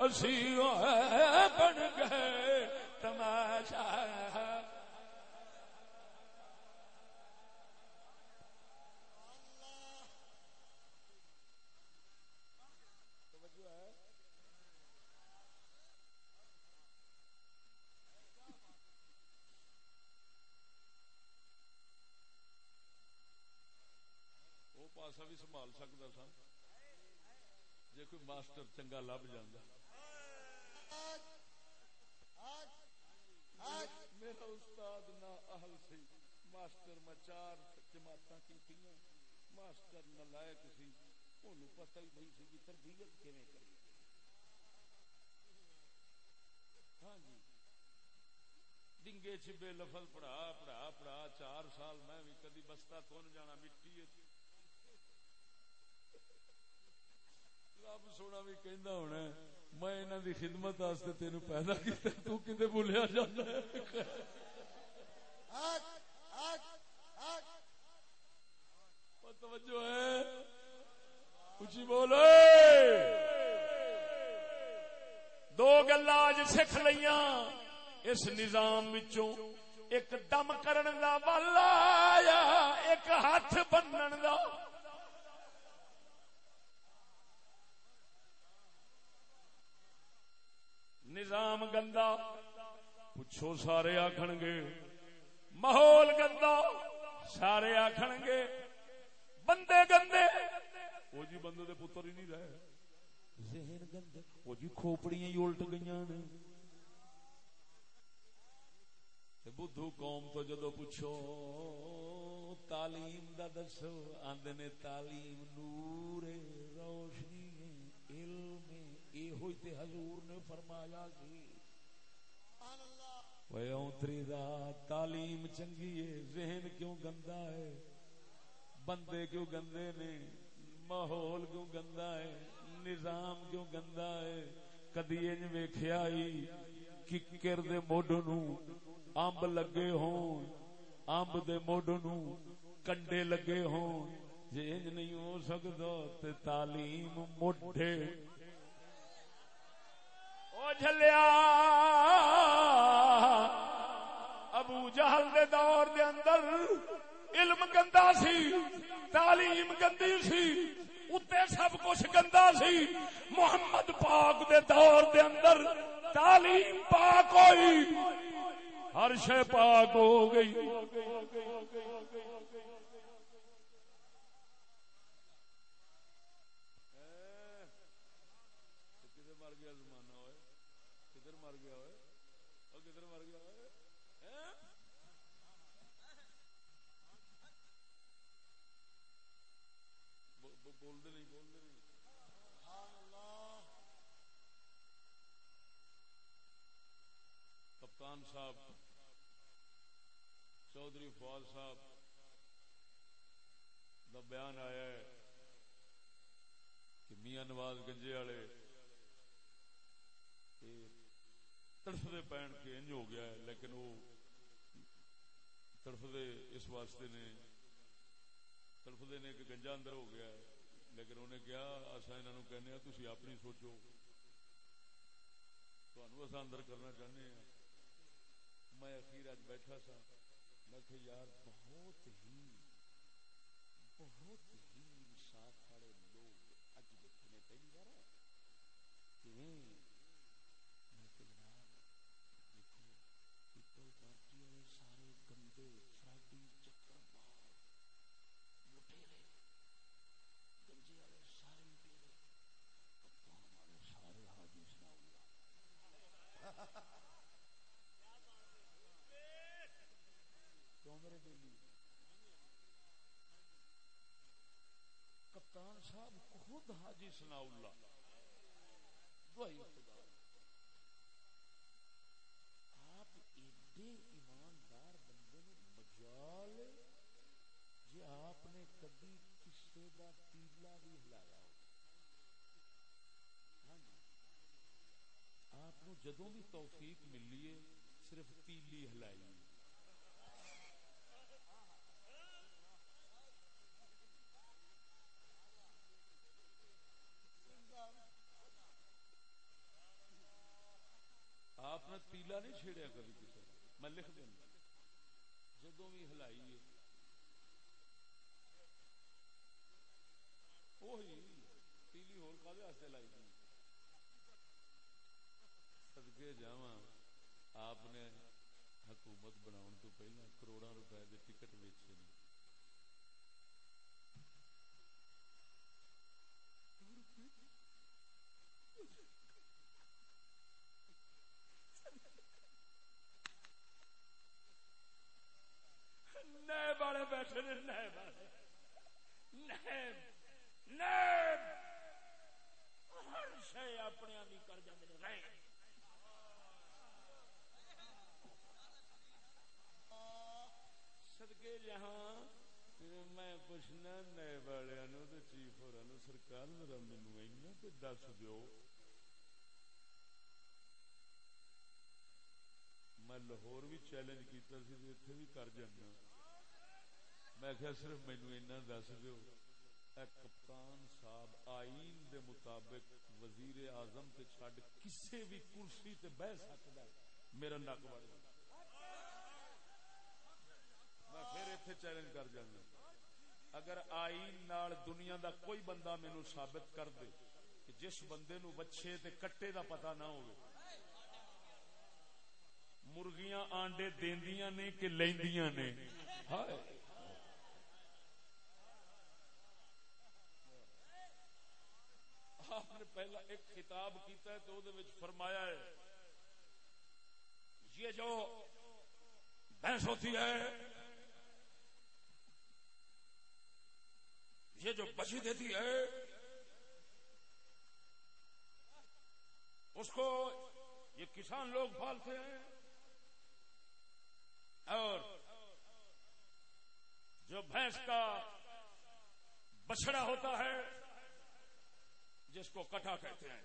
اسی بن گئے تماشا پاسا بھی سنبھال سکتا سا جی کوئی ماسٹر چنگا لب جانا میرا استاد نہ اہل سی ماسٹر میں چار جماعت کی ماسٹر نہ نلائک سی ان پتہ ہی نہیں سی کہ تربیت کیویں کری ہاں جی ڈنگے چبے لفظ پڑھا پڑھا پڑھا چار سال میں بھی کدی بستہ تھون جانا مٹی رب سونا بھی کہندا ہونا میں انہاں دی خدمت واسطے تینو پیدا کیتا تو کتے بھولیا جاندا ہے توجہ ہے اچھی بولے دو گلا اج سکھ لیاں اس نظام وچوں ایک دم کرن دا والا آیا ایک ہاتھ بنن دا نظام گندا پوچھو سارے آخن گے۔ ماحول گندا، سارے آخن گے۔ بندے گندے۔ وہ جی بندے دے پتر ہی نہیں رہے۔ ذہن گندے۔ وہ جی کھوپڑیاں ہی الٹ گئی بدھو قوم تو جدو پوچھو، تعلیم دا دسو۔ آندے نے تعلیم نور روشنی علم یہ ہوئی تے حضور نے فرمایا سی۔ اتری دا تعلیم چنگی ہے، ذہن کیوں گندا ہے؟ بندے کیوں گندے نے؟ ماحول کیوں گندا ہے؟ نظام کیوں گندا ہے؟ کدی انج ویکھیا ہی ککر دے موڈ نو امب لگے ہون امب دے موڈ نو کنڈے لگے ہون۔ جے انج نہیں ہو سکدا تے تعلیم موڈے جلیا ابو جہل دے دور دے اندر علم گندا سی، تعلیم گندی سی اتنے سب کچھ گندا سی۔ محمد پاک دے دور دے اندر تعلیم پاک ہوئی۔ ہر شے پاک ہو گئی۔ کپتان صاحب، چودھری فواد صاحب کا بیان آیا ہے کہ میاں نواز گنجے والے تڑفتے پہن کے انج ہو گیا ہے، لیکن وہ تڑفتے اس واسطے نے تڑفتے نے کہ گنجا اندر ہو گیا ہے، لیکن انہیں کیا اصا انہوں کہنے ہاں، تھی اپنی سوچو۔ تمہوں اندر کرنا چاہنے ہیں میں اخیر اج بیٹھا سا، میں کہ یار، بہت ہی بہت ہی انصاف والے لوگ اج دیکھنے پہلی بار میں کہ جناب دیکھو پیپل پارٹی والے سارے گندے فراڈی چکر مار لٹیرے گنجے والے سارے لٹیرے کپتان والے سارے حاجی سنا کیوں میرے بیلی خود حاجی سنا اللہ دعائی خدا آپ ایڈے ایماندار بندے نے مجال جی آپ نے کبھی کسی کا تیلا بھی ہلایا ہو ہاں جی آپ کو جدوں بھی توفیق ملی ہے صرف تیلی ہلائی آپ نے تیلا نہیں چھیڑیا کبھی کسی میں لکھ دینا جدو بھی ہلائیے ہے۔ وہی جی، تیلی ہول کا لائی تھی۔ سدکے جا آپ نے حکومت بناؤ تو پہلے کروڑا روپے کے ٹکٹ ویچے والے بیٹھے نے نئے والے نئے نئے ہر شے اپنے آپ ہی کر جاتے ہیں سدکے جہاں میں پوچھنا نئے والوں تو چیف ہو سرکار میرا مینو اینا تو دس دو میں لاہور بھی چیلنج کیتا سی اتنے بھی کر جانا۔ میں کیا صرف مینو اینا دس دو کپتان صاحب، آئین دے مطابق وزیر اعظم تے چھڈ کسے بھی کرسی تے بہ سکتا ہے۔ میرا نک بڑھ میں پھر اتنے چیلنج کر جانا۔ اگر آئین نال دنیا دا کوئی بندہ مینو ثابت کر دے کہ جس بندے نو بچے تے کٹے دا پتہ نہ ہو مرغیاں آنڈے دیندیاں نے کہ لیندیاں نے؟ ہائے آپ نے پہلا ایک خطاب کیتا ہے تو وہ فرمایا ہے جی یہ جو بحث ہوتی ہے جی یہ جو بچی دیتی ہے، اس کو یہ کسان لوگ پالتے ہیں۔ اور جو بھینس کا بچڑا ہوتا ہے جس کو کٹا کہتے ہیں۔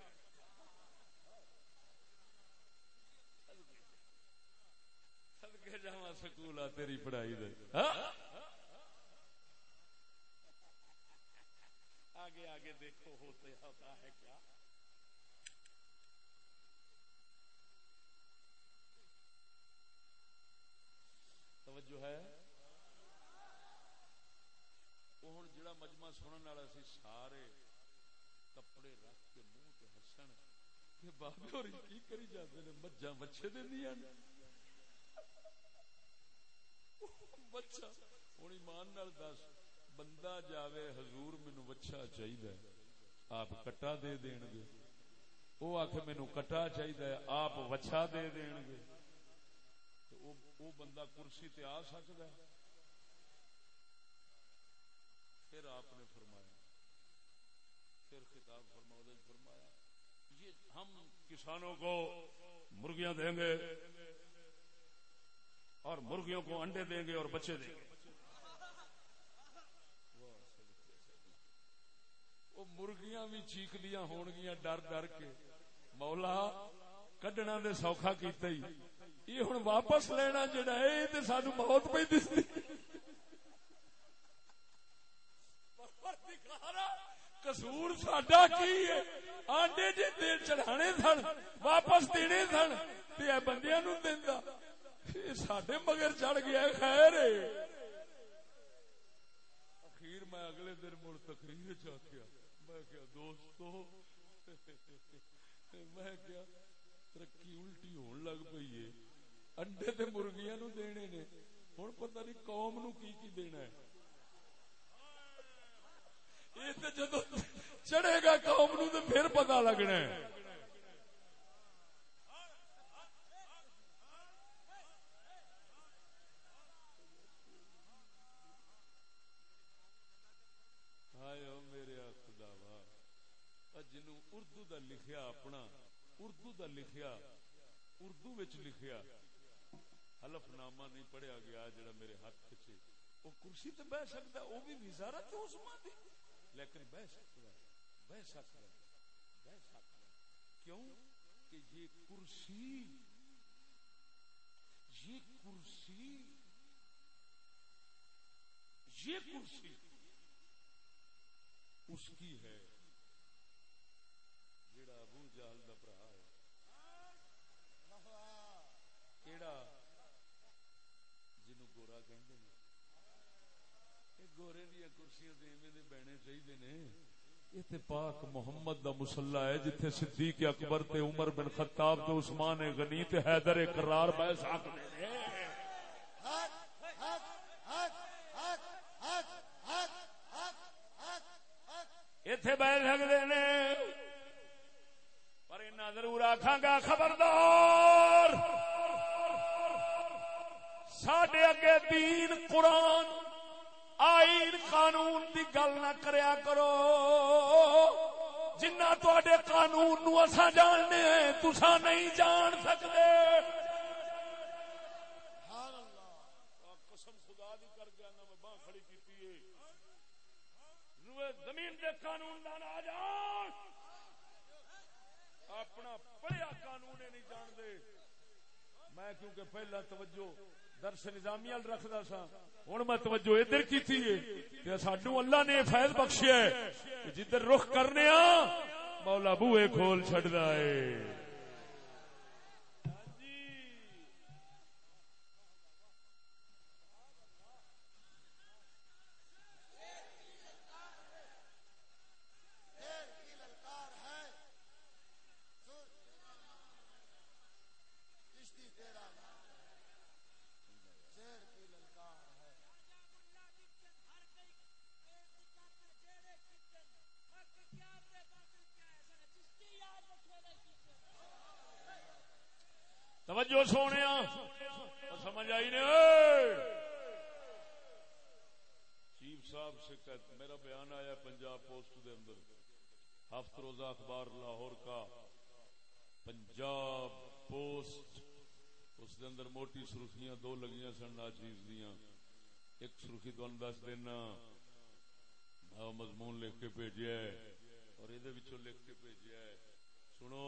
سدکے سکول آ تیری پڑھائی دے۔ ہاں؟ آگے آگے دیکھو ہوتے ہوتا ہے کیا۔ توجہ ہے؟ وہ ہوں جڑا مجمع سننے والا سی سارے کپڑے رکھ کے منہ تے ہسن کہ بابے اور کی کری جاتے نے مجھا مچھے دیا بچہ ہوں ایمان نال دس بندہ جاوے حضور مینو بچہ چاہیے آپ کٹا دے دین گے وہ آخ مینو کٹا چاہیے آپ وچھا دے دین گے وہ بندہ کرسی تے آ سکتا ہے پھر آپ نے فرمایا پھر خطاب فرما فرمایا یہ ہم کسانوں کو مرغیاں دیں گے اور مرغیوں کو انڈے دیں گے اور بچے دیں گے۔ وہ مرغیاں بھی چیک لیا ہون گیا ڈر ڈر کے۔ مولا، کڈنا دے سوکھا کیتا ہی۔ یہ ہوں واپس لینا جڑا ہے، یہ سانو موت پہ دستی کسور ساڈا کی ہے؟ آنڈے جی دیر چڑھانے سن واپس دینے سن بندیا نو دینا سڈے مگر چڑھ گیا خیر اخیر میں اگلے دن مڑ تقریر چاہیا میں کیا دوستو میں کیا ترقی الٹی ہون لگ پئی ہے انڈے تے مرغیاں نو دینے نے ہن پتہ نہیں قوم نو کی کی دینا ہے یہ تے جدو چڑھے گا قوم نو تے پھر پتہ لگنا ہے۔ جنوں اردو دا لکھیا اپنا، اردو دا لکھیا، اردو وچ لکھیا۔ حلف نامہ نہیں پڑھیا گیا جڑا میرے ہاتھ چ وہ کرسی تے بہ سکتا ہے وہ بھی وزارت عثمان دی۔ لیکن بہ سکتا ہے بہ سکتا ہے بہ سکتا ہے۔ کیوں؟ کہ یہ کرسی یہ کرسی یہ کرسی اس کی ہے جڑا ابو جہل دا بھرا ہے۔ کیڑا؟ جنوں گورا کہندے نے۔ گورے دیا کرسیاں دے بہنے چاہیے نے۔ یہ پاک محمد دا مسلح ہے جتھے صدیق اکبر تے عمر بن خطاب تے عثمان غنی تے حیدر اقرار بہ سکدے نے۔ جاننے ہیں تساں نہیں جان سکتے قسم خدا دی کر کے میں باں کھڑی کیتی ہے۔ روئے زمین دے قانون دا نہ جان۔ اپنا پڑھیا قانون نہیں جان دے میں کیونکہ پہلا توجہ درس نظامی نظامیہ رکھدا سا، ہن میں توجہ ادھر کیتی ہے کہ سانو اللہ نے فیض بخشیا ہے کہ جدھر رخ کرنے آ مولا بوئے کھول چھڑدا ہے دیر کی للکار ہے سر کشتی تیرا نام شیر کی للکار ہے توجہ سونے سمجھ آئی نے اے! چیف صاحب سے کہت میرا بیان آیا پنجاب پوسٹ دے اندر ہفت روزہ اخبار لاہور کا پنجاب پوسٹ اس دے اندر موٹی سرخیاں دو لگیاں سن ناچیز دیاں ایک سرخی تو دس دینا میں وہ مضمون لکھ کے بھیجیا ہے اور یہ لکھ کے بھیجیا ہے سنو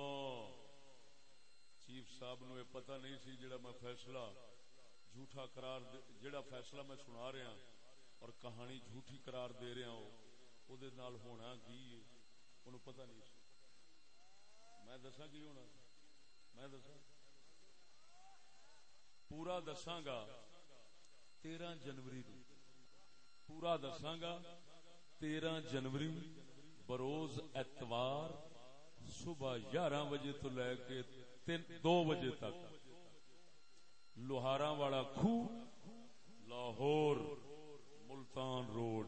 چیف صاحب نو یہ پتہ نہیں سی جڑا میں فیصلہ جھوٹا قرار دے جڑا فیصلہ میں سنا رہا اور کہانی جھوٹی قرار دے رہا ہوں او دے نال ہونا کی ہے انہوں پتہ نہیں سی میں دساں کی ہونا میں دساں پورا دساں گا تیرہ جنوری نو پورا دساں گا تیرہ جنوری بروز اتوار صبح گیارہ بجے تو لے کے تین دو بجے تک لوہارا والا کھو لاہور ملتان روڈ۔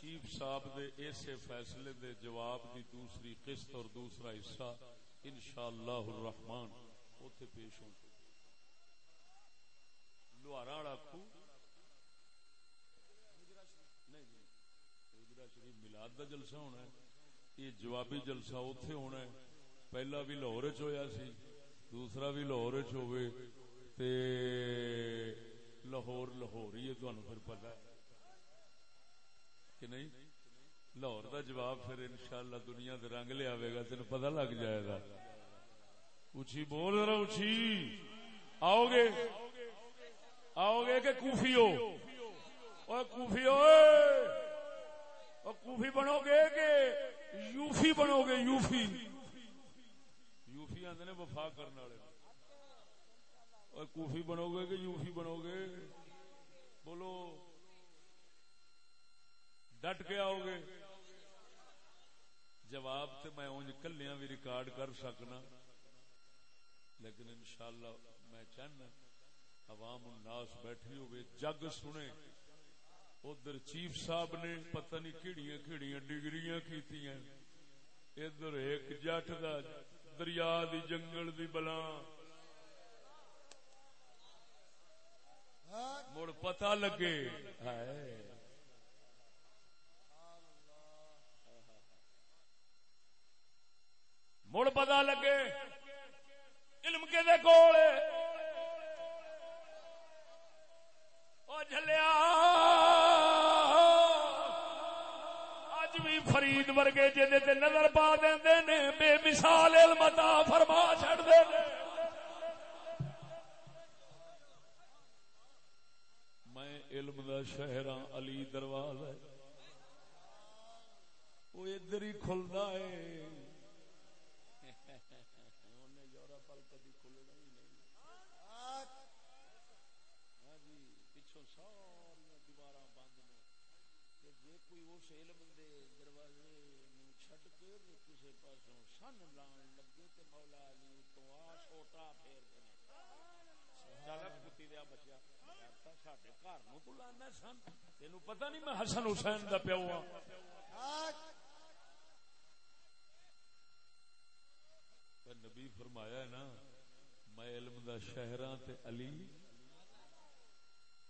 چیف صاحب دے ایسے فیصلے دے جواب دی دوسری قسط اور دوسرا حصہ انشاءاللہ الرحمن اوتھے پیش ہوں۔ لوہارا والا کھو نہیں جی حجرہ شریف میلاد دا جلسہ ہونا ہے۔ یہ جوابی جلسہ اتے ہونا ہے۔ پہلا بھی لاہور چ ہویا سی، دوسرا بھی لاہور چ ہوئے تے لاہور لاہور ہی ہے پھر پتا ہے کہ نہیں؟ لاہور دا جواب پھر انشاءاللہ دنیا دے رنگ لے آئے گا تین پتہ لگ جائے گا۔ اچھی بول رہا اچھی آؤ گے؟ آؤ گے کہ کوفی ہو؟ اور کوفی اور کوفی بنو گے کہ یوفی بنو گے، یوفی۔ یوفی آتے نے وفا کرنے والے۔ اور کوفی بنو گے کہ یوفی بنو گے بولو، ڈٹ کے آؤ گے۔ جواب تو میں انج کلیاں بھی ریکارڈ کر سکنا، لیکن انشاءاللہ میں چاہنا عوام الناس بیٹھی ہوئے، جگ سنے۔ ادھر چیف صاحب نے پتہ نہیں کہڑیاں کہڑیاں ڈگریاں کیتیاں۔ ادھر ایک جٹ دا دریا دی جنگل دی بلا مڑ پتہ لگے۔ مڑ پتا لگے۔ علم کے کول او اج بھی فرید ورگے جے نظر پا دے بے مثال علم فرما چھڑ دے علم دا شہر ہاں علی دروازہ وہ ادھر ہی کھلدا ہے۔ بچیا۔ ساڈے گھر نہیں میں حسن حسین دا پیو ہاں نبی فرمایا ہے نا میں علم دا شہراں تے علی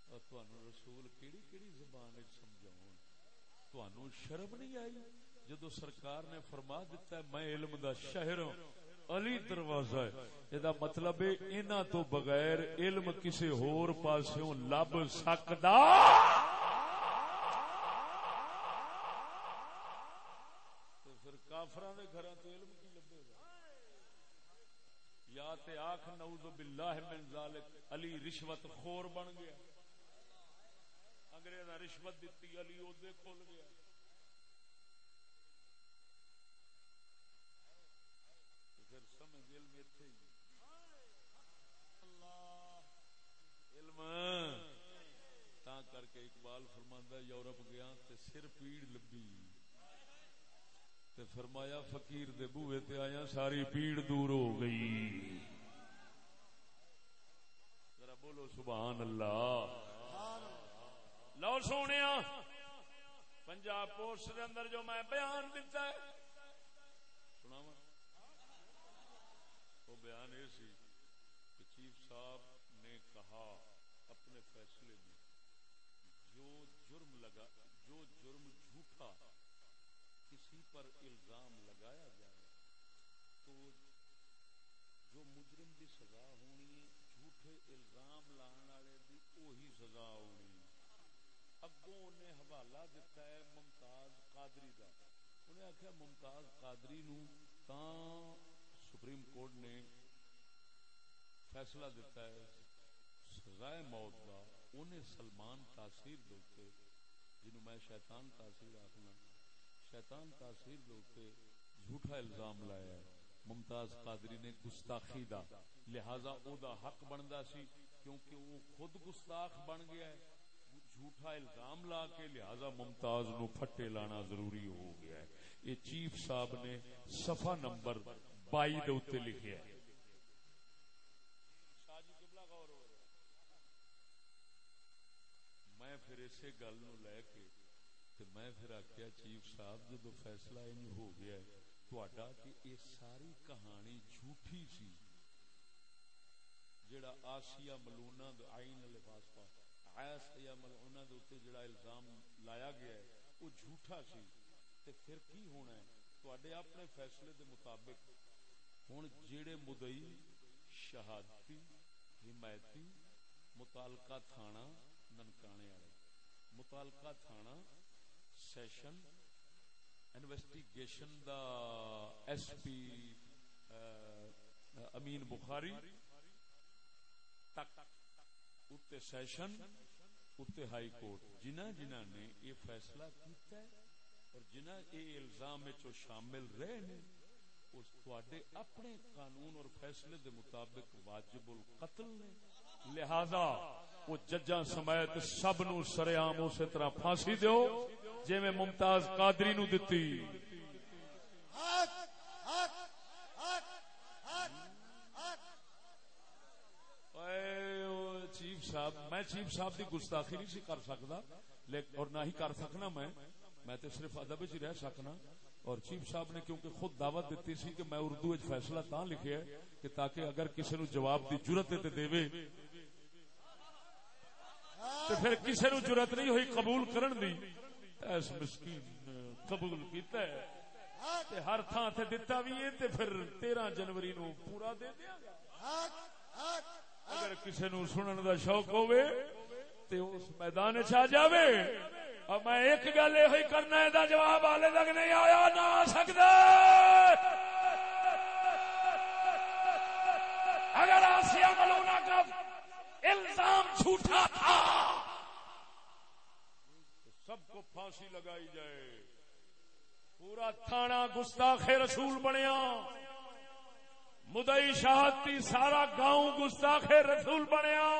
اور تانوں رسول کیڑی کیڑی زبان وچ سمجھاون تانوں شرم نہیں آئی؟ جدو سرکار نے فرما دیتا ہے، میں علم دا شہر ہوں علی دروازہ ہے۔ یہ مطلب ہے انہاں تو بغیر علم کسی ہور پاسوں لب سکدا۔ پھر کافراں دے گھراں تو علم کی لبے گا۔ یا تے نعوذ باللہ من ذالک، علی رشوت خور بن گیا۔ انگریزا رشوت دیتی، علی اودے کھل گیا تو پھر سمجھ علم ایتھے ہی علم تا کر کے اقبال فرماندا یورپ گیا تے سر پیڑ لبی تے فرمایا، فقیر دے بوئے تے آیا، ساری پیڑ دور ہو گئی۔ ذرا بولو، سبحان اللہ۔ لو سونے پنجاب پوسٹ دے اندر جو میں بیان دیتا ہے، سناواں۔ وہ بیان یہ سی کہ چیف صاحب نے کہا اپنے فیصلے میں جو جرم لگا جو جرم جھوٹا کسی پر الزام لگایا جائے تو جو مجرم دی سزا ہونی ہے، جھوٹے الزام لان والے دی وہی سزا ہونی اگوں انہیں حوالہ دیتا ہے ممتاز قادری دا۔ انہیں آخیا ممتاز قادری نو تاں سپریم کورٹ نے فیصلہ دیتا ہے، سزائے موت دا۔ انہیں سلمان تاثیر دوتے جنہوں میں شیطان تاثیر آخنا شیطان تاثیر دوتے جھوٹا الزام لایا ہے۔ ممتاز قادری نے گستاخی دا، لہذا او دا حق بندا سی، کیونکہ وہ خود گستاخ بن گیا ہے۔ جھوٹا الزام لا کے لہذا ممتاز نو پھٹے لانا ضروری ہو گیا ہے۔ یہ چیف صاحب نے صفحہ نمبر بائی دے اتنے لکھے جی، ہے۔ میں پھر اسی گل نو لے کے، تے میں پھر آخیا چیف صاحب جدو فیصلہ ان ہو گیا ہے تھوڑا کہ یہ ساری کہانی جھوٹی سی جڑا آسیا ملونا آئین لباس پا آیس یا ملونا دے اتنے جڑا الزام لایا گیا ہے وہ جھوٹا سی۔ تے پھر کی ہونا ہے؟ تھوڑے اپنے فیصلے دے مطابق ہوں جڑے مدئی شہادتی، حمایتی، متعلقہ تھانہ ننکانے والے۔ متعلقہ تھانہ سیشن انویسٹیگیشن دا ایس پی امین بخاری تک اتنے سیشن اتنے ہائی کورٹ جنہ جنہ نے یہ فیصلہ کیتا ہے اور جنہ یہ الزام چو شامل رہے ہیں اس تواڈے اپنے قانون اور فیصلے دے مطابق واجب القتل نے لہذا وہ ججاں سمیت سب نو سریام اسی طرح پھانسی دیو جی میں ممتاز قادری نو دتی۔ چیف صاحب، میں چیف صاحب دی گستاخی نہیں سی کر سکتا اور نہ ہی کر سکنا میں میں تو صرف ادب چ رہ سکنا۔ اور چیف صاحب نے کیونکہ خود دعوت دیتی سی کہ میں اردو وچ فیصلہ تاں لکھیا ہے کہ تاکہ اگر کسی نو جواب دی جرت تے دے تے پھر کسی نو جرت نہیں ہوئی قبول کرن دی۔ ایس مسکین قبول کیتا ہے۔ تے ہر تھان تے دتا بھی ہے تے پھر تیرہ جنوری نو پورا دے دیا۔ گا اگر کسی نو سنن دا شوق ہوئے تے اس میدان چ آ جاوے اور میں ایک گل یہ کرنا ہے، دا جواب ہالے تک نہیں آیا، نہ آ سکتا۔ اگر آسیہ ملونا کا الزام جھوٹا تھا کو پھانسی لگائی جائے۔ پورا تھانہ گستاخ رسول بنیا۔ مدئی شہادتی سارا گاؤں گستاخ رسول بنیا۔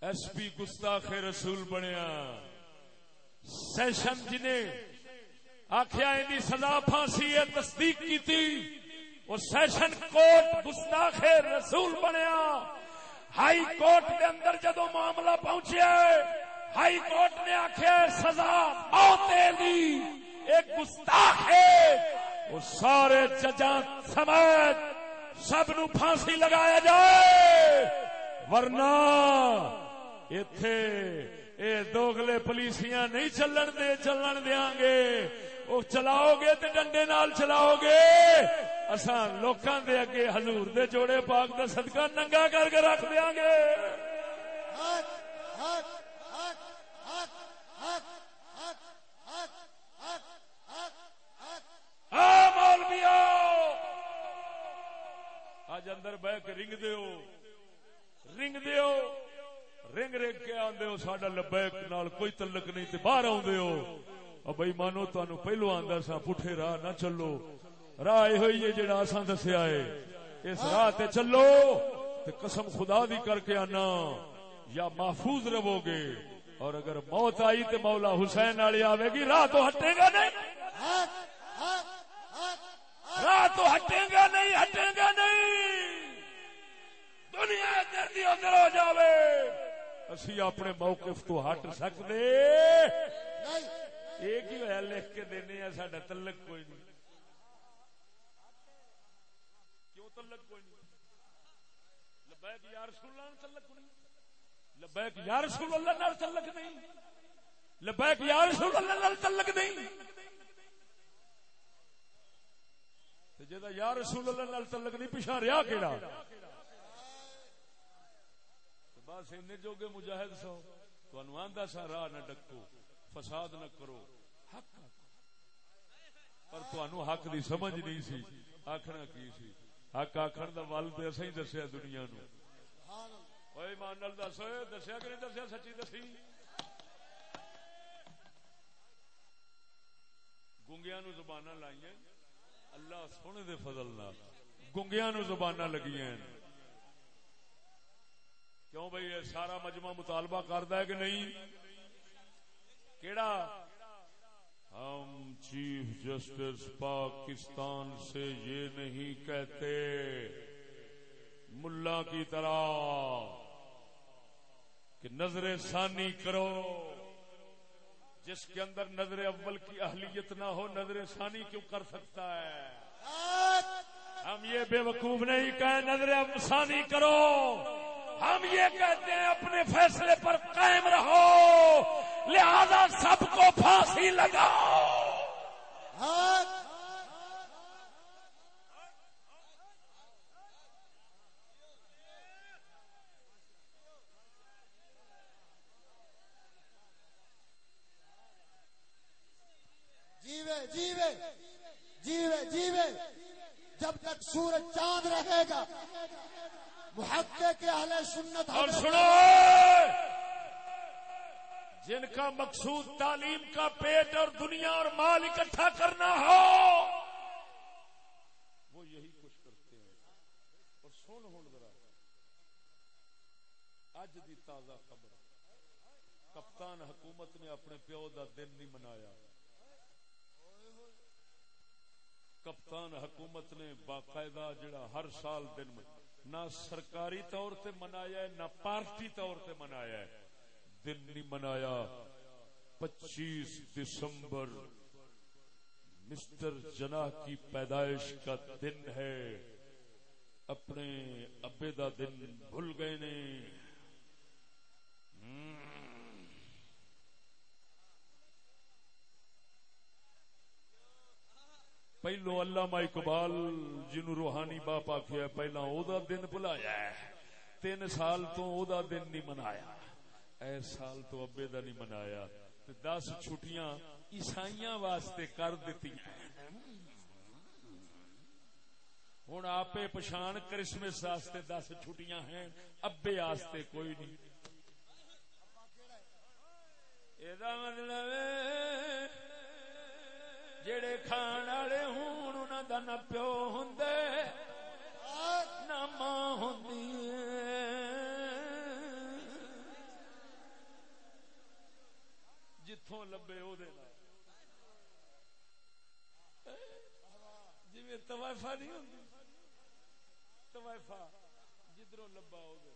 ایس پی گستاخ رسول بنیا۔ سیشن جنہیں آخیا ان سزا پھانسی ہے، تصدیق کی تھی وہ سیشن کورٹ گستاخ رسول بنیا۔ ہائی کورٹ کے اندر جدو معاملہ پہنچیا ہائی کورٹ نے آخیا سزا موت دی۔ ایک گستاخ ہے۔ وہ سارے ججاں سمیت سب نو پھانسی لگایا جائے۔ ورنہ اتے اے دوگلے پولیسیاں نہیں چلن دے، چلن دیاں گے۔ وہ چلاؤ گے تے ڈنڈے نال چلاؤ گے اساں لوکاں دے اگے حضور دے جوڑے پاک دا صدقہ ننگا کر کے رکھ دیاں گے۔ حق حق حق حق حق حق حق حق حق حق ہاں اج اندر بہ کے رنگ دیو۔ رنگ دیو۔ رنگ رنگ کے آندے ہو، ساڈا لبیک نال کوئی تعلق نہیں تے باہر آندے ہو۔ او بھائی مانو تانوں پہلو آندا سا پٹھے راہ نہ چلو راہ یہ ہوئی ہے جڑا اساں دسیا ہے اس راہ تے چلو تے قسم خدا دی کر کے آنا یا محفوظ رہو گے اور اگر موت آئی تے مولا حسین والی آوے گی راہ تو ہٹے گا نہیں راہ تو ہٹیں گا نہیں ہٹیں گا نہیں دنیا ادھر دی ادھر ہو جاوے اسی اپنے موقف تو ہٹ سکتے نہیں ایک ہی ہوا لکھ کے دینے ہیں، ساڈا تلک کوئی نہیں۔ کیوں تلک کوئی نہیں؟ لبیک یا رسول اللہ نال تلک نہیں۔ لبیک یا رسول اللہ نال تلک نہیں۔ لبیک یا رسول اللہ نال تلک نہیں۔ تے جدا یا رسول اللہ نال تعلق نہیں، پیچھا رہیا کیڑا؟ بس ان جوگے مجاہد سو تانوں آندا سا راہ نہ ڈکو۔ فساد نہ کرو۔ حق پر تانوں حق دی سمجھ نہیں سی۔ آکھنا کی سی؟ حق آکھن دا ول تے اسیں ہی دسیا دنیا نو۔ اوے ایمان نال دس۔ اوے دسیا کہ نہیں دسیا؟ سچی دسی۔ گنگیاں نو زباناں لائیاں۔ اللہ سونے دے فضل نال۔ گنگیاں نو زباناں لگیاں۔ کیوں بھئی یہ سارا مجمع مطالبہ کردا ہے کہ نہیں؟ کیڑا؟ ہم چیف جسٹس پاکستان سے یہ نہیں کہتے۔ ملا کی طرح کہ نظر ثانی کرو۔ جس کے اندر نظر اول کی اہلیت نہ ہو، نظر ثانی کیوں کر سکتا ہے؟ ہم یہ بے وقوف نہیں کہیں نظر ثانی کرو۔ ہم یہ کہتے ہیں اپنے فیصلے پر قائم رہو۔ لہذا سب کو پھانسی لگاؤ حق جیوے جیوے جیوے جیوے جب تک سورج چاند رہے گا محقق کے اہل سنت اور حضرت سنو جن کا مقصود تعلیم کا پیٹ اور دنیا اور مال اکٹھا کرنا ہو وہ یہی کچھ کرتے ہیں اور سن ہوں ذرا اج دی تازہ خبر کپتان حکومت نے اپنے پیو دا دن نہیں منایا کپتان حکومت نے باقاعدہ جڑا ہر سال دن میں نہ سرکاری طور سے منایا ہے، نہ پارٹی طور سے منایا ہے۔ دن نہیں منایا۔ پچیس دسمبر مسٹر جناح کی پیدائش کا دن ہے۔ اپنے ابے دا دن بھول گئے نے۔ پہلو علامہ اقبال جنو روحانی باپ آخیا پہلا او دا دن بلایا ہے۔ تین سال تو او دا دن نہیں منایا۔ اس سال تو ابے دا نہیں منایا۔ تے دس چھٹیاں عیسائیاں واسطے کر دیتی ہوں آپ پچھان کرسمس واسطے دس چھٹیاں ہیں، ابے واسطے کوئی نہیں۔ یہ مطلب جڑے کھان والے ہون، انہاں دا نہ پیو ہوندے نہ ماں ہوندی جتھوں لبے او دے نال۔ جویں طوائفہ نہیں ہوندی۔ طوائفہ جدھروں لبا او دے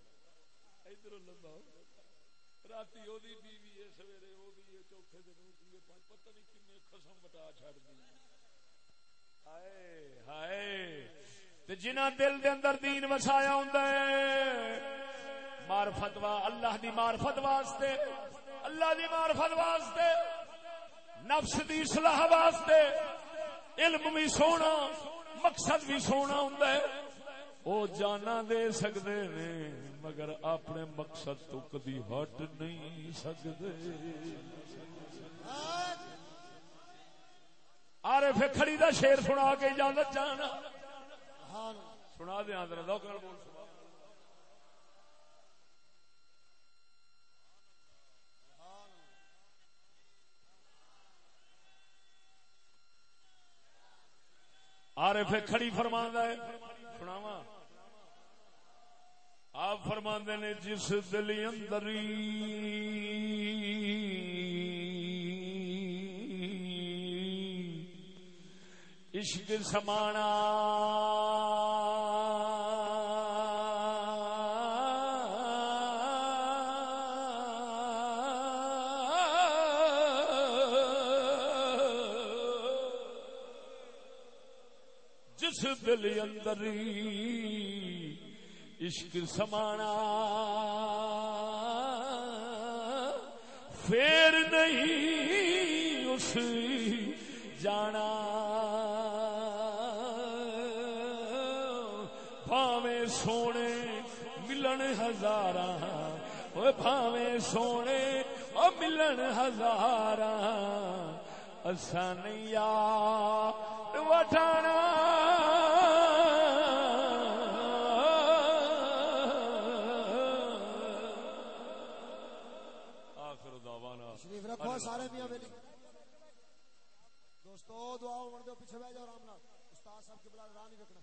ادھروں لبا او دے نال راتی بیوی ہے سویرے او دی ہے چوتھے دن او دی ہے پتہ نہیں کنے قسم بتا چھڑ دی ہائے ہائے جنہ دل دے اندر دین وسایا ہوندا ہے معرفت وا اللہ دی معرفت واسطے اللہ دی معرفت واسطے نفس دی اصلاح واسطے علم بھی سونا مقصد بھی سونا ہوندا ہے او جانا دے سکدے نے، مگر اپنے مقصد تو کدی ہٹ نہیں سکدے۔ آرے پھر کھڑی دا شیر سنا کے اجازت جانا سنا دیا ذرا بول۔ آرے پھر کھڑی فرماندا ہے۔ آپ فرماندے نے جس دلی اندری عشق سمانا جس دل اندری عشق سمانا پھر نہیں اس جانا بھاوے سونے ملن ہزار بھاوے سونے او ملن ہزار اسا نہیں یار وٹانا دوستو بہ جاؤ آرام استاد صاحب کے بلا راہ نہیں رکھنا۔